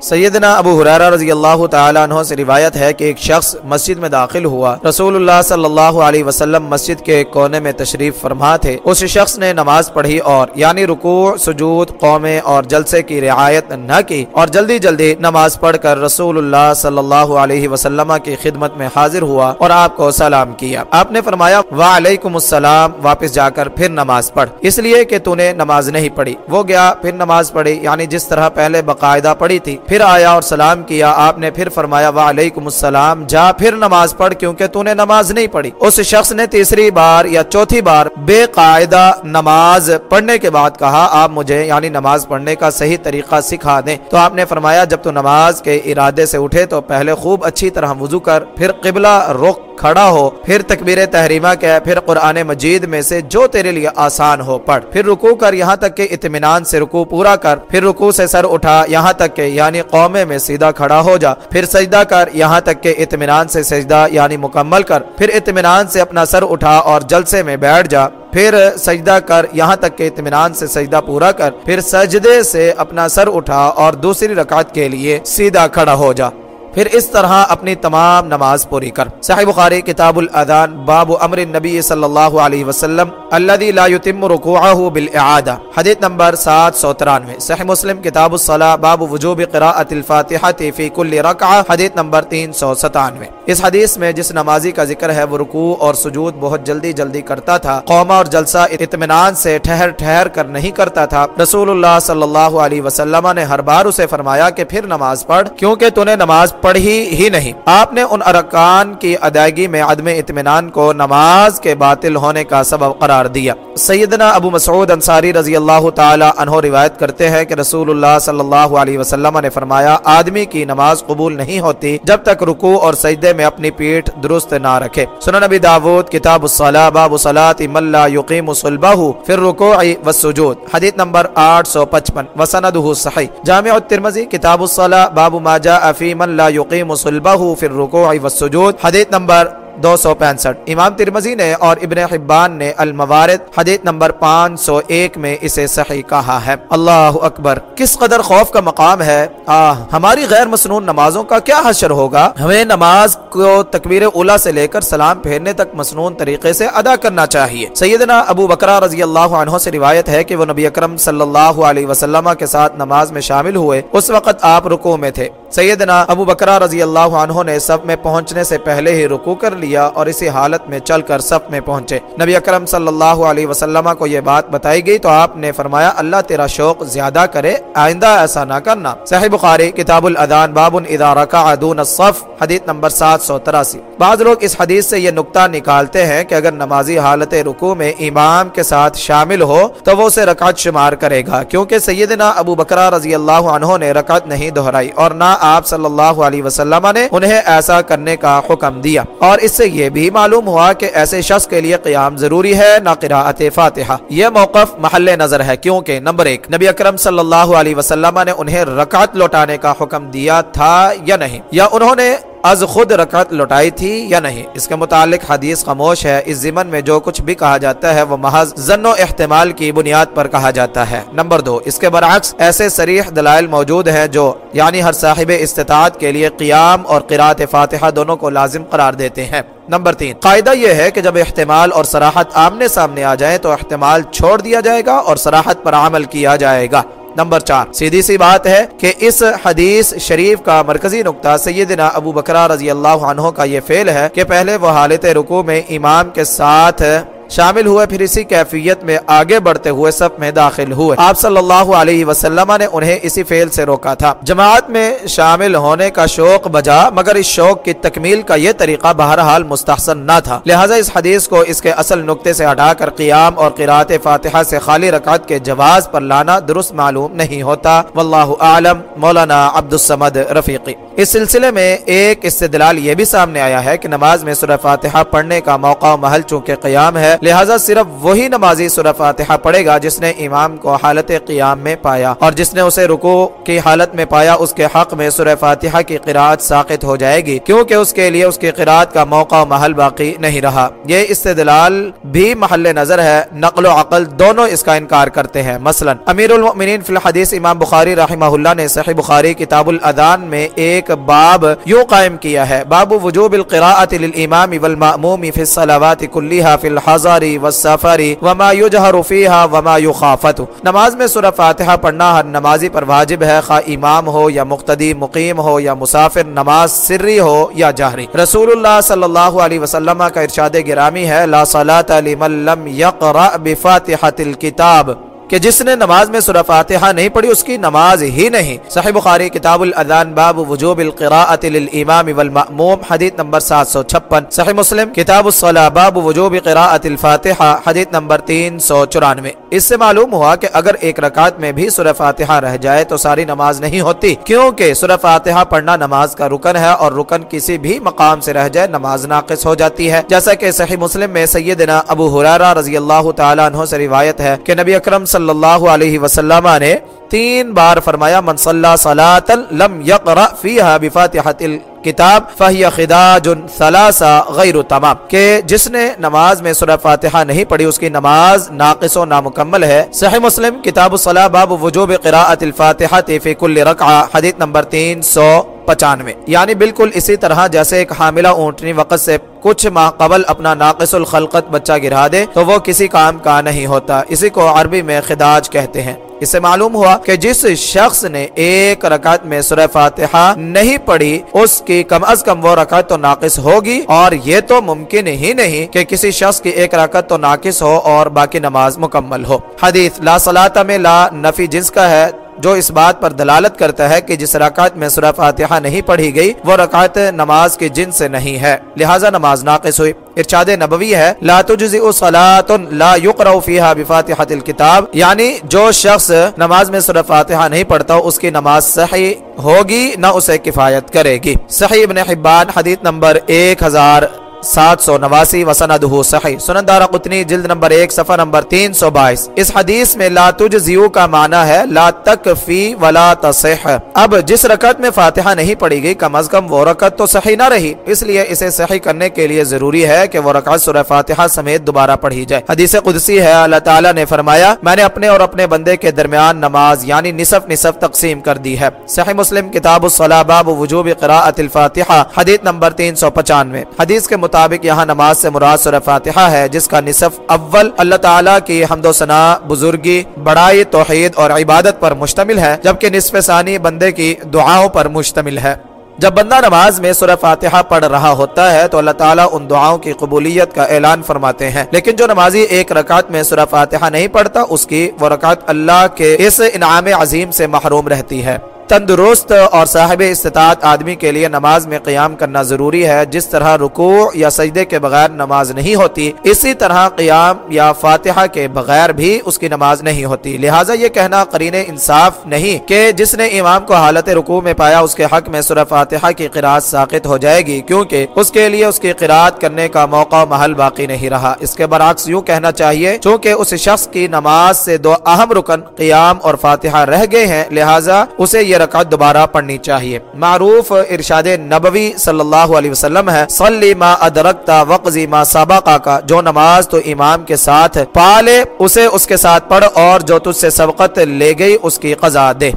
سیدنا ابو حریرہ رضی اللہ تعالیٰ عنہ سے روایت ہے کہ ایک شخص مسجد میں داخل ہوا۔ رسول اللہ صلی اللہ علیہ وسلم مسجد کے کونے میں تشریف فرما تھے۔ اس شخص نے نماز پڑھی اور یعنی رکوع، سجود قومے اور جلسے کی رعایت نہ کی اور جلدی جلدی نماز پڑھ کر رسول اللہ صلی اللہ علیہ وسلم کی خدمت میں حاضر ہوا اور آپ کو سلام کیا۔ آپ نے فرمایا، وعلیکم السلام، واپس جا کر پھر نماز پڑھ۔ اس لیے کہ تو نے نماز نہیں پڑھی۔ وہ گیا، پھر نماز پڑھی یعنی جس طرح پہلے باقاعدہ پڑھی تھی۔ پھر آیا اور سلام کیا، آپ نے پھر فرمایا، وعلیکم السلام، جا پھر نماز پڑھ کیونکہ تو نے نماز نہیں پڑھی۔ اس شخص نے تیسری بار یا چوتھی بار بے قاعدہ نماز پڑھنے کے بعد کہا، آپ مجھے یعنی نماز پڑھنے کا صحیح طریقہ سکھا دیں۔ تو آپ نے فرمایا، جب تو نماز کے ارادے سے اٹھے تو پہلے خوب اچھی طرح وضو کر، پھر قبلہ رخ کھڑا ہو، پھر تکبیر تحریمہ کہ پھر قرآن مجید میں سے جو تیرے لیے آسان ہو، پڑھ۔ پھر رکو کر، یہاں تک کہ اطمینان سے رکو پورا کر۔ پھر رکو سے سر اٹھا، یہاں تک کہ یعنی قومے میں سیدھا کھڑا ہو جا۔ پھر سجدہ کر، یہاں تک کہ اطمینان سے سجدہ یعنی مکمل کر۔ پھر اطمینان سے اپنا سر اٹھا اور جلسے میں بیٹھ جا۔ پھر سجدہ کر، یہاں تک کہ اطمینان سے سجدہ پورا کر۔ پھر سجدے سے اپنا سر اٹھا اور دوسری رکعت کے لیے سیدھا کھڑا ہو جا۔ پھر اس طرح اپنی تمام نماز پوری کر۔ صحیح بخاری کتاب الادان باب امر النبی صلی اللہ علیہ وسلم الذي لا يتم ركوعه بالاعاده حدیث نمبر 793 صحیح مسلم، کتاب الصلاة، باب وجوب قراءة الفاتحة في كل ركعه حدیث نمبر 397 اس حدیث میں جس نمازی کا ذکر ہے، وہ رکوع اور سجود بہت جلدی جلدی کرتا تھا۔ قوما اور جلسہ اطمینان سے ٹھہر ٹھہر کر نہیں کرتا تھا۔ رسول اللہ صلی اللہ علیہ وسلم نے ہر بار اسے فرمایا کہ پھر نماز پڑھ، کیونکہ تو نے نماز پڑھی ہی نہیں۔ آپ نے ان ارکان کی ادائیگی میں عدم اطمینان کو نماز کے باطل ہونے کا سبب قرار دیا۔ سیدنا ابو مسعود انصاری رضی اللہ تعالی عنہ روایت کرتے ہیں کہ رسول اللہ صلی اللہ علیہ وسلم نے فرمایا، آدمی کی نماز قبول نہیں ہوتی جب تک رکوع اور سجدے میں اپنی پیٹھ درست نہ رکھے۔ سنن نبی داود، کتاب الصلاة باب صلاة من لا يقيم صلبه في الركوع والسجود حدیث نمبر 855 وسندہ صحیح۔ جامع الترمذی، کتاب الصلاة باب ما جاء في من لا يقيم صلبه في الركوع والسجود حدیث نمبر دو سو پینسٹھ۔ امام ترمزی نے اور ابن حبان نے الموارد حدیث نمبر پانچ سو ایک میں اسے صحیح کہا ہے۔ اللہ اکبر، کس قدر خوف کا مقام ہے؟ آہ، ہماری غیر مسنون نمازوں کا کیا حشر ہوگا؟ ہمیں نماز کو تکبیر اولا سے لے کر سلام پھیرنے تک مسنون طریقے سے ادا کرنا چاہیے۔ سیدنا ابو بکرا رضی اللہ عنہ سے روایت ہے کہ وہ نبی اکرم صلی اللہ علیہ وسلم کے ساتھ نماز میں شامل ہوئے۔ اس وقت آپ رکو میں تھے۔ سیدنا ابو بکرا رضی اللہ عنہ نے سب میں پہنچنے سے پہلے ہی رکو کر لیا۔ اور اسی حالت میں چل کر سب میں پہنچے۔ نبی اکرم صلی اللہ علیہ وسلم کو یہ بات بتائی گئی تو آپ نے فرمایا، اللہ تیرا شوق زیادہ کرے، آئندہ ایسا نہ کرنا۔ صحیح بخاری، کتاب الادان باب اذا رکع دون الصف، حدیث نمبر سات سو تراسی۔ بعض لوگ اس حدیث سے یہ نکتہ نکالتے ہیں کہ اگر نمازی حالت رکو میں امام کے ساتھ شامل ہو تو وہ اسے رکعت شمار کرے گا، کیونکہ سیدنا ابو بکرا رضی اللہ عنہ نے رکعت نہیں دہرائی اور نہ آپ صلی اللہ علیہ وسلم نے انہیں ایسا کرنے کا حکم دیا۔ اور اس سے یہ بھی معلوم ہوا کہ ایسے شخص کے لیے قیام ضروری ہے، نہ قراءت فاتحہ۔ یہ موقف محل نظر ہے، کیونکہ نمبر ایک، نبی اکرم صلی اللہ علیہ وسلم نے انہیں رکعت لوٹانے کا حکم دیا تھا یا نہیں؟ یا انہوں نے از خود رکعت لوٹائی تھی یا نہیں؟ اس کے متعلق حدیث خاموش ہے۔ اس زمن میں جو کچھ بھی کہا جاتا ہے، وہ محض زن و احتمال کی بنیاد پر کہا جاتا ہے۔ نمبر دو، اس کے برعکس ایسے سریح دلائل موجود ہیں جو یعنی ہر صاحب استطاعت کے لیے قیام اور قرات فاتحہ دونوں کو لازم قرار دیتے ہیں۔ نمبر تین، قاعدہ یہ ہے کہ جب احتمال اور سراحت آمنے سامنے آ جائے تو احتمال چھوڑ دیا جائے گا اور سراحت پر عمل کیا جائے گا۔ نمبر چار۔ سیدھی سی بات ہے کہ اس حدیث شریف کا مرکزی نقطہ سیدنا ابو بکرہ رضی اللہ عنہ کا یہ فعل ہے کہ پہلے وہ حالت رکو میں امام کے ساتھ شامل ہوئے، پھر اسی کیفیت میں آگے بڑھتے ہوئے سب میں داخل ہوئے۔ آپ صلی اللہ علیہ وسلم نے انہیں اسی فیل سے روکا تھا۔ جماعت میں شامل ہونے کا شوق بجا، مگر اس شوق کی تکمیل کا یہ طریقہ بہرحال مستحسن نہ تھا۔ لہٰذا اس حدیث کو اس کے اصل نقطے سے ہٹا کر قیام اور قرات فاتحہ سے خالی رکعت کے جواز پر لانا درست معلوم نہیں ہوتا۔ واللہ عالم مولانا عبد السمد رفیقی۔ اس سلسلے میں ایک استدلال یہ بھی سامنے آیا ہے کہ نماز میں سورہ فاتحہ پڑھنے کا موقع و محل چونکہ قیام ہے لہٰذا صرف وہی نمازی سورہ فاتحہ پڑھے گا جس نے امام کو حالت قیام میں پایا اور جس نے اسے رکو کی حالت میں پایا، اس کے حق میں سورہ فاتحہ کی قرآت ساقط ہو جائے گی، کیونکہ اس کے لیے اس کی قرآت کا موقع و محل باقی نہیں رہا۔ یہ استدلال بھی محل نظر ہے، نقل و عقل دونوں اس کا انکار کرتے ہیں۔ مثلا، امیر المؤمنین فی الحدیث امام بخاری رحمہ اللہ نے صحیح بخاری کتاب الادان میں ایک باب یوں قائم کیا ہے، باب وجوب القراءة للامام والمأموم فی الصلاوات کلیہا فی الحضار والسفر وما یجہر فیہا وما یخافت۔ نماز میں سورہ فاتحہ پڑھنا ہر نمازی پر واجب ہے، خواہ امام ہو یا مقتدی، مقیم ہو یا مسافر، نماز سری ہو یا جہری۔ رسول اللہ صلی اللہ علیہ وسلم کا ارشاد گرامی ہے، لا صلاة لمن لم یقرأ بفاتحة الكتاب۔ کہ جس نے نماز میں سورہ فاتحہ نہیں پڑھی، اس کی نماز ہی نہیں۔ صحیح بخاری کتاب الاذان، باب وجوب القراءة للامام والمأموم، حدیث نمبر 756 صحیح مسلم، کتاب الصلاة باب وجوب قراءة الفاتحہ، حدیث نمبر 394 اس سے معلوم ہوا کہ اگر ایک رکعت میں بھی سورہ فاتحہ رہ جائے تو ساری نماز نہیں ہوتی، کیونکہ سورہ فاتحہ پڑھنا نماز کا رکن ہے اور رکن کسی بھی مقام سے رہ جائے نماز ناقص ہو جاتی ہے۔ جیسا کہ صحیح مسلم میں سیدنا ابو حرارہ رضی اللہ تعالیٰ عنہ سے روایت ہے کہ نبی اکرم صلی صلی اللہ علیہ وسلم نے تین بار فرمایا، من صلی صلاة لم یقرأ فیہا بفاتحة الكتاب فہی خداج ثلاثہ غیر تمام. کہ جس نے نماز میں سورہ فاتحہ نہیں پڑھی، اس کی نماز ناقص و نامکمل ہے۔ صحیح مسلم، کتاب الصلاة باب وجوب قراءة الفاتحة فی کل رکعہ، حدیث نمبر تین سو پچانوے۔ یعنی بالکل اسی طرح جیسے ایک حاملہ اونٹنی وقت سے کچھ ماہ قبل اپنا ناقص الخلقت بچہ گرا دے، تو وہ کسی کام کا نہیں ہوتا۔ اسی کو عربی میں خداج کہتے ہیں۔ اس سے معلوم ہوا کہ جس شخص نے ایک رکعت میں سورہ فاتحہ نہیں پڑھی، اس کی کم از کم وہ رکعت تو ناقص ہوگی۔ اور یہ تو ممکن ہی نہیں کہ کسی شخص کی ایک رکعت تو ناقص ہو اور باقی نماز مکمل ہو۔ حدیث لا صلاة میں لا نفی جنس کا ہے۔ جو اس بات پر دلالت کرتا ہے کہ جس رکعت میں سورہ فاتحہ نہیں پڑھی گئی، وہ رکعت نماز کے جن سے نہیں ہے۔ لہٰذا نماز ناقص ہوئی۔ ارشاد نبوی ہے، لا تجزئ صلاة لا يقرأ فيها بفاتحة الكتاب یعنی جو شخص نماز میں سورہ فاتحہ نہیں پڑھتا، اس کی نماز صحیح ہوگی، نہ اسے کفایت کرے گی۔ صحیح ابن حبان، حدیث نمبر ایک ہزار سات سو نواسی وسند صحیح۔ سنن دارا قطنی جلد نمبر ایک، صفحہ نمبر تین سو بائیس۔ اس حدیث میں لا تجزیو کا معنی ہے لا تکفی ولا تصح۔ اب جس رکعت میں فاتحہ نہیں پڑی گئی، کم از کم وہ رکعت تو صحیح نہ رہی۔ اس لیے اسے صحیح کرنے کے لیے ضروری ہے کہ وہ رکعت سورہ فاتحہ سمیت دوبارہ پڑھی جائے۔ حدیث قدسی ہے، اللہ تعالیٰ نے فرمایا، میں نے اپنے اور اپنے بندے کے درمیان نماز یعنی نصف نصف تقسیم کر دی ہے۔ صحیح مسلم کتاب الصلاح باب وجوب قراءت الفاتحہ، حدیث نمبر تین سو پچانوے۔ حدیث کے مطابق یہاں نماز سے مراد سورہ فاتحہ ہے، جس کا نصف اول اللہ تعالیٰ کی حمد و ثناء، بزرگی، بڑائی، توحید اور عبادت پر مشتمل ہے، جبکہ نصف ثانی بندے کی دعاؤں پر مشتمل ہے۔ جب بندہ نماز میں سورہ فاتحہ پڑھ رہا ہوتا ہے، تو اللہ تعالیٰ ان دعاؤں کی قبولیت کا اعلان فرماتے ہیں۔ لیکن جو نمازی ایک رکعت میں سورہ فاتحہ نہیں پڑھتا، اس کی وہ رکعت اللہ کے اس انعام عظیم سے محروم رہتی ہے۔ تندرست اور صاحب استطاعت آدمی کے لیے نماز میں قیام کرنا ضروری ہے۔ جس طرح رکوع یا سجدے کے بغیر نماز نہیں ہوتی، اسی طرح قیام یا فاتحہ کے بغیر بھی اس کی نماز نہیں ہوتی۔ لہٰذا یہ کہنا قرین انصاف نہیں کہ جس نے امام کو حالت رکوع میں پایا، اس کے حق میں سورہ فاتحہ کی قرآن ساقط ہو جائے گی، کیونکہ اس کے لیے اس کی قرآن کرنے کا موقع محل باقی نہیں رہا۔ اس کے برعکس یوں کہنا چاہیے، چونکہ اس شخص کی نماز سے دو اہم رکن قیام اور فاتحہ رہ گئے ہیں، لہٰذا اسے یہ رکعت دوبارہ پڑھنی چاہیے۔ معروف ارشاد نبوی صلی اللہ علیہ وسلم ہے، صلی ما ادرکتا وقزی ما سابقہ کا جو نماز تو امام کے ساتھ پالے اسے اس کے ساتھ پڑھ اور جو تجھ سے سبقت لے گئی اس کی قضا دے۔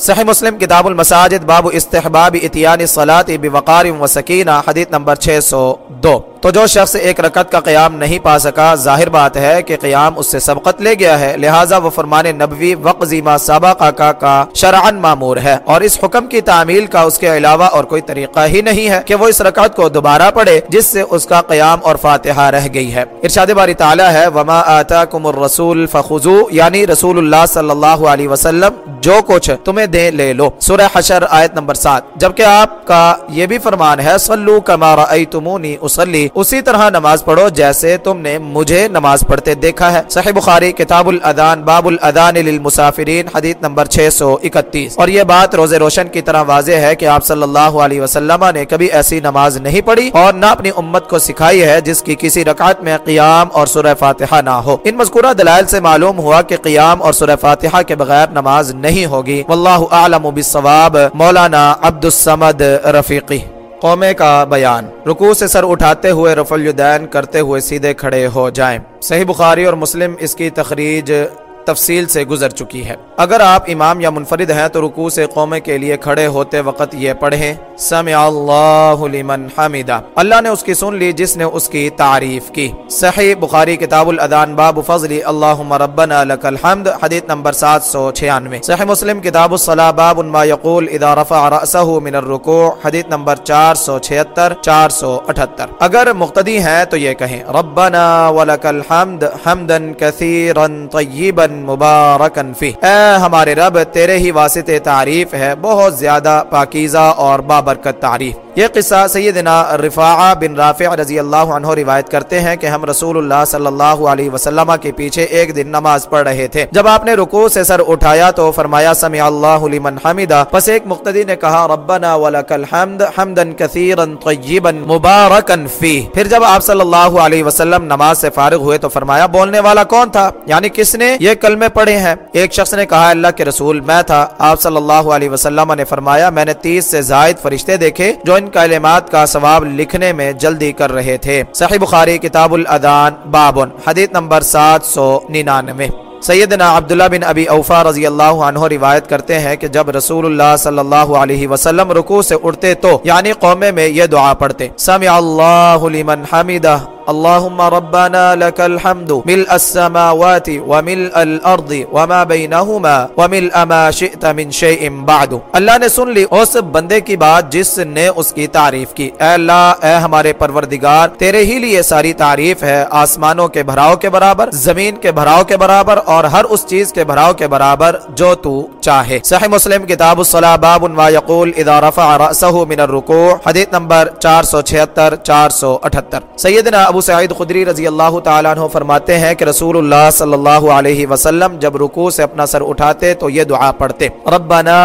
صحیح مسلم کتاب المساجد باب استحباب اتیان صلاة بوقار و سکینہ، حدیث نمبر 602 تو جو شخص ایک رکعت کا قیام نہیں پا سکا، ظاہر بات ہے کہ قیام اس سے سبقت لے گیا ہے، لہٰذا وہ فرمان نبوی وقزی ما سابقہ کا کا شرعن معمور ہے۔ اور اس حکم کی تعمیل کا اس کے علاوہ اور کوئی طریقہ ہی نہیں ہے کہ وہ اس رکعت کو دوبارہ پڑھے، جس سے اس کا قیام اور فاتحہ رہ گئی ہے۔ ارشاد باری تعالیٰ ہے، وما آتاکم الرسول فخذو یعنی رسول اللہ صلی اللہ علیہ وسلم، جو کچھ تمہیں دے لے لو۔ سورہ حشر آیت نمبر سات۔ جبکہ آپ کا یہ بھی فرمان ہے، صلو کما رأیتمونی اصلی۔ اسی طرح نماز پڑھو جیسے تم نے مجھے نماز پڑھتے دیکھا ہے۔ صحیح بخاری، کتاب الادان، باب الادان للمسافرین، حدیث نمبر 631 اور یہ بات روز روشن کی طرح واضح ہے کہ آپ صلی اللہ علیہ وسلم نے کبھی ایسی نماز نہیں پڑھی اور نہ اپنی امت کو سکھائی ہے جس کی کسی رکعت میں قیام اور سورہ فاتحہ نہ ہو۔ ان مذکورہ دلائل سے معلوم ہوا کہ قیام اور سورہ فاتحہ کے بغیر نماز نہیں ہوگی۔ واللہ اعلم بالصواب، مولانا عبد السمد رفیقی۔ قومے کا بیان۔ رکوع سے سر اٹھاتے ہوئے رفع الیدین کرتے ہوئے سیدھے کھڑے ہو جائیں۔ صحیح بخاری اور مسلم اس کی تخریج تفصیل سے گزر چکی ہے۔ اگر آپ امام یا منفرد ہیں تو رکوع سے قومے کے لیے کھڑے ہوتے وقت یہ پڑھیں، سمع اللہ لمن حمیدہ اللہ نے اس کی سن لی، جس نے اس کی تعریف کی۔ صحیح بخاری کتاب الادان، باب فضل، اللہم ربنا لک الحمد، حدیث نمبر 796 صحیح مسلم کتاب الصلاة باب ما يقول اذا رفع رأسه من الرکوع، حدیث نمبر 476 478 اگر مقتدی ہیں تو یہ کہیں، ربنا ولک الحمد حمدا کثیرا طیبا مبارکن فی۔ اے ہمارے رب، تیرے ہی واسطے تعریف ہے، بہت زیادہ پاکیزہ اور بابرکت تعریف۔ یہ قصہ سیدنا رفاعہ بن رافع رضی اللہ عنہ روایت کرتے ہیں کہ ہم رسول اللہ صلی اللہ علیہ وسلم کے پیچھے ایک دن نماز پڑھ رہے تھے۔ جب آپ نے رکوع سے سر اٹھایا تو فرمایا، سمع اللہ لمن حمدہ۔ پس ایک مقتدی نے کہا، ربنا ولک الحمد حمدا کثیرا طیبا مبارکا فی پھر جب آپ صلی اللہ علیہ وسلم نماز سے فارغ ہوئے تو فرمایا، بولنے والا کون تھا؟ یعنی کس نے یہ کلمے پڑھے ہیں؟ ایک شخص نے کہا، اللہ کے رسول میں تھا۔ آپ صلی اللہ علیہ وسلم نے فرمایا، میں نے تیس سے زائد فرشتے دیکھے جو ان کلمات کا ثواب لکھنے میں جلدی کر رہے تھے۔ صحیح بخاری کتاب الادان، بابن، حدیث نمبر سات سو ننانوے۔ سیدنا عبداللہ بن ابی اوفا رضی اللہ عنہ روایت کرتے ہیں کہ جب رسول اللہ صلی اللہ علیہ وسلم رکوع سے اٹھتے تو یعنی قومے میں یہ دعا پڑھتے، سمع اللہ لمن حمدہ اللهم ربنا لك الحمد، ملء السماوات وملء الارض وما بينهما وملء ما شئت من شيء بعد. اللہ نے سن لی اس بندے کی بات جس نے اس کی تعریف کی۔ اے اللہ، اے ہمارے پروردگار، تیرے ہی لیے ساری تعریف ہے، آسمانوں کے بھراؤ کے برابر، زمین کے بھراؤ کے برابر اور ہر اس چیز کے بھراؤ کے برابر جو تو چاہے۔ صحیح مسلم کتاب الصلاة باب و یقول اذا رفع رأسه من الرکوع، حدیث نمبر 476 478 سیدنا ابو ابو سعید خدری رضی اللہ تعالیٰ عنہ فرماتے ہیں کہ رسول اللہ صلی اللہ علیہ وسلم جب رکوع سے اپنا سر اٹھاتے تو یہ دعا پڑھتے۔ ربنا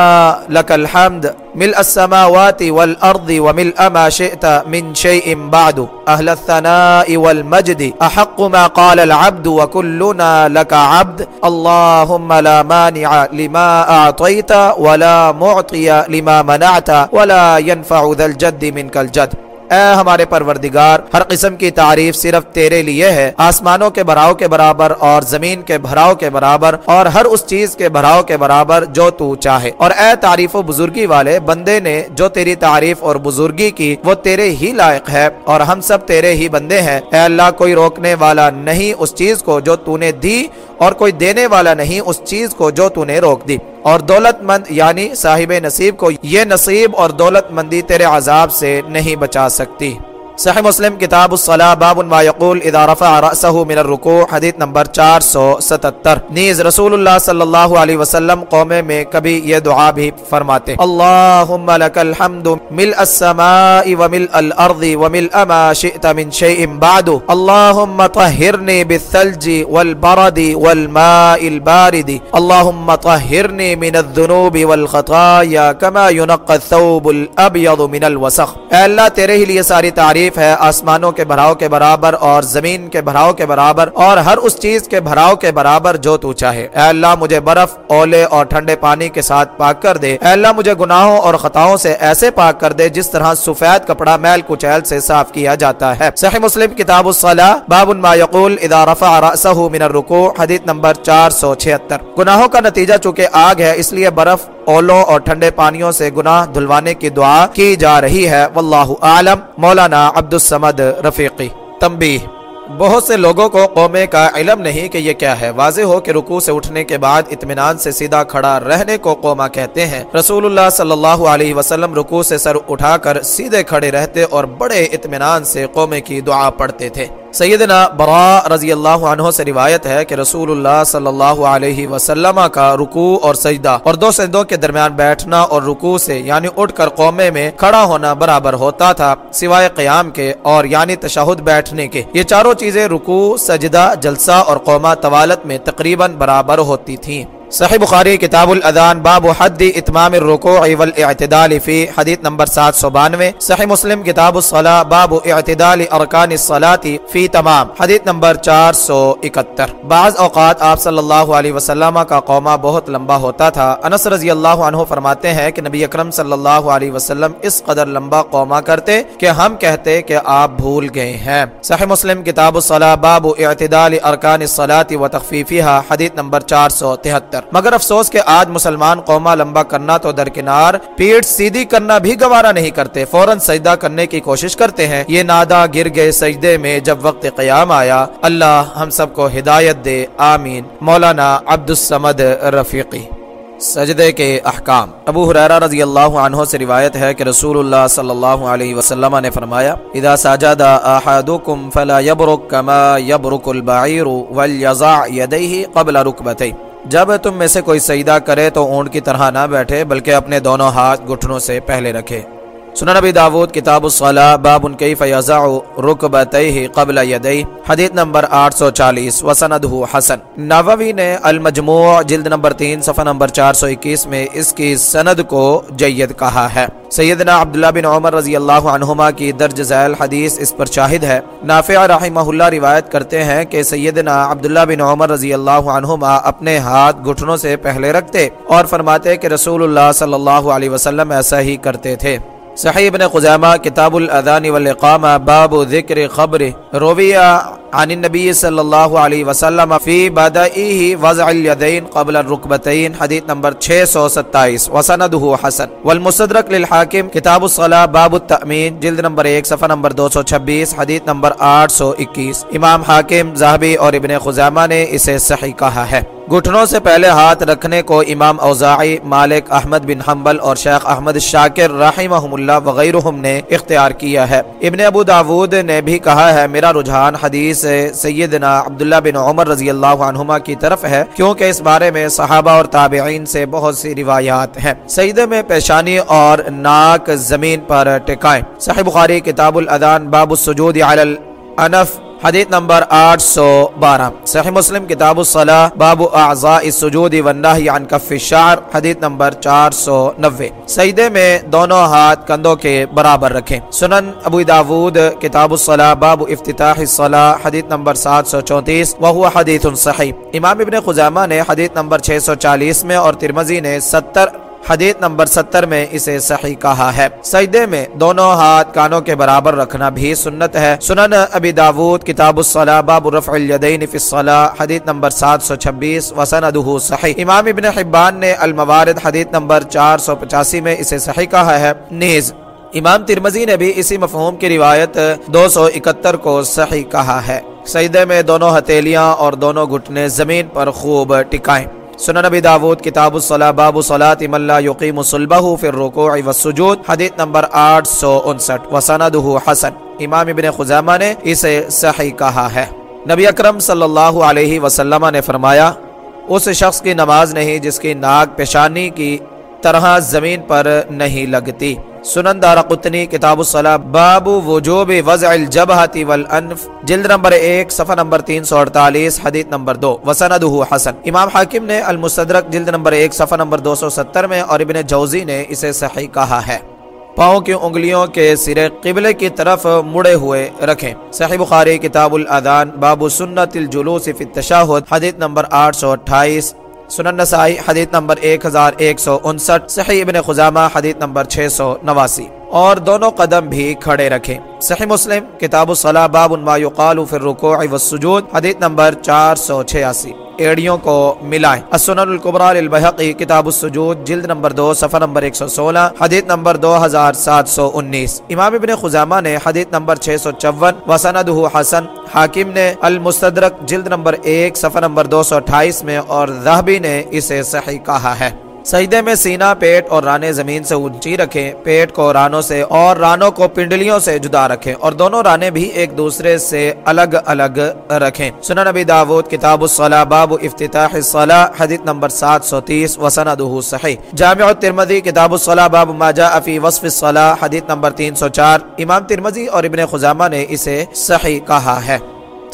لك الحمد ملء السماوات والارض وملء ما شئت من شيء بعد اهل الثناء والمجد احق ما قال العبد وكلنا لك عبد اللهم لا مانع لما اعطيت ولا معطي لما منعت ولا ينفع ذا الجد منك الجد۔ اے ہمارے پروردگار، ہر قسم کی تعریف صرف تیرے لیے ہے، آسمانوں کے بھراؤ کے برابر اور زمین کے بھراؤ کے برابر اور ہر اس چیز کے بھراؤ کے برابر جو تو چاہے۔ اور اے تعریف و بزرگی والے، بندے نے جو تیری تعریف اور بزرگی کی، وہ تیرے ہی لائق ہے اور ہم سب تیرے ہی بندے ہیں۔ اے اللہ، کوئی روکنے والا نہیں اس چیز کو جو تو نے دی اور کوئی دینے والا نہیں اس چیز کو جو تو نے روک دی۔ اور دولت مند یعنی صاحب نصیب کو یہ نصیب اور دولت مندی تیرے عذاب سے نہیں بچا سکتی۔ صحیح مسلم کتاب الصلاح باب ما یقول اذا رفع رأسه من الرکوع، حدیث نمبر 477 نیز رسول اللہ صلی اللہ علیہ وسلم قوم میں کبھی یہ دعا بھی فرماتے اللہم لک الحمد ملء السماء وملء الارض وملء ما شئت من شيء بعد۔ اللهم طهرني بالثلج والبرد والماء البارد۔ اللهم طهرني من الذنوب والخطايا كما ينقى الثوب الابيض من الوسخ۔ اے اللہ تیرے ہی لیے ساری تعریف تعریف ہے آسمانوں کے بھراؤ کے برابر اور زمین کے بھراؤ کے برابر اور ہر اس چیز کے بھراؤ کے برابر جو تو چاہے۔ اے اللہ، مجھے برف، اولے اور ٹھنڈے پانی کے ساتھ پاک کر دے۔ اے اللہ، مجھے گناہوں اور خطاؤں سے ایسے پاک کر دے جس طرح سفید کپڑا میل کچیل سے صاف کیا جاتا ہے۔ صحیح مسلم کتاب الصلاح، باب ما یقول اذا رفع رأسه من الرکوع، حدیث نمبر 476 گناہوں کا نتیجہ چونکہ آگ ہے، اس لیے برف اولو اور ٹھنڈے پانیوں سے گناہ دھلوانے کی دعا کی جا رہی ہے۔ واللہ عالم مولانا عبد السمد رفیقی۔ تمبی بہت سے لوگوں کو قومے کا علم نہیں کہ یہ کیا ہے۔ واضح ہو کہ رکوع سے اٹھنے کے بعد اطمینان سے سیدھا کھڑا رہنے کو قوما کہتے ہیں۔ رسول اللہ صلی اللہ علیہ وسلم رکوع سے سر اٹھا کر سیدھے کھڑے رہتے اور بڑے اطمینان سے قومے کی دعا پڑھتے تھے۔ سیدنا برا رضی اللہ عنہ سے روایت ہے کہ رسول اللہ صلی اللہ علیہ وسلم کا رکوع اور سجدہ اور دو سجدوں کے درمیان بیٹھنا اور رکوع سے یعنی اٹھ کر قومے میں کھڑا ہونا برابر ہوتا تھا، سوائے قیام کے اور یعنی تشہد بیٹھنے کے۔ یہ چاروں چیزیں رکوع، سجدہ، جلسہ اور قومہ طوالت میں تقریباً برابر ہوتی تھیں۔ صحیح بخاری کتاب الادان باب حد اتمام الرکوع والاعتدال فی حدیث نمبر 792 صحیح مسلم کتاب الصلاح باب اعتدال ارکان الصلاة فی تمام۔ حدیث نمبر 471 بعض اوقات آپ صلی اللہ علیہ وسلم کا قومہ بہت لمبا ہوتا تھا۔ انس رضی اللہ عنہ فرماتے ہیں کہ نبی اکرم صلی اللہ علیہ وسلم اس قدر لمبا قومہ کرتے کہ ہم کہتے کہ آپ بھول گئے ہیں۔ صحیح مسلم کتاب الصلاح باب اعتدال ارکان الصلاة وتخفیفها۔ حدیث نمبر 473 مگر افسوس کہ آج مسلمان قومہ لمبا کرنا تو درکنار، پیٹ سیدھی کرنا بھی گوارا نہیں کرتے، فوراً سجدہ کرنے کی کوشش کرتے ہیں۔ یہ نادا گر گئے سجدے میں جب وقت قیام آیا۔ اللہ ہم سب کو ہدایت دے، آمین۔ مولانا عبد السمد رفیقی۔ سجدے کے احکام۔ ابو حریرہ رضی اللہ عنہ سے روایت ہے کہ رسول اللہ صلی اللہ علیہ وسلم نے فرمایا، اذا سجد احدکم فلا يبرك كما يبرك البعير وليضع يديه قبل ركبتيه جب تم میں سے کوئی سیدہ کرے تو اونٹ کی طرح نہ بیٹھے بلکہ اپنے دونوں ہاتھ گھٹنوں سے پہلے رکھے۔ سنن نبی داود، کتاب الصلاح، باب ان کیف یزع رکبتیہ قبل یدی حدیث نمبر 840 وسندہ حسن۔ نووی نے المجموع، جلد نمبر 3 صفحہ نمبر 421 میں اس کی سند کو جید کہا ہے۔ سیدنا عبداللہ بن عمر رضی اللہ عنہما کی درج ذیل حدیث اس پر شاہد ہے۔ نافع رحمہ اللہ روایت کرتے ہیں کہ سیدنا عبداللہ بن عمر رضی اللہ عنہما اپنے ہاتھ گھٹنوں سے پہلے رکھتے اور فرماتے کہ رسول اللہ صلی اللہ علیہ وسلم ایسا ہی کرتے تھے۔ صحیح ابن خزامہ کتاب الاذان والاقامہ باب ذکر خبر رویہ عن النبی صلی اللہ علیہ وسلم فی بدائیہ وضع الیدین قبل الرکبتین حدیث نمبر 627 وسندہ حسن. والمصدرک للحاکم کتاب الصلاة باب التأمین جلد نمبر 1 صفحہ نمبر 226 حدیث نمبر 821 امام حاکم زہبی اور ابن خزامہ نے اسے صحیح کہا ہے۔ گھٹنوں سے پہلے ہاتھ رکھنے کو امام اوزاعی، مالک احمد بن حنبل اور شیخ احمد شاکر رحمہم اللہ وغیرہم نے اختیار کیا ہے۔ ابن ابو داود نے بھی کہا ہے، میرا رجحان حدیث سیدنا عبداللہ بن عمر رضی اللہ عنہما کی طرف ہے، کیونکہ اس بارے میں صحابہ اور تابعین سے بہت سی روایات ہیں۔ سیدے میں پیشانی اور ناک زمین پر ٹکائیں۔ صحیح بخاری کتاب الادان باب السجود علی انف حدیث نمبر آٹھ سو بارہ۔ صحیح مسلم کتاب الصلاح، باب اعضاء السجود والنہی عن کف الشعر، حدیث نمبر چار سو نوے۔ سجدے میں دونوں ہاتھ کندھوں کے برابر رکھیں۔ سنن ابو داود، کتاب الصلاح، باب افتتاح الصلاح، حدیث نمبر سات سو چونتیس وہ حدیث صحیح۔ امام ابن خزامہ نے حدیث نمبر چھ سو چالیس میں اور ترمزی نے ستر حدیث نمبر ستر میں اسے صحیح کہا ہے۔ سجدے میں دونوں ہاتھ کانوں کے برابر رکھنا بھی سنت ہے۔ سنن ابی داود، کتاب الصلاح، باب رفع الیدین فی الصلاح، حدیث نمبر سات سو چھبیس، وسندہ صحیح۔ امام ابن حبان نے الموارد، حدیث نمبر چار سو پچاسی میں اسے صحیح کہا ہے۔ نیز، امام ترمزی نے بھی اسی مفہوم کی روایت دو سو اکتر کو صحیح کہا ہے۔ سجدے میں دونوں ہتیلیاں اور دونوں گھٹنے زمین پر خوب ٹکائیں۔ سنن نبی داود، کتاب الصلاح باب صلاة من لا یقیم صلبہ فی الرکوع والسجود حدیث نمبر آٹھ سو انسٹھ وسندہ حسن۔ امام ابن خزامہ نے اسے صحیح کہا ہے۔ نبی اکرم صلی اللہ علیہ وسلم نے فرمایا، اس شخص کی نماز نہیں جس کی ناک پیشانی کی طرح زمین پر نہیں لگتی۔ سنن دارا قطنی، کتاب الصلاح باب وجوب وضع الجبہتی والانف جلد نمبر ایک، صفحہ نمبر تین سو اڑتالیس، حدیث نمبر دو وسندہ حسن۔ امام حاکم نے المستدرک جلد نمبر ایک، صفحہ نمبر دو سو ستر میں، اور ابن جوزی نے اسے صحیح کہا ہے۔ پاؤں کی انگلیوں کے سرے قبلے کی طرف مڑے ہوئے رکھیں۔ صحیح بخاری، کتاب الادان باب سنت الجلوس فی التشاہد، حدیث نمبر آٹھ سو اٹھائیس۔ سنن نسائی حدیث نمبر ایک ہزار ایک سو انسٹھ، صحیح ابن خزامہ حدیث نمبر چھ سو نواسی۔ اور دونوں قدم بھی کھڑے رکھیں۔ صحیح مسلم، کتاب الصلاح باب ما یقال فی الرکوع والسجود، حدیث نمبر چار سو چھیاسی۔ ایڑیوں کو ملائیں۔ السنن القبرى للبحقی کتاب السجود، جلد نمبر دو، صفحہ نمبر ایک سو سولہ، حدیث نمبر دو ہزار سات سو انیس۔ امام ابن خزامہ نے حدیث نمبر چھ سو چون وسندہ حسن، حاکم نے المستدرک، جلد نمبر ایک، صفحہ نمبر دو سو اٹھائیس میں، اور ذہبی نے اسے صحیح کہا ہے۔ سجدے میں سینہ، پیٹ اور رانے زمین سے اونچی رکھیں۔ پیٹ کو رانوں سے اور رانوں کو پنڈلیوں سے جدا رکھیں اور دونوں رانے بھی ایک دوسرے سے الگ الگ رکھیں۔ سنن نبی داود، کتاب الصلاح باب افتتاح الصلاح حدیث نمبر سات سو تیس وسندہ صحیح۔ جامع الترمذی، کتاب الصلاح باب ما جاء فی وصف الصلاح حدیث نمبر تین سو چار۔ امام ترمذی اور ابن خزامہ نے اسے صحیح کہا ہے۔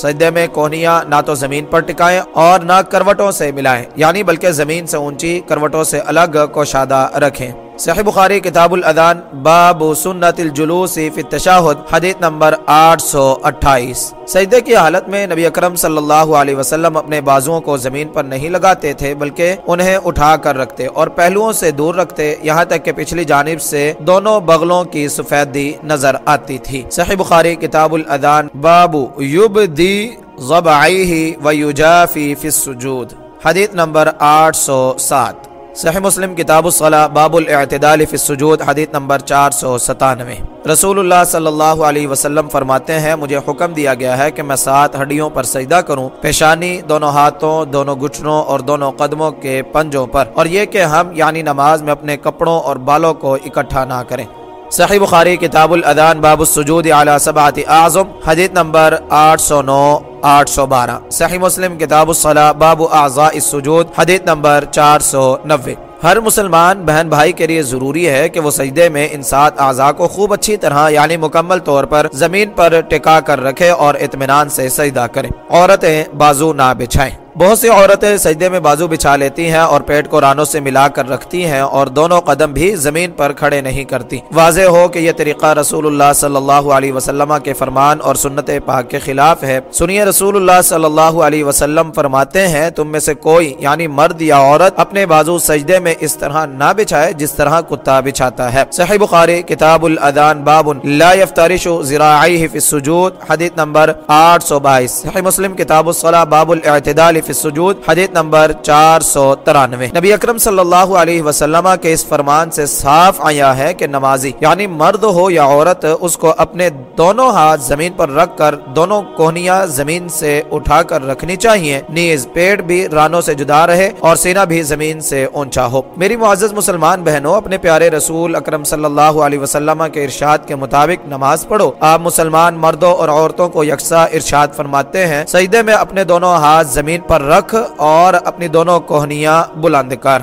سجدے میں کونیاں نہ تو زمین پر ٹکائیں اور نہ کروٹوں سے ملائیں یعنی بلکہ زمین سے اونچی کروٹوں سے الگ کوشادہ رکھیں۔ صحیح بخاری کتاب الادان باب سنت الجلوس فی التشاہد، حدیث نمبر آٹھ سو اٹھائیس۔ سجدے کی حالت میں نبی اکرم صلی اللہ علیہ وسلم اپنے بازوؤں کو زمین پر نہیں لگاتے تھے، بلکہ انہیں اٹھا کر رکھتے اور پہلوؤں سے دور رکھتے، یہاں تک کہ پچھلی جانب سے دونوں بغلوں کی سفیدی نظر آتی تھی۔ صحیح بخاری کتاب الادان باب یبدی ضبعیہ ویجافی فی السجود، حدیث نمبر آٹھ سو سات۔ صحیح مسلم کتاب الصلاح، باب الاعتدال فی السجود، حدیث نمبر چار سو ستانوے۔ رسول اللہ صلی اللہ علیہ وسلم فرماتے ہیں، مجھے حکم دیا گیا ہے کہ میں سات ہڈیوں پر سجدہ کروں، پیشانی دونوں ہاتھوں، دونوں گھٹنوں اور دونوں قدموں کے پنجوں پر، اور یہ کہ ہم یعنی نماز میں اپنے کپڑوں اور بالوں کو اکٹھا نہ کریں۔ صحیح بخاری کتاب الادان باب السجود علی سبعت اعظم، حدیث نمبر آٹھ سو نو، آٹھ سو بارہ۔ صحیح مسلم کتاب الصلاح باب اعضاء السجود، حدیث نمبر چار سو نوے۔ ہر مسلمان بہن بھائی کے لیے ضروری ہے کہ وہ سجدے میں ان سات اعضاء کو خوب اچھی طرح یعنی مکمل طور پر زمین پر ٹکا کر رکھے اور اطمینان سے سجدہ کریں عورتیں بازو نہ بچھائیں۔ بہت سی عورتیں سجدے میں بازو بچھا لیتی ہیں اور پیٹ کو رانوں سے ملا کر رکھتی ہیں اور دونوں قدم بھی زمین پر کھڑے نہیں کرتی۔ واضح ہو کہ یہ طریقہ رسول اللہ صلی اللہ علیہ وسلم کے فرمان اور سنت پاک کے خلاف ہے۔ سنیے رسول اللہ صلی اللہ علیہ وسلم فرماتے ہیں، تم میں سے کوئی یعنی مرد یا عورت، اپنے بازو سجدے میں اس طرح نہ بچھائے جس طرح کتا بچھاتا ہے۔ صحیح بخاری، کتاب الادان باب لا يفترش ذراعیہ فی السجود، حدیث نمبر آٹھ سو بائیس۔ صحیح مسلم، کتاب الصلاح باب الاعتدال فی السجود حدیث نمبر چار سو ترانوے۔ نبی اکرم صلی اللہ علیہ وسلم کے اس فرمان سے صاف آیا ہے کہ نمازی یعنی مرد ہو یا عورت، اس کو اپنے دونوں ہاتھ زمین پر رکھ کر، دونوں کوہنیاں زمین سے اٹھا کر رکھنی چاہیے۔ نیز پیٹ بھی رانوں سے جدا رہے اور سینہ بھی زمین سے اونچا ہو۔ میری معزز مسلمان بہنوں، اپنے پیارے رسول اکرم صلی اللہ علیہ وسلم کے ارشاد کے مطابق نماز پڑھو۔ آپ مسلمان مردوں اور عورتوں کو یکساں ارشاد فرماتے ہیں، سجدے میں اپنے دونوں ہاتھ زمین پر رکھ اور اپنی دونوں کوہنیاں بلند کر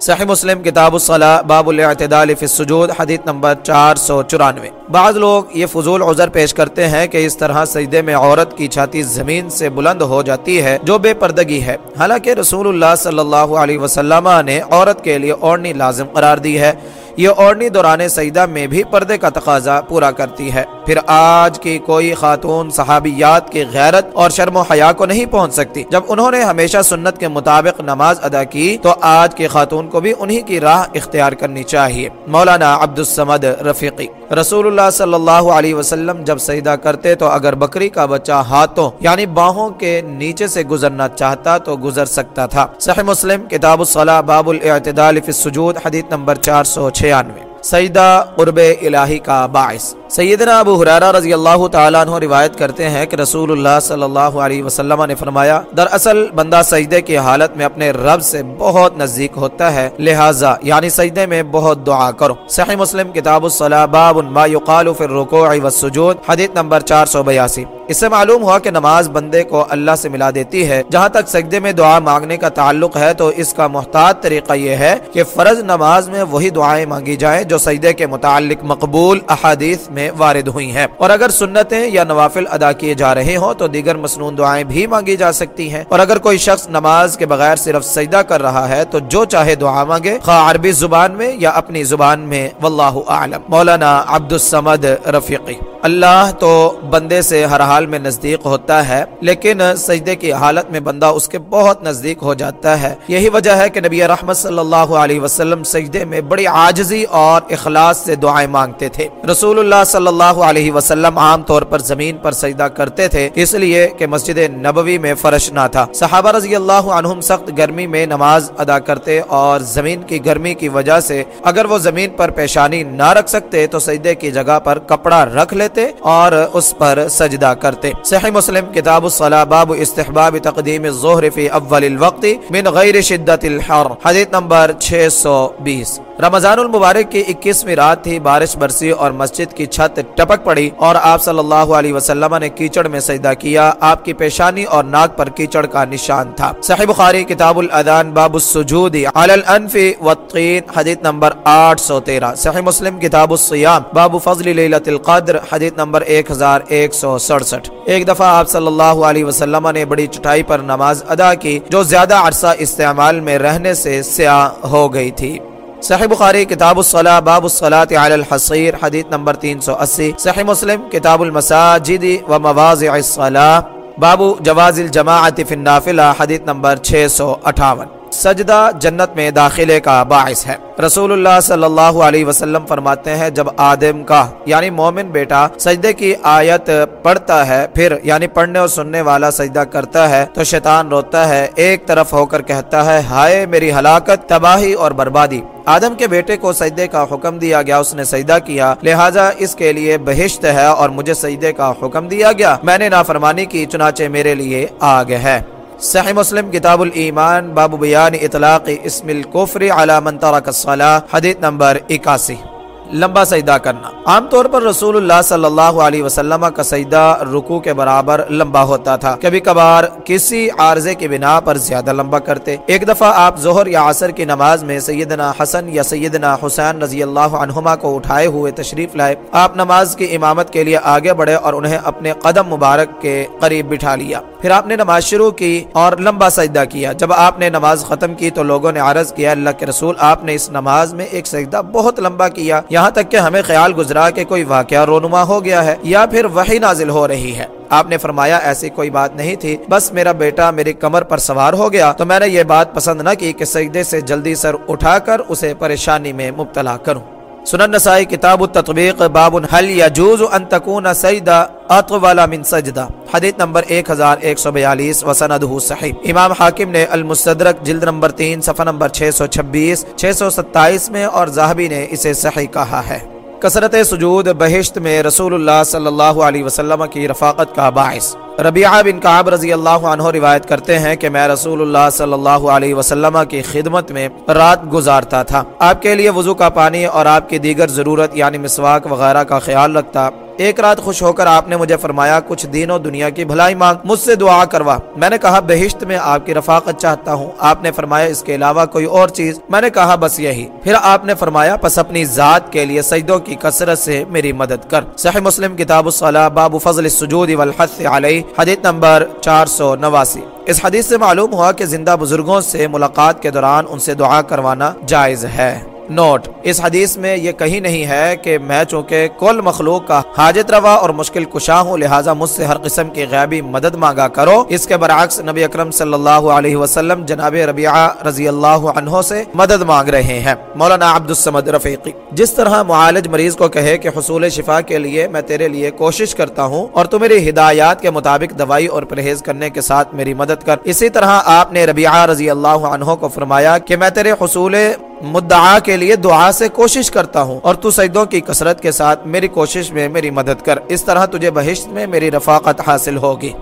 صحیح مسلم کتاب الصلاح باب الاعتدال فی السجود، حدیث نمبر چار سو چورانوے۔ بعض لوگ یہ فضول عذر پیش کرتے ہیں کہ اس طرح سجدے میں عورت کی چھاتی زمین سے بلند ہو جاتی ہے، جو بے پردگی ہے۔ حالانکہ رسول اللہ صلی اللہ علیہ وسلم نے عورت کے لیے اوڑنی لازم قرار دی ہے۔ یہ اوڑنی دوران سجدہ میں بھی پردے کا تقاضا پورا کرتی ہے۔ پھر آج کی کوئی خاتون صحابیات کی غیرت اور شرم و حیا کو نہیں پہنچ سکتی۔ جب انہوں نے ہمیشہ سنت کے مطابق نماز ادا کی، تو آج کی خاتون کو بھی انہی کی راہ اختیار کرنی چاہیے۔ مولانا عبد السمد رفیقی۔ رسول اللہ صلی اللہ علیہ وسلم جب سجدہ کرتے، تو اگر بکری کا بچہ ہاتھوں یعنی باہوں کے نیچے سے گزرنا چاہتا، تو گزر سکتا تھا۔ صحیح مسلم، کتاب الصلاح، باب الاعتدال فی السجود، حدیث نمبر چار سو چھیانوے۔ سجدہ قرب الہی کا باعث۔ سیدنا ابو حرارہ رضی اللہ تعالیٰ عنہ روایت کرتے ہیں کہ رسول اللہ صلی اللہ علیہ وسلم نے فرمایا، دراصل بندہ سجدے کی حالت میں اپنے رب سے بہت نزدیک ہوتا ہے، لہٰذا یعنی سجدے میں بہت دعا کرو۔ صحیح مسلم کتاب الصلاح، باب ما يقال فی الرکوع والسجود حدیث نمبر چار سو بیاسی۔ اس سے معلوم ہوا کہ نماز بندے کو اللہ سے ملا دیتی ہے۔ جہاں تک سجدے میں دعا مانگنے کا تعلق ہے، تو اس کا محتاط طریقہ یہ ہے کہ فرض نماز میں وہی دعائیں مانگی جائیں جو سجدے کے متعلق مقبول احادیث میں وارد ہوئی ہیں۔ اور اگر سنتیں یا نوافل ادا کیے جا رہے ہوں تو دیگر مسنون دعائیں بھی مانگی جا سکتی ہیں۔ اور اگر کوئی شخص نماز کے بغیر صرف سجدہ کر رہا ہے تو جو چاہے دعا مانگے، خواہ عربی زبان میں یا اپنی زبان میں، واللہ اعلم۔ مولانا عبد السمد رفیقی۔ اللہ تو بندے سے ہر حال میں نزدیک ہوتا ہے، لیکن سجدے کی حالت میں بندہ اس کے بہت نزدیک ہو جاتا ہے۔ یہی وجہ ہے کہ نبی رحمت صلی اللہ علیہ وسلم سجدے میں بڑی عاجزی اور اخلاص سے دعائیں مانگتے تھے۔ رسول اللہ صلی اللہ علیہ وسلم عام طور پر زمین پر سجدہ کرتے تھے، اس لیے کہ مسجد نبوی میں فرش نہ تھا۔ صحابہ رضی اللہ عنہم سخت گرمی میں نماز ادا کرتے اور زمین کی گرمی کی وجہ سے اگر وہ زمین پر پیشانی نہ رکھ سکتے تو سجدے کی جگہ پر کپڑا رکھ لیتے اور اس پر سجدہ کرتے۔ صحیح مسلم کتاب الصلاح باب استحباب تقدیم الظہر فی اول الوقت من غیر شدت الحر، حدیث نمبر 620 رمضان المبارک کی اکیسویں رات تھی، بارش برسی اور مسجد کی چھت ٹپک پڑی اور آپ صلی اللہ علیہ وسلم نے کیچڑ میں سجدہ کیا۔ آپ کی پیشانی اور ناک پر کیچڑ کا نشان تھا۔ صحیح بخاری کتاب الادان باب السجود علی الانف والطین، حدیث نمبر 813 صحیح مسلم کتاب الصیام باب فضل لیلت القدر، حدیث نمبر 1167 ایک دفعہ آپ صلی اللہ علیہ وسلم نے بڑی چٹائی پر نماز ادا کی جو زیادہ عرصہ استعمال میں رہنے سے سیاہ ہو گئی تھی۔ صحیح بخاری، کتاب الصلاح باب الصلاة علی الحصیر، حدیث نمبر 380 صحیح مسلم، کتاب المساجد و مواضع الصلاح باب جواز الجماعت فی النافلہ، حدیث نمبر 658 سجدہ جنت میں داخلے کا باعث ہے۔ رسول اللہ صلی اللہ علیہ وسلم فرماتے ہیں، جب آدم کا یعنی مومن بیٹا سجدے کی آیت پڑھتا ہے، پھر یعنی پڑھنے اور سننے والا سجدہ کرتا ہے، تو شیطان روتا ہے، ایک طرف ہو کر کہتا ہے، ہائے میری ہلاکت، تباہی اور بربادی۔ آدم کے بیٹے کو سجدے کا حکم دیا گیا، اس نے سجدہ کیا۔ لہٰذا اس کے لیے بہشت ہے اور مجھے سجدے کا حکم دیا گیا۔ میں نے نافرمانی کی، چنانچہ میرے لیے آگ ہے۔ صحیح مسلم، کتاب الایمان، باب بیان اطلاق اسم الکفر علی من ترک الصلاة، حدیث نمبر 81 لمبا سجدہ کرنا۔ عام طور پر رسول اللہ صلی اللہ علیہ وسلم کا سجدہ رکو کے برابر لمبا ہوتا تھا۔ کبھی کبھار کسی عارضے کی بنا پر زیادہ لمبا کرتے۔ ایک دفعہ آپ ظہر یا عصر کی نماز میں سیدنا حسن یا سیدنا حسین رضی اللہ عنہما کو اٹھائے ہوئے تشریف لائے۔ آپ نماز کی امامت کے لیے آگے بڑھے اور انہیں اپنے قدم مبارک کے قریب بٹھا لیا۔ پھر آپ نے نماز شروع کی اور لمبا سجدہ کیا۔ جب آپ نے نماز ختم کی تو لوگوں نے عرض کیا، اللہ کے رسول، آپ نے اس نماز میں ایک سجدہ بہت لمبا کیا۔ یہاں تک کہ ہمیں خیال گزرا کہ کوئی واقعہ رونما ہو گیا ہے یا پھر وہی نازل ہو رہی ہے۔ آپ نے فرمایا، ایسی کوئی بات نہیں تھی۔ بس میرا بیٹا میری کمر پر سوار ہو گیا تو میں نے یہ بات پسند نہ کی کہ سجدے سے جلدی سر اٹھا کر اسے پریشانی میں مبتلا کروں۔ سنن نسائی کتاب التطبیق باب حل یجوز ان تکون سجدہ اطول من سجدہ؟ حدیث نمبر 1142 وسندہ صحیح۔ امام حاکم نے المستدرک جلد نمبر 3 صفحہ نمبر 626 627 میں اور زاہبی نے اسے صحیح کہا ہے۔ کثرت سجود، بہشت میں رسول اللہ صلی اللہ علیہ وسلم کی رفاقت کا باعث۔ ربیعہ بن کعب رضی اللہ عنہ روایت کرتے ہیں کہ میں رسول اللہ صلی اللہ علیہ وسلم کی خدمت میں رات گزارتا تھا۔ آپ کے لیے وضو کا پانی اور آپ کی دیگر ضرورت یعنی مسواک وغیرہ کا خیال رکھتا ایک رات خوش ہو کر آپ نے مجھے فرمایا، کچھ دین و دنیا کی بھلائی مانگ، مجھ سے دعا کروا۔ میں نے کہا، بہشت میں آپ کی رفاقت چاہتا ہوں۔ آپ نے فرمایا، اس کے علاوہ کوئی اور چیز۔ میں نے کہا، بس یہی۔ پھر آپ نے فرمایا، پس اپنی ذات کے لیے سجدوں کی کثرت سے میری مدد کر۔ صحیح مسلم کتاب الصلاح باب فضل السجود والحث علیہ، حدیث نمبر چار سو نواسی۔ اس حدیث سے معلوم ہوا کہ زندہ بزرگوں سے ملاقات کے دوران ان سے دعا کروانا جائز ہے۔ نوٹ۔ اس حدیث میں یہ کہیں نہیں ہے کہ میں چونکہ کل مخلوق کا حاجت روا اور مشکل کشاں ہوں، لہٰذا مجھ سے ہر قسم کی غیبی مدد مانگا کرو۔ اس کے برعکس نبی اکرم صلی اللہ علیہ وسلم جناب ربیعہ رضی اللہ عنہ سے مدد مانگ رہے ہیں۔ مولانا عبد السمد رفیقی، جس طرح معالج مریض کو کہے کہ حصول شفا کے لیے میں تیرے لیے کوشش کرتا ہوں اور تو میری ہدایات کے مطابق دوائی اور پرہیز کرنے کے ساتھ میری مدد کر۔ اسی طرح آپ نے ربیعہ رضی اللہ عنہ کو فرمایا کہ میں تیرے حصول مدعا کے لیے دعا سے کوشش کرتا ہوں اور تو سجدوں کی کثرت کے ساتھ میری کوشش میں میری مدد کر اس طرح تجھے بہشت میں میری رفاقت حاصل ہوگی۔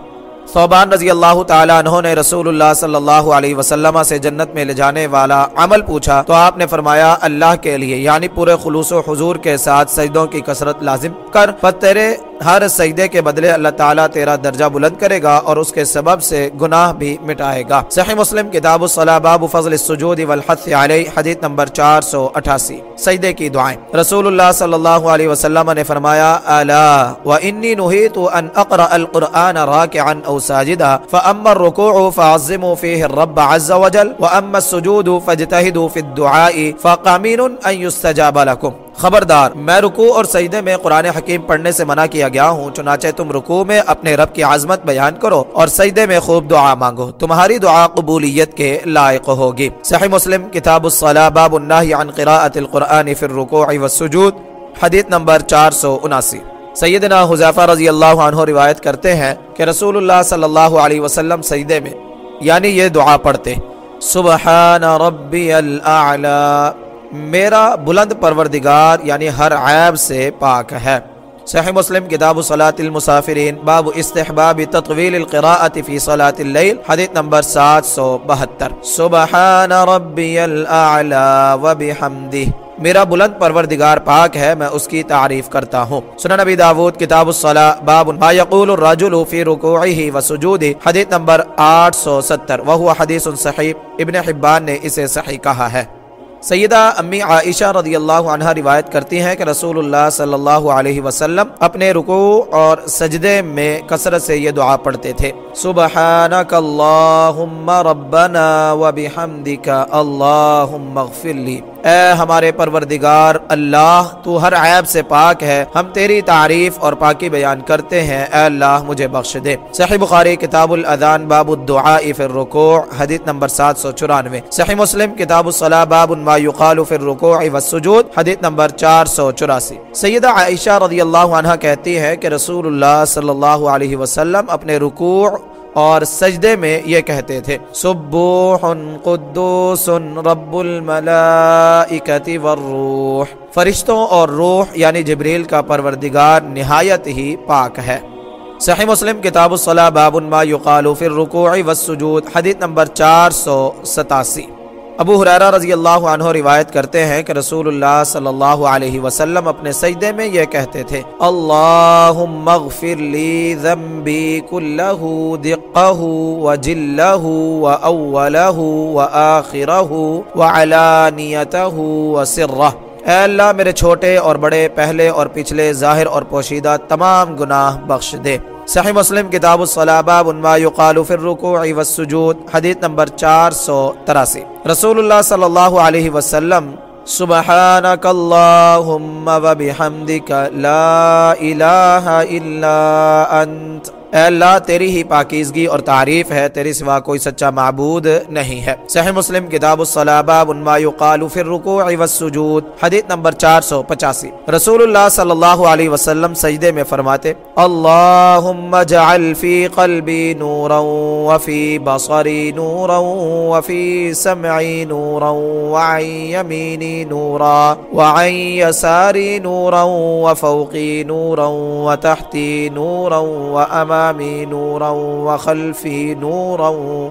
صوبان رضی اللہ تعالیٰ عنہ نے رسول اللہ صلی اللہ علیہ وسلم سے جنت میں لے جانے والا عمل پوچھا تو آپ نے فرمایا، اللہ کے لیے یعنی پورے خلوص و حضور کے ساتھ سجدوں کی کثرت لازم کر پس تیرے ہر سجدے کے بدلے اللہ تعالیٰ تیرا درجہ بلند کرے گا اور اس کے سبب سے گناہ بھی مٹائے گا۔ صحیح مسلم کتاب الصلاح، باب فضل السجود والحث علیہ، حدیث نمبر چار سو اٹھاسی۔ سجدے کی دعائیں۔ رسول اللہ صلی اللہ علیہ وسلم نے فرمایا، الا وانی نہیت ان اقرا القرآن راکعا او ساجدا فاما الركوع فعظموا فيه الرب عز وجل واما السجود فاجتهدوا في الدعاء فقامين ان يستجاب لكم خبردار، میں رکوع اور سجدے میں قرآن حکیم پڑھنے سے منع کیا گیا ہوں، چنانچہ تم رکوع میں اپنے رب کی عظمت بیان کرو اور سجدے میں خوب دعا مانگو، تمہاری دعا قبولیت کے لائق ہوگی۔ صحیح مسلم، کتاب الصلاح باب النہی عن قراءت القرآن فی الرکوع والسجود حدیث نمبر چار سو اناسی۔ سیدنا حضیفہ رضی اللہ عنہ روایت کرتے ہیں کہ رسول اللہ صلی اللہ علیہ وسلم سجدے میں یعنی یہ دعا پڑھتے، سبحان ربی الاعلی میرا بلند پروردگار یعنی ہر عیب سے پاک ہے۔ صحیح مسلم، کتاب صلاة المسافرین، باب استحباب تطویل القراءة فی صلاة اللیل، حدیث نمبر سات سو بہتر۔ سبحان ربی الاعلا و بحمدہ۔ میرا بلند پروردگار پاک ہے، میں اس کی تعریف کرتا ہوں۔ سنن نبی داود، کتاب الصلاة، باب ما یقول الرجل فی رکوعه و سجودہ، حدیث نمبر آٹھ سو ستر۔ وہو حدیث صحیح، ابن حبان نے اسے صحیح کہا ہے۔ سیدہ امی عائشہ رضی اللہ عنہ روایت کرتی ہیں کہ رسول اللہ صلی اللہ علیہ وسلم اپنے رکوع اور سجدے میں کثرت سے یہ دعا پڑھتے تھے۔ سبحانک اللہم ربنا وبحمدک اللہم اغفر لی۔ اے ہمارے پروردگار، اللہ تو ہر عیب سے پاک ہے، ہم تیری تعریف اور پاکی بیان کرتے ہیں۔ اے اللہ، مجھے بخش دے۔ صحیح بخاری، کتاب الاذان، باب الدعاء فی الرکوع، حدیث نمبر سات سو چورانوے۔ صحیح مسلم، کتاب الصلاح باب ما یقال فی الرکوع والسجود، حدیث نمبر چار سو چوراسی۔ سیدہ عائشہ رضی اللہ عنہ کہتی ہے کہ رسول اللہ صلی اللہ علیہ وسلم اپنے رکوع اور سجدے میں یہ کہتے تھے سبوح قدوس رب الملائکت والروح فرشتوں اور روح یعنی جبریل کا پروردگار، نہایت ہی پاک ہے۔ صحیح مسلم، کتاب الصلاح، باب ما یقال فی الرکوع والسجود، حدیث نمبر چار سو ستاسی۔ ابو حریرہ رضی اللہ عنہ روایت کرتے ہیں کہ رسول اللہ صلی اللہ علیہ وسلم اپنے سجدے میں یہ کہتے تھے، اللہم اغفر لی ذنبی کلہ دقہ وجلہ واولہ وآخرہ وعلانیتہ وسرہ اے اللہ میرے چھوٹے اور بڑے، پہلے اور پچھلے، ظاہر اور پوشیدہ تمام گناہ بخش دے۔ صحیح مسلم کتاب الصلاح، باب ما یقال فی الرکوع والسجود، حدیث نمبر چار سو تراسی. رسول اللہ صلی اللہ علیہ وسلم، سبحانک اللہم و بحمدک لا الہ الا انت. اے اللہ، تیری ہی پاکیزگی اور تعریف ہے تیری سوا کوئی سچا معبود نہیں ہے۔ صحیح مسلم، کتاب الصلاح، باب ما یقال فی الرکوع والسجود، حدیث نمبر چار سو پچاسی۔ رسول اللہ صلی اللہ علیہ وسلم سجدے میں فرماتے، اللہم جعل فی قلبی نورا وفی بصری نورا وفی سمعی نورا وعن یمینی نورا وعن یساری نورا وفوقی نورا وتحتی نورا وأمام امامي نورا وخلفي نورا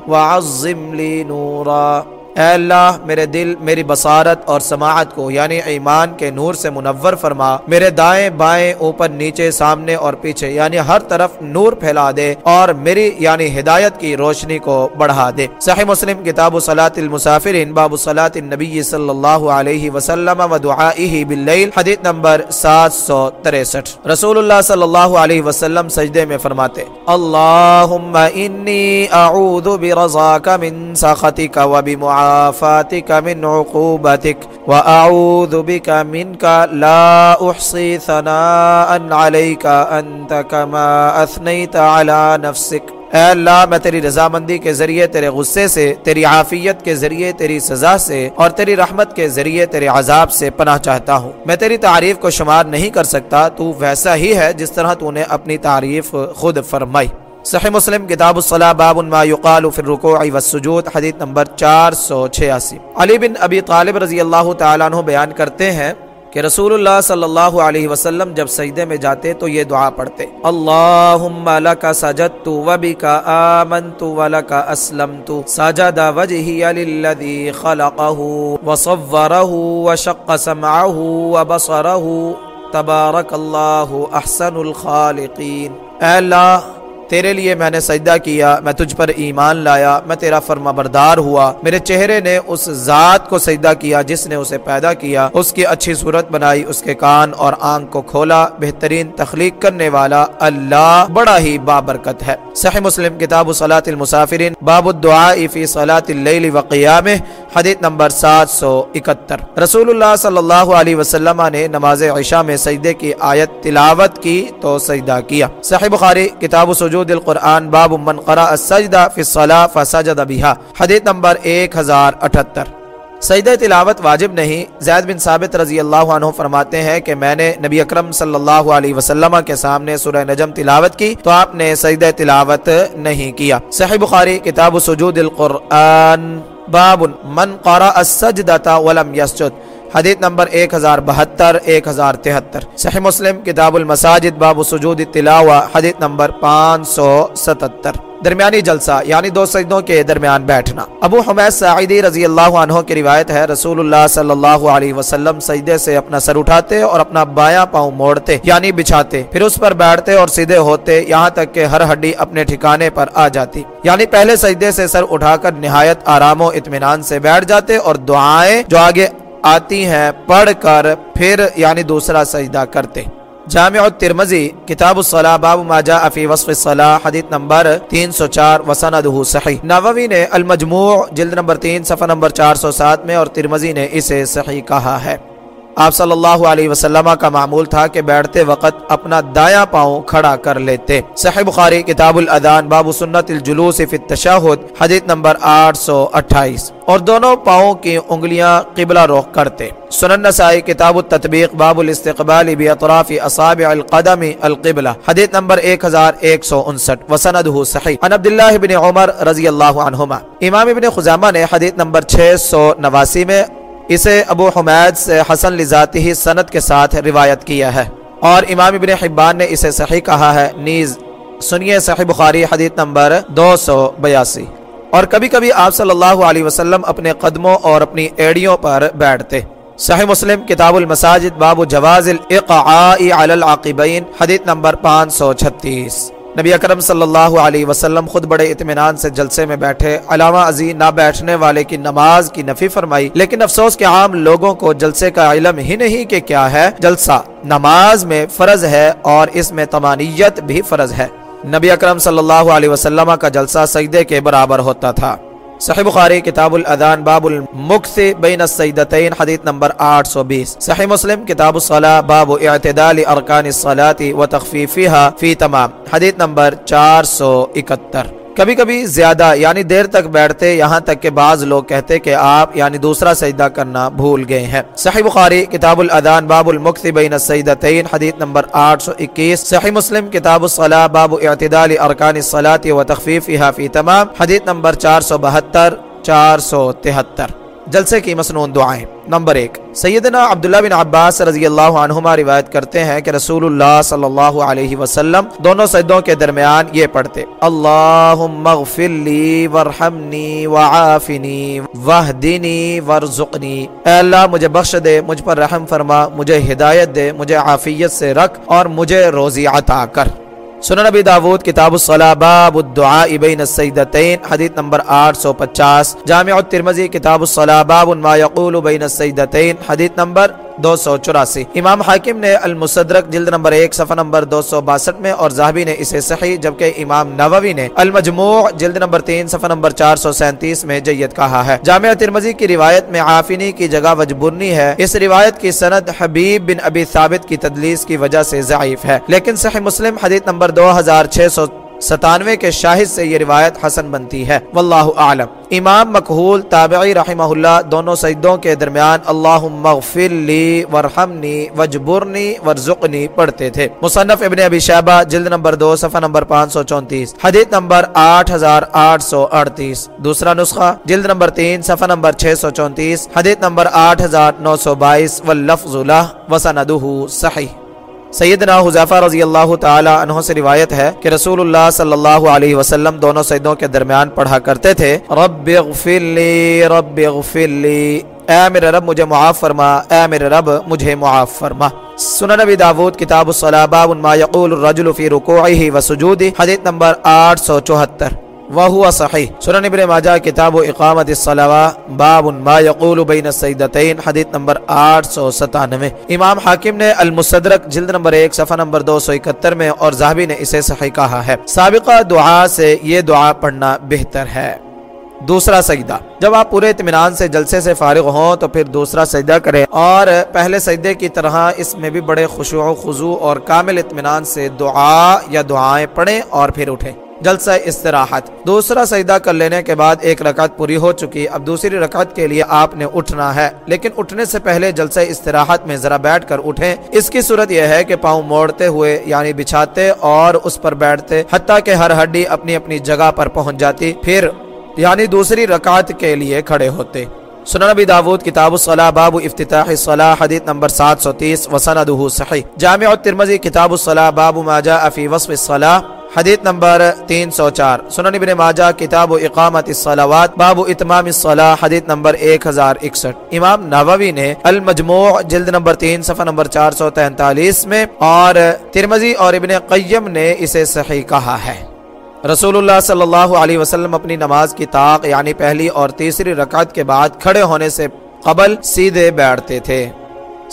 وعظم لي نورا اے اللہ، میرے دل، میری بصارت اور سماعت کو یعنی ایمان کے نور سے منور فرما، میرے دائیں بائیں، اوپر، نیچے، سامنے اور پیچھے یعنی ہر طرف نور پھیلا دے اور میری یعنی ہدایت کی روشنی کو بڑھا دے۔ صحیح مسلم، کتاب صلاة المسافرین، باب صلاة النبی صلی اللہ علیہ وسلم و دعائه باللیل، حدیث نمبر سات سو تریسٹھ۔ رسول اللہ صلی اللہ علیہ وسلم سجدے میں فرماتے، اللہم انی اعوذ برضاک من سخطک و بمعافاتک من عقوبتک و اعوذ بک منک لا احصی ثناء علیک انت کما اثنیت علی نفسک اے اللہ، میں تیری رضامندی کے ذریعے، تیرے غصے سے، تیری عافیت کے ذریعے، تیری سزا سے اور تیری رحمت کے ذریعے، تیرے عذاب سے پناہ چاہتا ہوں۔ میں تیری تعریف کو شمار نہیں کر سکتا، تو ویسا ہی ہے جس طرح تو نے اپنی تعریف خود فرمائی۔ صحیح مسلم، کتاب الصلاح، باب ما یقال فی الرکوع والسجود حدیث نمبر چار سو چھیاسی۔ علی بن ابی طالب رضی اللہ تعالیٰ عنہ بیان کرتے ہیں کہ رسول اللہ صلی اللہ علیہ وسلم جب سجدے میں جاتے تو یہ دعا پڑھتے، اللہم لکا سجدت و بکا آمنت و لکا اسلمت، سجد وجہی للذی خلقہ و صورہ و شق سمعہ و بصرہ، تبارک اللہ احسن الخالقین۔ اے اللہ تیرے لیے میں نے سجدہ کیا، میں تجھ پر ایمان لایا، میں تیرا فرما بردار ہوا۔ میرے چہرے نے اس ذات کو سجدہ کیا جس نے اسے پیدا کیا، اس کی اچھی صورت بنائی، اس کے کان اور آنکھ کو کھولا، بہترین تخلیق کرنے والا اللہ بڑا ہی بابرکت ہے۔ صحیح مسلم، کتاب صلاة المسافرین، باب الدعاء فی صلاة اللیل و حدیث نمبر سات سو اکتر رسول اللہ صلی اللہ علیہ وسلم نے نماز عشاء میں سجدے کی آیت تلاوت کی تو سجدہ کیا۔ صحیح بخاری، کتاب سجود القرآن، باب من قرأ السجدہ فی الصلاة فسجد بها۔ حدیث نمبر 1078 سجدہ تلاوت واجب نہیں۔ زید بن ثابت رضی اللہ عنہ فرماتے ہیں کہ میں نے نبی اکرم صلی اللہ علیہ وسلم کے سامنے سورہ نجم تلاوت کی تو آپ نے سجدہ تلاوت نہیں کیا۔ صحیح بخاری، کتاب سجود القرآن۔ باب من قرأ السجدہ ولم يسجد. حدیث نمبر ایک ہزار بہتر، ایک ہزار تہتر۔ صحیح مسلم، کتاب المساجد، باب سجود تلاوہ حدیث نمبر پانچ سو ستتر۔ درمیانی جلسہ یعنی دو سجدوں کے درمیان بیٹھنا۔ ابو حمید سعیدی رضی اللہ عنہ کی روایت ہے، رسول اللہ صلی اللہ علیہ وسلم سجدے سے اپنا سر اٹھاتے اور اپنا بایاں پاؤں موڑتے یعنی بچھاتے۔ پھر اس پر بیٹھتے اور سیدھے ہوتے، یہاں تک کہ ہر ہڈی اپنے ٹھکانے پر آ جاتی۔ یعنی پہلے سجدے سے سر اٹھا کر نہایت آرام و اطمینان سے بیٹھ جاتے اور دعائیں جو آگے آتی ہیں، پڑھ کر پھر یعنی دوسرا سجدہ کرتے۔ جامع ترمزی کتاب الصلاح، باب ما جاء فی وصف الصلاح، حدیث نمبر 304 وسندہ صحیح۔ نووی نے المجموع، جلد نمبر 3 صفحہ نمبر 407 میں، اور ترمزی نے اسے صحیح کہا ہے۔ آپ صلی اللہ علیہ وسلم کا معمول تھا کہ بیٹھتے وقت اپنا دایاں پاؤں کھڑا کر لیتے۔ صحیح بخاری کتاب الادان باب سنت الجلوس فی التشہد، حدیث نمبر 828 اور دونوں پاؤں کی انگلیاں قبلہ رخ کرتے۔ سنن نسائی کتاب التطبیق باب الاستقبال بی اطراف اصابع القدم القبلہ، حدیث نمبر 1169 وسندہ صحیح۔ عن عبداللہ بن عمر رضی اللہ عنہما۔ امام ابن خزامہ نے حدیث نمبر 689 میں اسے ابو حمید سے حسن لذاتی ہی سنت کے ساتھ روایت کیا ہے۔ اور امام ابن حبان نے اسے صحیح کہا ہے۔ نیز سنیے صحیح بخاری حدیث نمبر دو سو بیاسی۔ اور کبھی کبھی آپ صلی اللہ علیہ وسلم اپنے قدموں اور اپنی ایڑیوں پر بیٹھتے۔ صحیح مسلم کتاب المساجد باب جواز الاقعاء علی العاقبین حدیث نمبر پانچ سو چھتیس۔ نبی اکرم صلی اللہ علیہ وسلم خود بڑے اطمینان سے جلسے میں بیٹھے۔ علامہ عزیز نہ بیٹھنے والے کی نماز کی نفی فرمائی، لیکن افسوس کے عام لوگوں کو جلسے کا علم ہی نہیں کہ کیا ہے۔ جلسہ نماز میں فرض ہے اور اس میں تمانیت بھی فرض ہے۔ نبی اکرم صلی اللہ علیہ وسلم کا جلسہ سجدے کے برابر ہوتا تھا۔ صحیح بخاری، کتاب الادان باب المکس بین السیدتین، حدیث نمبر 820 صحیح مسلم، کتاب الصلاة، باب اعتدال ارکان الصلاة و فی تمام۔ حدیث نمبر 471 کبھی کبھی زیادہ یعنی دیر تک بیٹھتے، یہاں تک کہ بعض لوگ کہتے کہ آپ یعنی دوسرا سجدہ کرنا بھول گئے ہیں۔ صحیح بخاری، کتاب الادان باب المکت بین السیدتین حدیث نمبر 821 صحیح مسلم، کتاب الصلاة باب اعتدال ارکان الصلاة و تخفیفها فی تمام، حدیث نمبر 472 473 جلسے کی مسنون دعائیں۔ نمبر ایک۔ سیدنا عبداللہ بن عباس رضی اللہ عنہما روایت کرتے ہیں کہ رسول اللہ صلی اللہ علیہ وسلم دونوں سجدوں کے درمیان یہ پڑھتے، اللہم اغفر لی ورحمنی وعافنی وحدنی ورزقنی اے اللہ، مجھے بخش دے، مجھ پر رحم فرما، مجھے ہدایت دے، مجھے عافیت سے رکھ اور مجھے روزی عطا کر۔ سنن نبی داود، کتاب الصلاح، باب الدعاء بین السیدتین، حدیث نمبر 850 جامع الترمذی، کتاب الصلاح، باب ما یقول بین السیدتین، حدیث نمبر دو سو چوراسی۔ امام حاکم نے المصدرک جلد نمبر ایک، صفحہ نمبر دو سو باسٹھ میں اور زہبی نے اسے صحیح، جبکہ امام نووی نے المجموع جلد نمبر تین، صفحہ نمبر چار سو سینتیس میں جید کہا ہے۔ جامعہ ترمزی کی روایت میں عافنی کی جگہ وجبرنی ہے۔ اس روایت کی سند حبیب بن ابی ثابت کی تدلیس کی وجہ سے ضعیف ہے۔ لیکن صحیح مسلم حدیث نمبر دو ہزار چھ سو ستانوے کے شاہد سے یہ روایت حسن بنتی ہے۔ واللہ اعلم۔ امام مقہول، تابعی رحمہ اللہ، دونوں سجدوں کے درمیان اللہم اغفر لی ورحمنی، وجبرنی، ورزقنی پڑھتے تھے۔ مصنف ابن ابی شہبہ جلد نمبر دو، صفحہ نمبر پانچ سو چونتیس۔ حدیث نمبر آٹھ ہزار آٹھ سو اڑتیس۔ دوسرا نسخہ، جلد نمبر تین، صفحہ نمبر چھ سو چونتیس۔ حدیث نمبر آٹھ ہزار نو سو بائیس۔ واللفظ لہ وسندہ صحیح۔ سیدنا حضیفہ رضی اللہ تعالی عنہ سے روایت ہے کہ رسول اللہ صلی اللہ علیہ وسلم دونوں سجدوں کے درمیان پڑھا کرتے تھے، رب اغفر لی، رب اغفر لی۔ اے میرے رب، مجھے معاف فرما۔ اے میرے رب، مجھے معاف فرما۔ سنن نبی داود، کتاب الصلاة باب ما یقول الرجل فی رکوعه و سجودی حدیث نمبر 874 وہو صحیح۔ سنن ابن ماجہ، کتاب و اقامت الصلاة باب ما یقول بین السیدتین، حدیث نمبر آٹھ سو ستانوے۔ امام حاکم نے المصدرک جلد نمبر ایک، صفحہ نمبر دو سو اکتر میں، اور زہبی نے اسے صحیح کہا ہے۔ سابقہ دعا سے یہ دعا پڑھنا بہتر ہے۔ دوسرا سجدہ۔ جب آپ پورے اطمینان سے جلسے سے فارغ ہوں، تو پھر دوسرا سجدہ کریں۔ اور پہلے سجدے کی طرح اس میں بھی بڑے خوشو و خضو اور کامل اطمینان سے دعا یا دعائیں پڑھیں اور پھر اٹھیں۔ جلسہ استراحت۔ دوسرا سجدہ کر لینے کے بعد ایک رکعت پوری ہو چکی۔ اب دوسری رکعت کے لیے آپ نے اٹھنا ہے۔ لیکن اٹھنے سے پہلے جلسہ استراحت میں ذرا بیٹھ کر اٹھیں۔ اس کی صورت یہ ہے کہ پاؤں موڑتے ہوئے یعنی بچھاتے اور اس پر بیٹھتے، حتیٰ کہ ہر ہڈی اپنی اپنی جگہ پر پہنچ جاتی، پھر یعنی دوسری رکعت کے لیے کھڑے ہوتے۔ سنن نبی داود، کتاب الصلاة باب افتتاح الصلاة حدیث نمبر 730 وسندہ صحیح۔ جامع الترمذی، کتاب الصلاة باب ما جاء فی وصف الصلاة حدیث نمبر تین سو چار۔ سنن ابن ماجہ، کتاب و اقامت الصلاوات باب اتمام الصلاة، حدیث نمبر ایک ہزار اکسٹھ۔ امام نووی نے المجموع، جلد نمبر تین، صفحہ نمبر چار سو تینتالیس میں، اور ترمزی اور ابن قیم نے اسے صحیح کہا ہے۔ رسول اللہ صلی اللہ علیہ وسلم اپنی نماز کی طاق یعنی پہلی اور تیسری رکعت کے بعد کھڑے ہونے سے قبل سیدھے بیٹھتے تھے۔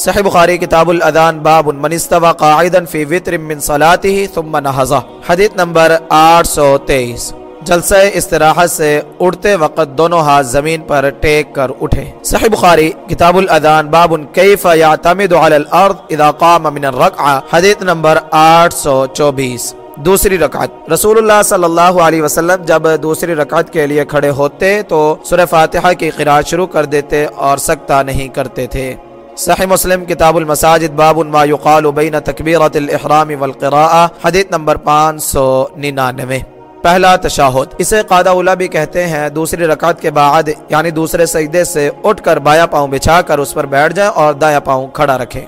صحیح بخاری کتاب الادان باب من استوى قاعدا في وتر من صلاته ثم نهض حدیث نمبر 823 جلسہ استراحت سے اڑتے وقت دونوں ہاتھ زمین پر ٹیک کر اٹھے. صحیح بخاری کتاب الادان باب کیف یعتمد على الارض اذا قام من الرکعہ. حدیث نمبر 824 دوسری رکعت. رسول اللہ صلی اللہ علیہ وسلم جب دوسری رکعت کے لیے کھڑے ہوتے تو سورہ فاتحہ کی قرآن شروع کر دیتے اور سکتہ نہیں کرتے تھے. صحیح مسلم کتاب المساجد باب ما يقال بین تکبیرت الاحرام والقراءہ، حدیث نمبر پانچ سو ننانوے۔ پہلا تشاہد، اسے قادہ اولا بھی کہتے ہیں، دوسری رکعت کے بعد یعنی دوسرے سجدے سے اٹھ کر بایا پاؤں بچھا کر اس پر بیٹھ جائیں اور دایا پاؤں کھڑا رکھیں۔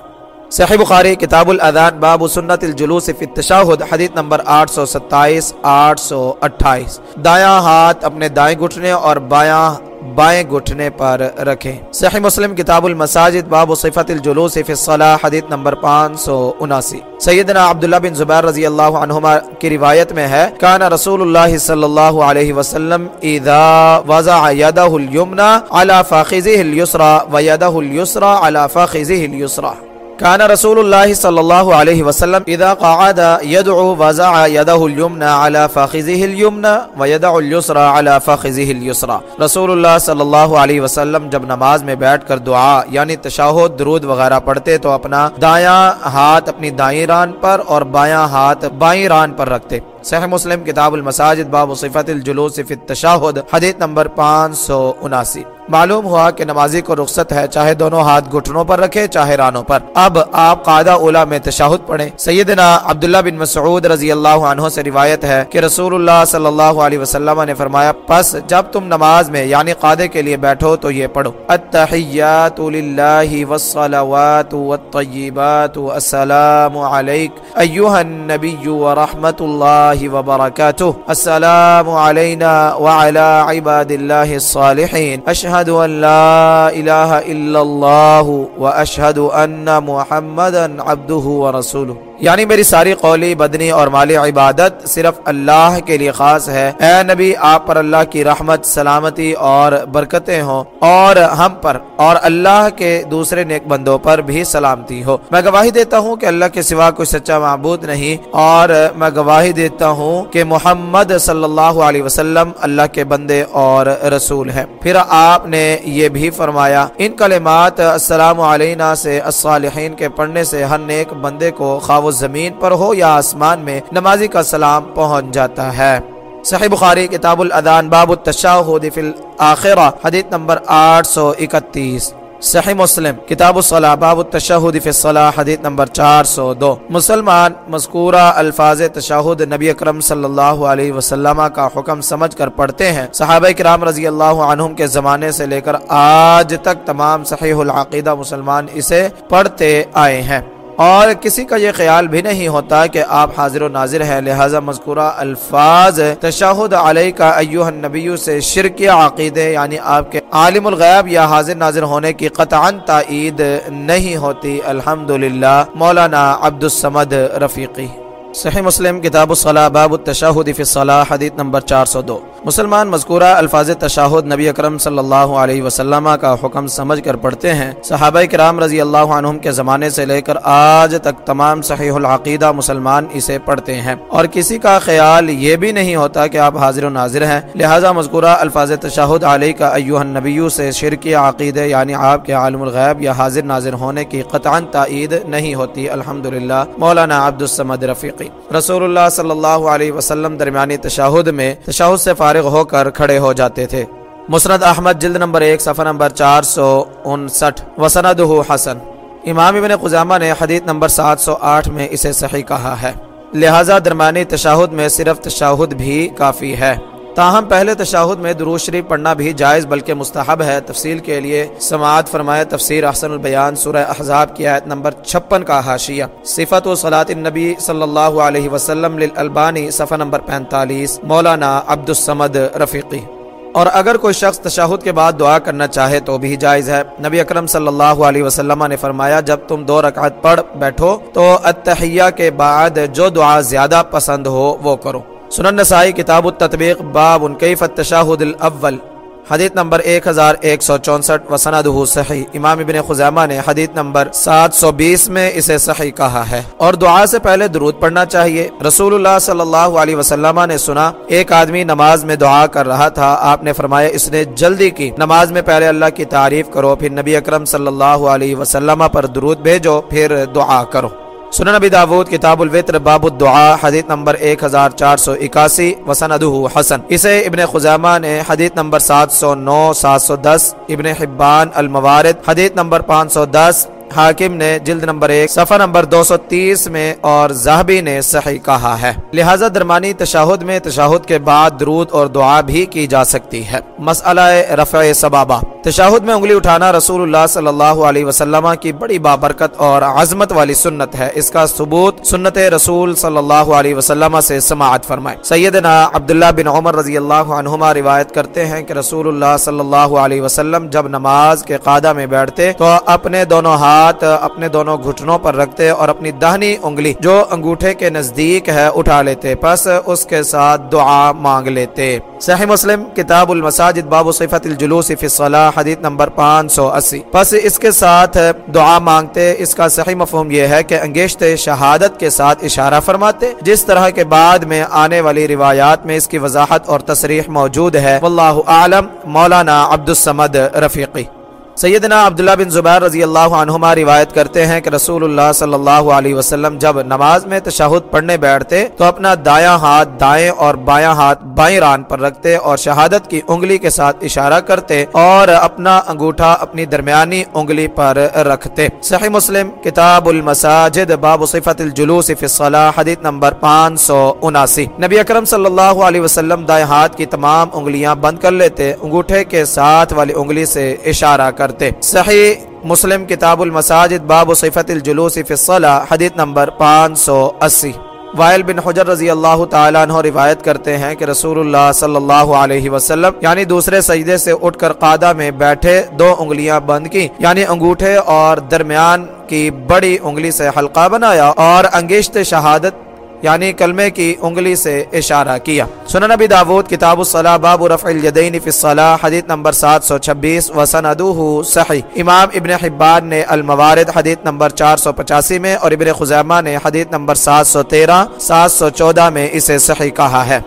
صحیح بخاری کتاب الادان باب سنت الجلوس فی التشاہد، حدیث نمبر آٹھ سو ستائیس، آٹھ سو اٹھائیس۔ دایاں ہاتھ اپنے دائیں گھٹنے اور بایاں بائیں گھٹنے پر رکھیں۔ صحیح مسلم کتاب المساجد باب و صفت الجلوس فی الصلاح حدیث نمبر پانچ سو اناسی۔ سیدنا عبداللہ بن زبیر رضی اللہ عنہما کی روایت میں ہے، کان رسول اللہ صلی اللہ علیہ وسلم اذا وضع یدہ الیمنا علی فاخذہ اليسرى ویدہ اليسرى علی فاخذہ اليسرى۔ كان رسول الله صلى الله عليه وسلم إذا قعد يدعو وزع يده اليمنى على فخذه اليمنى ويدع اليسرى على فخذه اليسرى. رسول اللہ صلی اللہ علیہ وسلم جب نماز میں بیٹھ کر دعا یعنی تشاہد، درود وغیرہ پڑھتے، تو اپنا دایاں ہاتھ اپنی دائیں ران پر اور بایاں ہاتھ بائیں ران پر رکھتے۔ صحیح مسلم کتاب المساجد باب صفت الجلوس فی التشاہد، حدیث نمبر پانچ سو اناسی۔ معلوم ہوا کہ نمازی کو رخصت ہے چاہے دونوں ہاتھ گھٹنوں پر رکھے، چاہے رانوں پر۔ اب آپ قاعدہ اولا میں تشاہد پڑھیں۔ سیدنا عبداللہ بن مسعود رضی اللہ عنہ سے روایت ہے کہ رسول اللہ صلی اللہ علیہ وسلم نے فرمایا، پس جب تم نماز میں یعنی قادے کے لیے بیٹھو تو یہ پڑھو، التحیات للہ والصلوات والطیبات السلام علیک ایوہ النبی ورحمت اللہ الله وبركاته. السلام علينا وعلى عباد الله الصالحين. أشهد أن لا إله إلا الله وأشهد أن محمدا عبده ورسوله. یعنی میری ساری قولی بدنی اور مالی عبادت صرف اللہ کے لیے خاص ہے۔ اے نبی، آپ پر اللہ کی رحمت، سلامتی اور برکتیں ہوں اور ہم پر اور اللہ کے دوسرے نیک بندوں پر بھی سلامتی ہو۔ میں گواہی دیتا ہوں کہ اللہ کے سوا کوئی سچا معبود نہیں اور میں گواہی دیتا ہوں کہ محمد صلی اللہ علیہ وسلم اللہ کے بندے اور رسول ہیں۔ پھر آپ نے یہ بھی فرمایا، ان کلمات السلام علینا سے، الصالحین کے پڑھنے سے ہر نیک بندے کو خواب زمین پر ہو یا آسمان میں نمازی کا سلام پہنچ جاتا ہے۔ صحیح بخاری کتاب الادان باب التشاہد فی الاخرہ، حدیث نمبر آٹھ سو اکتیس۔ صحیح مسلم، کتاب الصلاح باب التشہد فی الصلاح حدیث نمبر چار سو دو۔ مسلمان مذکورہ الفاظ تشہد نبی اکرم صلی اللہ علیہ وسلم کا حکم سمجھ کر پڑھتے ہیں۔ صحابہ کرام رضی اللہ عنہم کے زمانے سے لے کر آج تک تمام صحیح العقیدہ مسلمان اسے پڑھتے آئے ہیں۔ اور کسی کا یہ خیال بھی نہیں ہوتا کہ آپ حاضر و ناظر ہیں، لہذا مذکورہ الفاظ تشاہد علیہ کا ایوہ النبیو سے شرک عقیدے یعنی آپ کے عالم الغیب یا حاضر ناظر ہونے کی قطعاً تائید نہیں ہوتی۔ الحمدللہ، مولانا عبد السمد رفیقی۔ صحیح مسلم کتاب الصلاح، باب التشاہد فی الصلاح، حدیث نمبر چار سو دو۔ مسلمان مذکورہ الفاظ تشاہد نبی اکرم صلی اللہ علیہ وسلم کا حکم سمجھ کر پڑھتے ہیں۔ صحابہ کرام رضی اللہ عنہم کے زمانے سے لے کر آج تک تمام صحیح العقیدہ مسلمان اسے پڑھتے ہیں۔ اور کسی کا خیال یہ بھی نہیں ہوتا کہ آپ حاضر و ناظر ہیں۔ لہٰذا مذکورہ الفاظ تشاہد علیہ کا ایوہ النبیو سے شرکی عقیدے یعنی آپ کے عالم الغیب یا حاضر ناظر ہونے کی قطعاً تائید نہیں ہوتی۔ الحمدللہ۔ مولانا عبد السمد رفیق رسول اللہ صلی اللہ علیہ وسلم درمیانی تشاہد میں تشاہد سے فارغ ہو کر کھڑے ہو جاتے تھے۔ مسند احمد جلد نمبر ایک، صفحہ نمبر چار سو انسٹھ وسند حسن۔ امام ابن قزامہ نے حدیث نمبر سات سو آٹھ میں اسے صحیح کہا ہے۔ لہٰذا درمیانی تشاہد میں صرف تشاہد بھی کافی ہے۔ تاہم، پہلے تشاہد میں درود شریف پڑھنا بھی جائز، بلکہ مستحب ہے۔ تفصیل کے لیے سماعت فرمائے تفسیر احسن البیان سورہ احزاب کی آیت نمبر چھپن کا حاشیہ۔ صفت و صلاۃ النبی صلی اللہ علیہ وسلم للالبانی، صفحہ نمبر پینتالیس۔ مولانا عبد السمد رفیقی۔ اور اگر کوئی شخص تشاہد کے بعد دعا کرنا چاہے تو بھی جائز ہے۔ نبی اکرم صلی اللہ علیہ وسلم نے فرمایا، جب تم دو رکعت پڑھ بیٹھو تو اتحیہ کے بعد جو دعا زیادہ پسند ہو وہ کرو۔ سنن نسائی کتاب التطبیق، باب ان کیف التشاہد الاول، حدیث نمبر 1164 وسندہ صحیح۔ امام ابن خزامہ نے حدیث نمبر 720 میں اسے صحیح کہا ہے۔ اور دعا سے پہلے درود پڑھنا چاہیے۔ رسول اللہ صلی اللہ علیہ وسلم نے سنا، ایک آدمی نماز میں دعا کر رہا تھا۔ آپ نے فرمایا، اس نے جلدی کی۔ نماز میں پہلے اللہ کی تعریف کرو، پھر نبی اکرم صلی اللہ علیہ وسلم پر درود بھیجو، پھر دعا کرو۔ سنن نبی داود، کتاب الوطر باب الدعاء، حدیث نمبر 1481 وسندہ حسن۔ اسے ابن خزامہ نے حدیث نمبر 709 710 ابن حبان الموارد، حدیث نمبر 510 حاکم نے جلد نمبر ایک، صفحہ نمبر دو سو تیس میں اور زہبی نے صحیح کہا ہے۔ لہٰذا درمانی تشاہد میں تشاہد کے بعد درود اور دعا بھی کی جا سکتی ہے۔ مسئلہ رفع سبابہ۔ تشاہد میں انگلی اٹھانا رسول اللہ صلی اللہ علیہ وسلم کی بڑی بابرکت اور عظمت والی سنت ہے۔ اس کا ثبوت سنت رسول صلی اللہ علیہ وسلم سے سماعت فرمائے۔ سیدنا عبداللہ بن عمر رضی اللہ عنہما روایت کرتے ہیں کہ رسول اللہ صلی اللہ علیہ وسلم جب نماز کے قادہ میں بیٹھتے تو اپنے دونوں ہاتھ ہاتھ اپنے دونوں گھٹنوں پر رکھتے اور اپنی دہنی انگلی جو انگوٹھے کے نزدیک ہے، اٹھا لیتے۔ پس اس کے ساتھ دعا مانگ لیتے۔ صحیح مسلم، کتاب المساجد، باب صفت الجلوس فی الصلاح حدیث نمبر پانچ سو اسی۔ پس اس کے ساتھ دعا مانگتے۔ اس کا صحیح مفہوم یہ ہے کہ انگیشت شہادت کے ساتھ اشارہ فرماتے۔ جس طرح کے بعد میں آنے والی روایات میں اس کی وضاحت اور تصریح موجود ہے۔ واللہ اعلم، مولانا عبد السمد رفیقی۔ سیدنا عبداللہ بن زبیر رضی اللہ عنہما روایت کرتے ہیں کہ رسول اللہ صلی اللہ علیہ وسلم جب نماز میں تشہد پڑھنے بیٹھتے تو اپنا دایاں ہاتھ دائیں اور بایاں ہاتھ بائیں ران پر رکھتے اور شہادت کی انگلی کے ساتھ اشارہ کرتے اور اپنا انگوٹھا اپنی درمیانی انگلی پر رکھتے۔ صحیح مسلم، کتاب المساجد، باب صفت الجلوس فی الصلاح حدیث نمبر پانچ سو اناسی۔ نبی اکرم صلی اللہ علیہ وسلم دائیں ہاتھ کی تمام انگلیاں بند کر لیتے، انگوٹھے کے ساتھ والی انگلی سے اشارہ کرتے۔ صحیح مسلم کتاب المساجد باب صفت الجلوس فی الصلاح حدیث نمبر پانچ سو اسی۔ وائل بن حجر رضی اللہ تعالیٰ عنہ روایت کرتے ہیں کہ رسول اللہ صلی اللہ علیہ وسلم یعنی دوسرے سجدے سے اٹھ کر قادہ میں بیٹھے، دو انگلیاں بند کی یعنی انگوٹھے اور درمیان کی بڑی انگلی سے حلقہ بنایا اور انگیشت شہادت یعنی کلمے کی انگلی سے اشارہ کیا۔ سنن نبی داود، کتاب الصلاح، باب رفع الیدین فی الصلاح، حدیث نمبر 726 وسندوہ صحیح۔ امام ابن حبان نے الموارد، حدیث نمبر 485 میں، اور ابن خزیمہ نے حدیث نمبر 713 714 میں اسے صحیح کہا ہے۔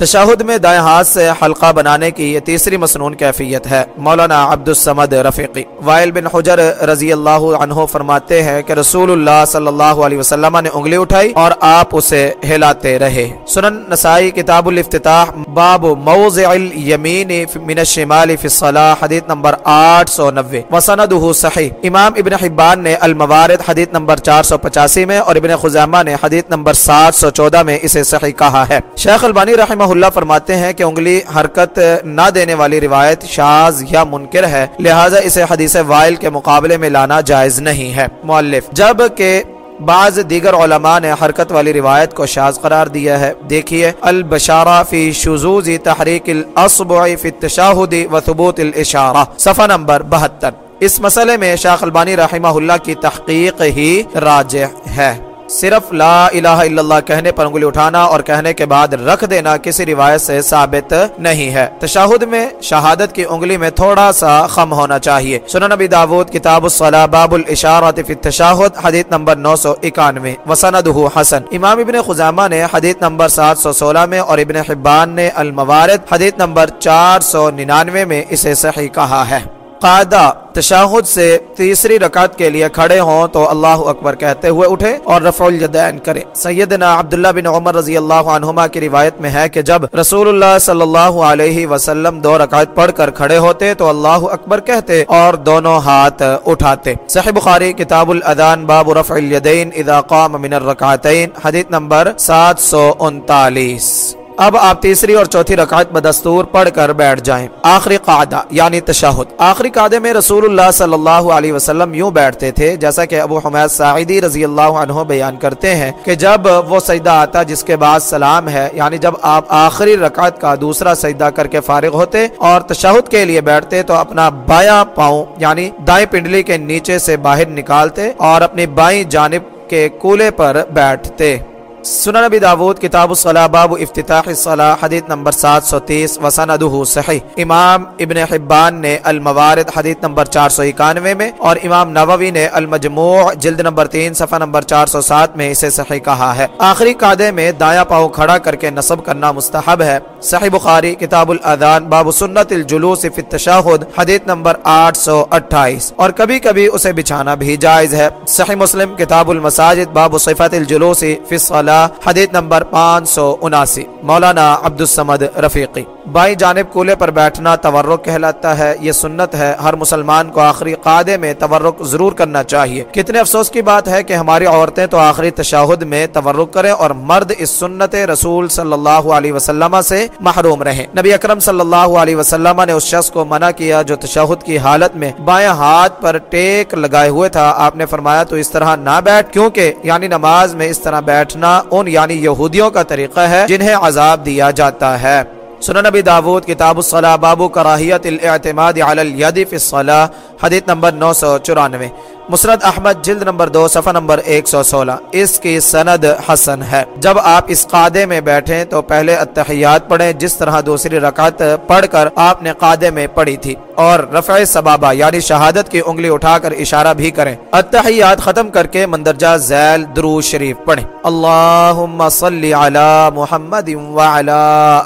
تشاہد میں دائیں ہاتھ سے حلقہ بنانے کی یہ تیسری مسنون کیفیت ہے۔ مولانا عبد السمد رفیقی۔ وائل بن حجر رضی اللہ عنہ فرماتے ہیں کہ رسول اللہ صلی اللہ علیہ وسلم نے انگلی اٹھائی اور آپ اسے ہلاتے رہے۔ سنن نسائی کتاب الافتتاح باب موضع الیمین من الشمال فی الصلاح، حدیث نمبر 890 وسندہ صحیح۔ امام ابن حبان نے الموارد، حدیث نمبر 485 میں اور ابن خزامہ نے حدیث نمبر 714 میں اسے صحیح کہا ہے۔ شیخ البانی رحمہ اللہ فرماتے ہیں کہ انگلی حرکت نہ دینے والی روایت شاز یا منکر ہے، لہٰذا اسے حدیث وائل کے مقابلے میں لانا جائز نہیں ہے۔ مؤلف، جبکہ بعض دیگر علماء نے حرکت والی روایت کو شاز قرار دیا ہے، دیکھیے، البشارہ فی شذوذ تحریک الاصبع فی التشاہد و ثبوت الاشارہ، صفحہ نمبر بہتر۔ اس مسئلے میں شاخ البانی رحمہ اللہ کی تحقیق ہی راجح ہے۔ صرف لا الہ الا اللہ کہنے پر انگلی اٹھانا اور کہنے کے بعد رکھ دینا کسی روایت سے ثابت نہیں ہے۔ تشاہد میں شہادت کی انگلی میں تھوڑا سا خم ہونا چاہیے۔ سنن نبی داود، کتاب الصلاح باب الاشارت فی التشاہد، حدیث نمبر 991 وسندہ حسن۔ امام ابن خزامہ نے حدیث نمبر 716 میں اور ابن حبان نے الموارد، حدیث نمبر 499 میں اسے صحیح کہا ہے۔ قاعدہ تشاہد سے تیسری رکعت کے لیے کھڑے ہوں تو اللہ اکبر کہتے ہوئے اٹھے اور رفع الیدین کرے سیدنا عبداللہ بن عمر رضی اللہ عنہما کی روایت میں ہے کہ جب رسول اللہ صلی اللہ علیہ وسلم دو رکعت پڑھ کر کھڑے ہوتے تو اللہ اکبر کہتے اور دونوں ہاتھ اٹھاتے۔ صحیح بخاری کتاب الادان باب رفع الیدین اذا قام من الرکعتین، حدیث نمبر سات سو انتالیس۔ اب آپ تیسری اور چوتھی رکعت بدستور پڑھ کر بیٹھ جائیں۔ آخری قاعدہ یعنی تشہد۔ آخری قاعدے میں رسول اللہ صلی اللہ علیہ وسلم یوں بیٹھتے تھے، جیسا کہ ابو حمید سعیدی رضی اللہ عنہ بیان کرتے ہیں کہ جب وہ سجدہ آتا جس کے بعد سلام ہے یعنی جب آپ آخری رکعت کا دوسرا سجدہ کر کے فارغ ہوتے اور تشہد کے لیے بیٹھتے تو اپنا بایاں پاؤں یعنی دائیں پنڈلی کے نیچے سے باہر نکالتے اور اپنی بائیں جانب کے کولے پر بیٹھتے۔ سنن نبی داود، کتاب الصلاح، باب افتتاح الصلاح، حدیث نمبر 730 وسندہ صحیح۔ امام ابن حبان نے الموارد، حدیث نمبر 491 میں، اور امام نووی نے المجموع، جلد نمبر 3 صفحہ نمبر 407 میں اسے صحیح کہا ہے۔ آخری قادے میں دایاں پاؤں کھڑا کر کے نصب کرنا مستحب ہے۔ صحیح بخاری، کتاب الاذان، باب سنت الجلوس فی التشاہد، حدیث نمبر 828 اور کبھی کبھی اسے بچھانا بھی جائز ہے۔ صحیح مسلم، کتاب المساجد، باب صفت الجلوس فی الصلاح حدیث نمبر پانچ سو اناسی مولانا عبد السمد رفیقی۔ بائیں جانب کولے پر بیٹھنا تورک کہلاتا ہے، یہ سنت ہے۔ ہر مسلمان کو آخری قادے میں تورک ضرور کرنا چاہیے۔ کتنے افسوس کی بات ہے کہ ہماری عورتیں تو آخری تشاہد میں تورک کریں اور مرد اس سنت رسول صلی اللہ علیہ وسلم سے محروم رہیں۔ نبی اکرم صلی اللہ علیہ وسلم نے اس شخص کو منع کیا جو تشاہد کی حالت میں بائیں ہاتھ پر ٹیک لگائے ہوئے تھا۔ آپ نے فرمایا، تو اس طرح نہ بیٹھ، کیونکہ یعنی نماز میں اس طرح بیٹھنا ان یعنی یہودیوں کا طریقہ ہے جنہیں عذاب دیا جاتا ہے۔ سنن نبی داود کتاب الصلاح بابو کراہیت الاعتماد علی الید فی الصلاح حدیث نمبر 994 مسرد احمد جلد نمبر دو، صفحہ نمبر ایک سو سولہ۔ اس کی سند حسن ہے۔ جب آپ اس قادے میں بیٹھیں تو پہلے اتحیات پڑھیں، جس طرح دوسری رکعت پڑھ کر آپ نے قادے میں پڑھی تھی۔ اور رفع سبابہ یعنی شہادت کی انگلی اٹھا کر اشارہ بھی کریں۔ اتحیات ختم کر کے مندرجہ ذیل درو شریف پڑھیں۔ اللہم صلی علی محمد وعلی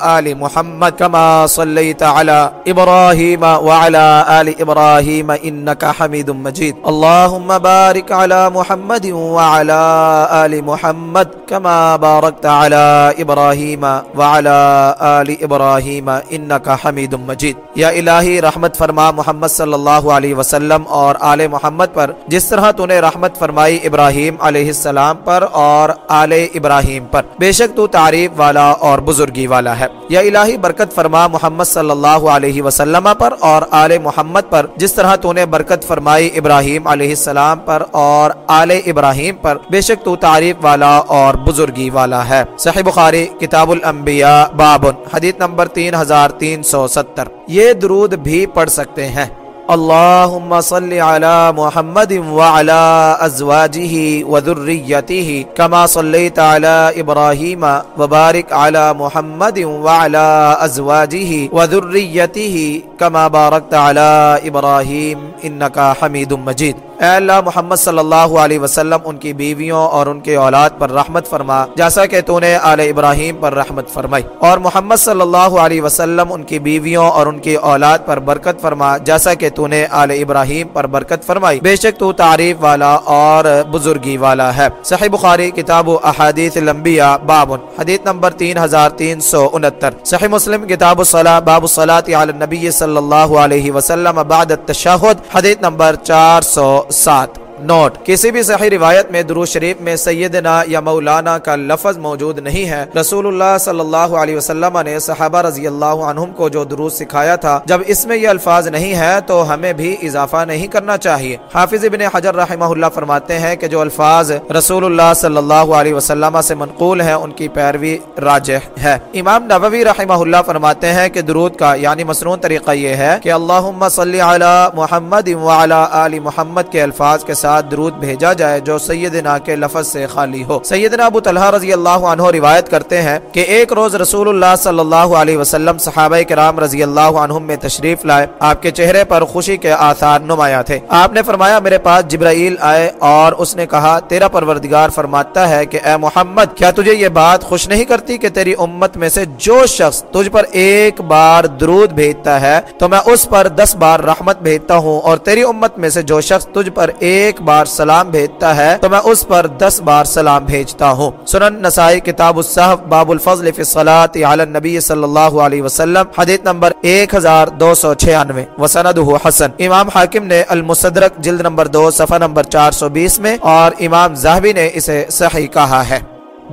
آل محمد کما صلیت علی ابراہیم وعلی آل ابراہیم إنك حميد مجيد. اللهم بارك على محمد وعلى آل محمد كما باركت على إبراهيم وعلى آل إبراهيم إنك حميد مجيد. یا الہی رحمت فرما محمد صلی اللہ علیہ وسلم اور آل محمد پر. جس طرح تو نے رحمت فرمائی ابراہیم علیہ السلام پر اور آل ابراہیم پر. بے شک تو تعریف والا اور بزرگی والا ہے. یا الہی برکت فرما محمد صلی اللہ علیہ وسلم پر اور آل محمد پر. جس طرح تو نے برکت فرمائی ابراہیم علیہ السلام پر اور آل ابراہیم پر۔ بے شک تو تعریف والا اور بزرگی والا ہے۔ صحیح بخاری، کتاب الانبیاء، بابن، حدیث نمبر تین ہزار تین سو ستر۔ یہ درود بھی پڑھ سکتے ہیں۔ اللهم صل على محمد وعلى ازواجه وذريته كما صليت على ابراهيم وبارك على محمد وعلى ازواجه وذريته كما باركت على ابراهيم انك حميد مجيد اے اللہ محمد صلی اللہ علیہ وسلم، ان کی بیویوں اور ان کے اولاد پر رحمت فرما، جیسا کہ تو نے آل ابراہیم پر رحمت فرمائی۔ اور محمد صلی اللہ علیہ وسلم، ان کی بیویوں اور ان کی اولاد پر برکت فرما، جیسا کہ تو نے آل ابراہیم پر برکت فرمائی۔ بے شک تو تعریف والا اور بزرگی والا ہے۔ صحیح بخاری، کتاب و احادیث لمبیا بابن حدیث نمبر تین ہزار تین سو انہتر۔ صحیح مسلم، کتاب الصلاح باب الصلاة علی النبی صلی اللہ علیہ وسلم بعد التشہد، حدیث نمبر چار سو سات۔ نوٹ۔ کسی بھی صحیح روایت میں درو شریف میں سیدنا یا مولانا کا لفظ موجود نہیں ہے۔ رسول اللہ صلی اللہ علیہ وسلم نے صحابہ رضی اللہ عنہم کو جو درود سکھایا تھا، جب اس میں یہ الفاظ نہیں ہے تو ہمیں بھی اضافہ نہیں کرنا چاہیے۔ حافظ ابن حجر رحمہ اللہ فرماتے ہیں کہ جو الفاظ رسول اللہ صلی اللہ علیہ وسلم سے منقول ہیں، ان کی پیروی راجح ہے۔ امام نبوی رحمہ اللہ فرماتے ہیں کہ درود کا یعنی مسنون طریقہ یہ ہے کہ اللہم صلی علی محمد وعلی آل محمد کے الفاظ کے ساتھ درود بھیجا جائے جو سیدنا کے لفظ سے خالی ہو۔ سیدنا ابو طلحہ رضی اللہ عنہ روایت کرتے ہیں کہ ایک روز رسول اللہ صلی اللہ علیہ وسلم صحابہ کرام رضی اللہ عنہم میں تشریف لائے۔ آپ کے چہرے پر خوشی کے آثار نمایاں تھے۔ آپ نے فرمایا، میرے پاس جبرائیل آئے اور اس نے کہا، تیرا پروردگار فرماتا ہے کہ اے محمد، کیا تجھے یہ بات خوش نہیں کرتی کہ تیری امت میں سے جو شخص تجھ پر ایک بار درود بھیجتا ہے، تو میں اس پر دس بار رحمت بھیجتا ہوں اور تیری امت میں سے جو شخص تجھ پر ایک بار سلام بھیجتا ہے تو میں اس پر دس بار سلام بھیجتا ہوں۔ سنن نسائی کتاب الصحف باب الفضل فی الصلاة علی النبی صلی اللہ علیہ وسلم، حدیث نمبر 1296 وسندہ حسن۔ امام حاکم نے المصدرک جلد نمبر دو، صفحہ نمبر 420 میں، اور امام زہبی نے اسے صحیح کہا ہے۔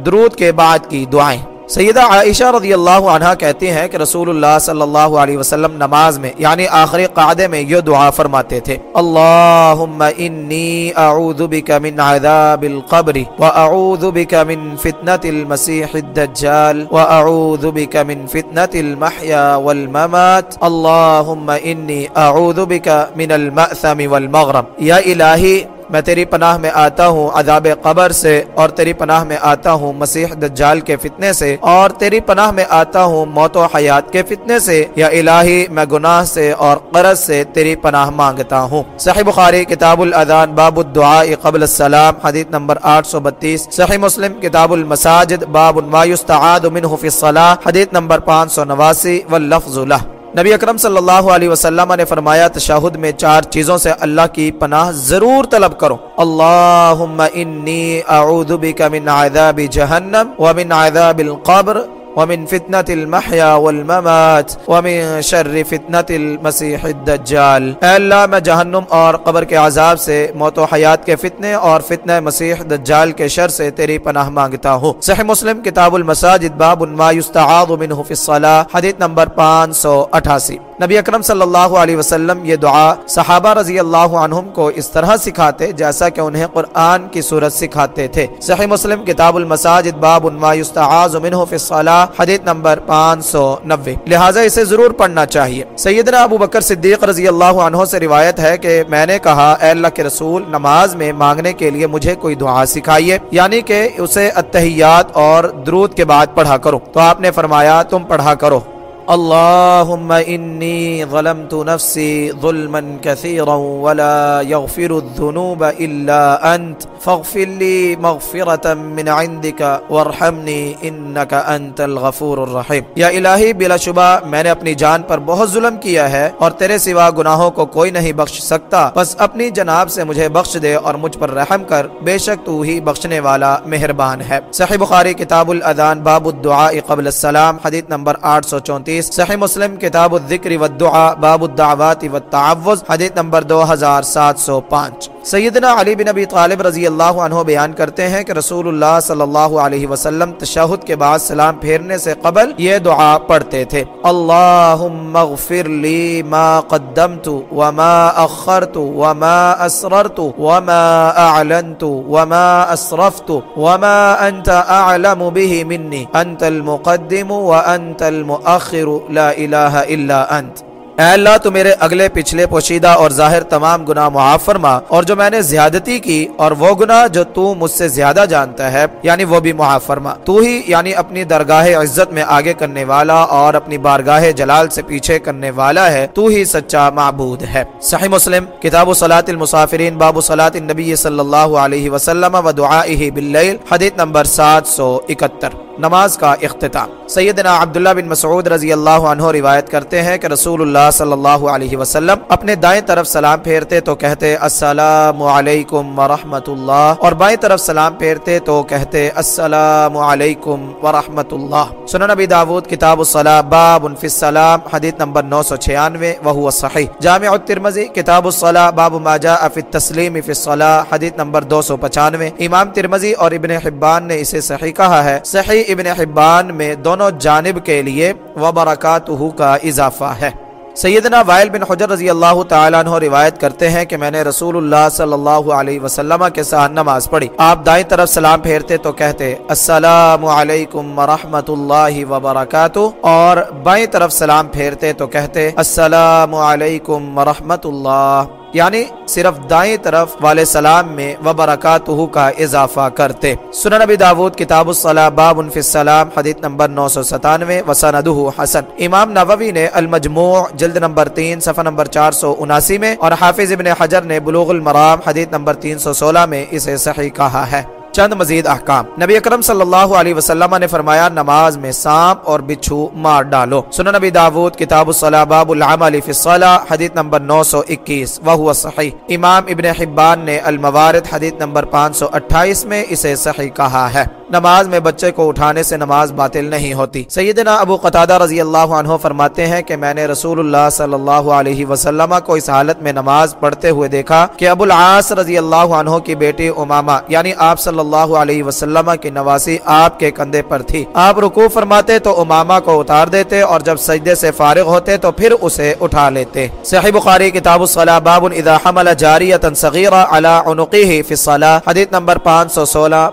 درود کے بعد کی دعائیں۔ سیدہ عائشہ رضی اللہ عنہ کہتی ہیں کہ رسول اللہ صلی اللہ علیہ وسلم نماز میں یعنی آخری قعدے میں یہ دعا فرماتے تھے، اللہم انی اعوذ بک من عذاب القبر واعوذ بک من فتنة المسیح الدجال واعوذ بک من فتنة المحیا والممات اللہم انی اعوذ بک من المأثم والمغرم یا الہی میں تیری پناہ میں آتا ہوں عذاب قبر سے، اور تیری پناہ میں آتا ہوں مسیح دجال کے فتنے سے، اور تیری پناہ میں آتا ہوں موت و حیات کے فتنے سے، یا الہی، میں گناہ سے اور قرض سے تیری پناہ مانگتا ہوں۔ صحیح بخاری، کتاب الاذان، باب الدعاء قبل السلام، حدیث نمبر 832 صحیح مسلم، کتاب المساجد، باب ما يستعاد منه في الصلاة، حدیث نمبر 589 واللفظ له۔ نبی اکرم صلی اللہ علیہ وسلم نے فرمایا، تشاہد میں چار چیزوں سے اللہ کی پناہ ضرور طلب کرو۔ اللہم انی اعوذ بک من عذاب جہنم ومن عذاب القبر۔ ومن فتنة المحيا والممات ومن شر فتنة المسيح الدجال۔ اے اللہ، میں جہنم اور قبر کے عذاب سے، موت و حیات کے فتنے اور فتنہ مسیح دجال کے شر سے تیری پناہ مانگتا ہوں۔ صحیح مسلم کتاب المساجد باب ما يستعاض منه في الصلاة، حدیث نمبر 588 نبی اکرم صلی اللہ علیہ وسلم یہ دعا صحابہ رضی اللہ عنہم کو اس طرح سکھاتے جیسا کہ انہیں قرآن کی صورت سکھاتے تھے۔ صحیح مسلم کتاب المساجد باب ما يستعاض منه في الصلاة حدیث نمبر پانچ سو نوے۔ لہٰذا اسے ضرور پڑھنا چاہیے۔ سیدنا ابو بکر صدیق رضی اللہ عنہ سے روایت ہے کہ میں نے کہا، اے اللہ کے رسول، نماز میں مانگنے کے لیے مجھے کوئی دعا سکھائیے یعنی کہ اسے اتحیات اور درود کے بعد پڑھا کرو۔ تو آپ نے فرمایا، تم پڑھا کرو۔ اللهم إني ظلمت نفسي ظلما كثيرا ولا يغفر الذنوب إلا أنت. فاغفر لي مغفرة من عندك وارحمني إنك أنت الغفور الرحيم. یا الہی بلا شبہ، میں نے اپنی جان پر بہت ظلم کیا ہے اور تیرے سوا گناہوں کو کوئی نہیں بخش سکتا۔ بس اپنی جناب سے مجھے بخش دے اور مجھ پر رحم کر۔ بے شک تو ہی بخشنے والا مہربان ہے۔ صحیح بخاری، کتاب الادان، باب الدعاء قبل السلام، حدیث نمبر 834 صحیح مسلم، کتاب الذکر والدعاء، باب الدعوات والتعوذ، حدیث نمبر 2705 سیدنا علی بن ابی طالب رضی اللہ عنہ بیان کرتے ہیں کہ رسول اللہ صلی اللہ علیہ وسلم تشہد کے بعد سلام پھیرنے سے قبل یہ دعا پڑھتے تھے۔ اللہم اغفر لی ما قدمت وما اخرت وما اسررت وما اعلنت وما اسرفت وما انت اعلم به منی۔ انت المقدم وانت المؤخر۔ لا الہ الا انت۔ اے اللہ، تو میرے اگلے پچھلے پوشیدہ اور ظاہر تمام گناہ معاف فرما، اور جو میں نے زیادتی کی، اور وہ گناہ جو تو مجھ سے زیادہ جانتا ہے یعنی وہ بھی معاف فرما۔ تو ہی یعنی اپنی درگاہ عزت میں آگے کرنے والا اور اپنی بارگاہ جلال سے پیچھے کرنے والا ہے، تو ہی سچا معبود ہے۔ صحیح مسلم، کتاب و المسافرین، باب و صلاة النبی صلی اللہ علیہ وسلم و دعائه باللیل، حدیث نمبر سات سو اکتر نماز کا اختتام۔ سیدنا عبداللہ بن مسعود رضی اللہ عنہ روایت کرتے ہیں کہ رسول اللہ صلی اللہ علیہ وسلم اپنے دائیں طرف سلام پھیرتے تو کہتے، السلام علیکم ورحمت اللہ اور بائیں طرف سلام پھیرتے تو کہتے، السلام علیکم ورحمت اللہ سنن نبی داود، کتاب الصلاة، باب فی السلام، حدیث نمبر 996 وہو صحیح۔ جامع الترمذی، کتاب الصلاة، باب ما جاء فی التسلیم فی الصلاة، حدیث نمبر 295 امام ترمذی اور ابن حبان نے اسے صحیح کہا ہے۔ صحیح ابن حبان میں دونوں جانب کے لیے وبرکاتہ کا اضافہ ہے۔ سیدنا وائل بن حجر رضی اللہ تعالیٰ عنہ روایت کرتے ہیں کہ میں نے رسول اللہ صلی اللہ علیہ وسلم کے ساتھ نماز پڑھی۔ آپ دائیں طرف سلام پھیرتے تو کہتے، السلام علیکم ورحمت اللہ وبرکاتہ اور بائیں طرف سلام پھیرتے تو کہتے، السلام علیکم ورحمت اللہ یعنی صرف دائیں طرف والے سلام میں وبرکاتہ کا اضافہ کرتے۔ سنن نبی داود، کتاب الصلاح باب فی السلام، حدیث نمبر 997 وسندہ حسن۔ امام نووی نے المجموع، جلد نمبر تین، صفحہ نمبر چار سو اناسی میں، اور حافظ ابن حجر نے بلوغ المرام، حدیث نمبر تین سو سولہ میں اسے صحیح کہا ہے۔ چند مزید احکام۔ نبی اکرم صلی اللہ علیہ وسلم نے فرمایا، نماز میں سانپ اور بچھو مار ڈالو۔ سنن نبی داود، کتاب الصلاح، باب العمل فی الصلاح، حدیث نمبر 921 وہو صحیح۔ امام ابن حبان نے الموارد، حدیث نمبر 528 میں اسے صحیح کہا ہے۔ نماز میں بچے کو اٹھانے سے نماز باطل نہیں ہوتی۔ سیدنا ابو قتادہ رضی اللہ عنہ فرماتے ہیں کہ میں نے رسول اللہ صلی اللہ علیہ وسلم کو اس حالت میں نماز پڑھتے ہوئے دیکھا کہ ابو العاص رضی اللہ عنہ کی بیٹی امامہ یعنی آپ صلی اللہ علیہ وسلم کی نواسی آپ کے کندھے پر تھی۔ آپ رکوع فرماتے تو امامہ کو اتار دیتے اور جب سجدے سے فارغ ہوتے تو پھر اسے اٹھا لیتے۔ صحیح بخاری کتاب الصلاة باب اذا حمل جاریتا صغیرہ علی عنقیہ فی الصلاة حدیث نمبر 516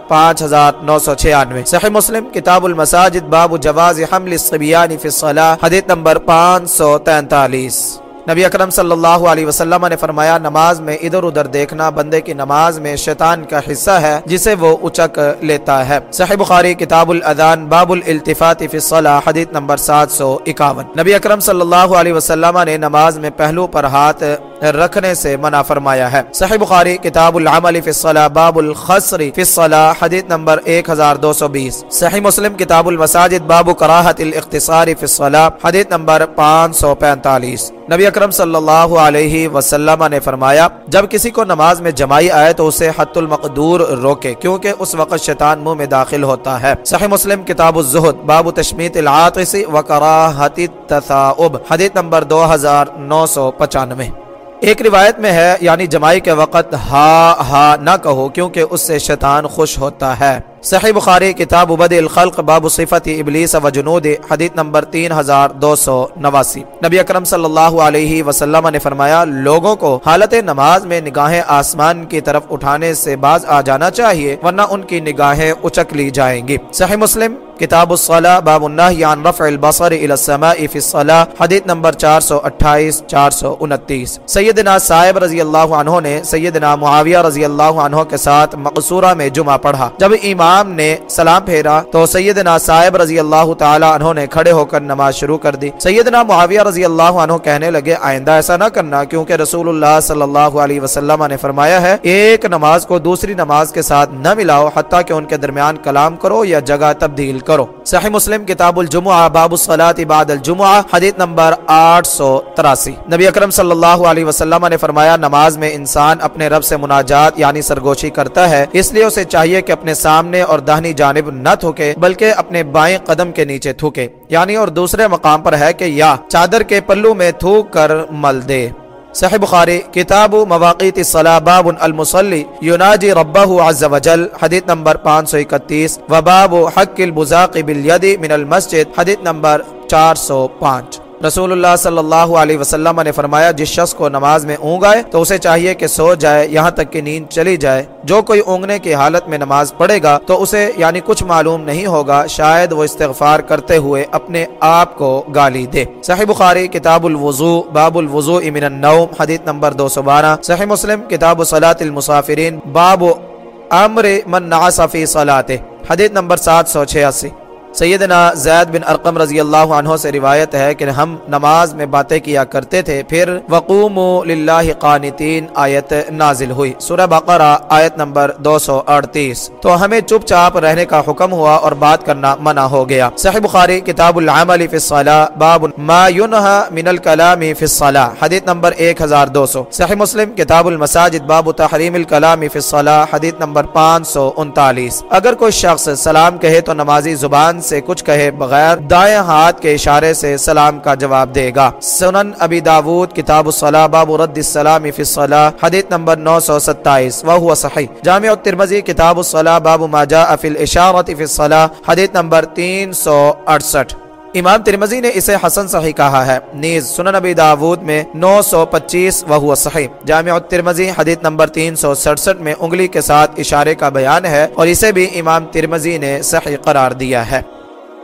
5996 صحیح مسلم، کتاب المساجد، باب جواز حمل الصبیان فی الصلاة، حدیث نمبر 543 نبی اکرم صلی اللہ علیہ وسلم نے فرمایا، نماز میں ادھر ادھر دیکھنا بندے کی نماز میں شیطان کا حصہ ہے، جسے وہ اچک لیتا ہے۔ صحیح بخاری، کتاب الادان باب الالتفات فی الصلاة، حدیث نمبر سات سو اکاون۔ نبی اکرم صلی اللہ علیہ وسلم نے نماز میں پہلو پر ہاتھ رکھنے سے منع فرمایا ہے۔ صحیح بخاری، کتاب العمل فی الصلاة باب الخسر فی الصلاة حدیث نمبر 1220 صحیح مسلم، کتاب المساجد، باب کراہت الاختصار فی الصلاة حدیث نمبر 545 نبی اکرم صلی اللہ علیہ وسلم نے فرمایا، جب کسی کو نماز میں جمائی آئے تو اسے حت المقدور روکے، کیونکہ اس وقت شیطان منہ میں داخل ہوتا ہے۔ صحیح مسلم، کتاب الزہد، باب تشمیت العاطس و کراہت التثاؤب، حدیث نمبر 2995 ایک روایت میں ہے یعنی جمائی کے وقت ہا ہا نہ کہو کیونکہ اس سے شیطان خوش ہوتا ہے۔ صحیح بخاری، کتاب بد الخلق، باب صفت ابلیس و جنود، حدیث نمبر تین ہزار دو سو نواسی۔ نبی اکرم صلی اللہ علیہ وسلم نے فرمایا، لوگوں کو حالت نماز میں نگاہیں آسمان کی طرف اٹھانے سے باز آ جانا چاہیے، ورنہ ان کی نگاہیں اچک لی جائیں گی۔ صحیح مسلم، کتاب الصلاة باب النهي عن رفع البصر الى السماء في الصلاة حدیث نمبر 428 429 سیدنا صاحب رضی اللہ عنہ نے سیدنا معاویہ رضی اللہ عنہ کے ساتھ مقصورہ میں جمعہ پڑھا۔ جب ایمان سامنے سلام پھیرا تو سیدنا صاحب رضی اللہ تعالیٰ عنہ نے کھڑے ہو کر نماز شروع کر دی۔ سیدنا معاویہ رضی اللہ عنہ کہنے لگے، آئندہ ایسا نہ کرنا، کیونکہ رسول اللہ صلی اللہ علیہ وسلم نے فرمایا ہے، ایک نماز کو دوسری نماز کے ساتھ نہ ملاؤ، حتیٰ کہ ان کے درمیان کلام کرو یا جگہ تبدیل کرو۔ صحیح مسلم، کتاب الجمعہ، باب الصلاة بعد الجمعہ، حدیث نمبر آٹھ سو تراسی۔ نبی اکرم صلی اللہ علیہ وسلم نے فرمایا، نماز میں انسان اپنے رب سے مناجات یعنی سرگوشی کرتا ہے، اس لیے اسے چاہیے کہ اپنے سامنے سامنے اور دہنی جانب نہ تھوکے، بلکہ اپنے بائیں قدم کے نیچے تھوکے۔ یعنی اور دوسرے مقام پر ہے کہ یا چادر کے پلو میں تھوک کر مل دے۔ صحیح بخاری، کتاب مواقیت الصلاة باب المصلی، یناجی ربہ عز وجل، حدیث نمبر 531 و باب حق البزاق بالید من المسجد، حدیث نمبر 405 رسول اللہ صلی اللہ علیہ وسلم نے فرمایا، جس شخص کو نماز میں اونگ آئے تو اسے چاہیے کہ سو جائے، یہاں تک کہ نیند چلی جائے۔ جو کوئی اونگنے کی حالت میں نماز پڑھے گا تو اسے یعنی کچھ معلوم نہیں ہوگا، شاید وہ استغفار کرتے ہوئے اپنے آپ کو گالی دے۔ صحیح بخاری، کتاب الوضو باب الوضو من النوم، حدیث نمبر دو سو بارہ۔ صحیح مسلم، کتاب صلاة المسافرین، باب امر من نعص فی صلاته، حدیث نمبر سات سو چھیاسی۔ سیدنا زید بن ارقم رضی اللہ عنہ سے روایت ہے کہ ہم نماز میں باتیں کیا کرتے تھے، پھر وقوم للہ قانتین آیت نازل ہوئی۔ سورہ بقرہ آیت نمبر دو سو اڑتیس۔ تو ہمیں چپ چاپ رہنے کا حکم ہوا اور بات کرنا منع ہو گیا۔ صحیح بخاری کتاب العمل فی الصلاة باب ما ینہا من الکلام فی الصلاة حدیث نمبر ایک ہزار دو سو۔ صحیح مسلم کتاب المساجد باب تحریم الکلام فی الصلاة حدیث نمبر پانچ سو انتالیس۔ اگر کوئی شخص سلام کہے تو نمازی زبان سے کچھ کہے بغیر دائیں ہاتھ کے اشارے سے سلام کا جواب دے گا۔ سنن ابی داود، کتاب الصلاة، باب رد السلام فی الصلاة، حدیث نمبر 927 وہو صحیح۔ جامع الترمذی، کتاب الصلاة، باب ما جاء فی الاشارت فی الصلاة، حدیث نمبر 368 امام ترمزی نے اسے حسن صحیح کہا ہے۔ نیز سنن نبی داود میں نو سو پچیس وہ صحیح۔ جامع الترمزی حدیث نمبر تین سو سڑسٹھ میں انگلی کے ساتھ اشارے کا بیان ہے اور اسے بھی امام ترمزی نے صحیح قرار دیا ہے۔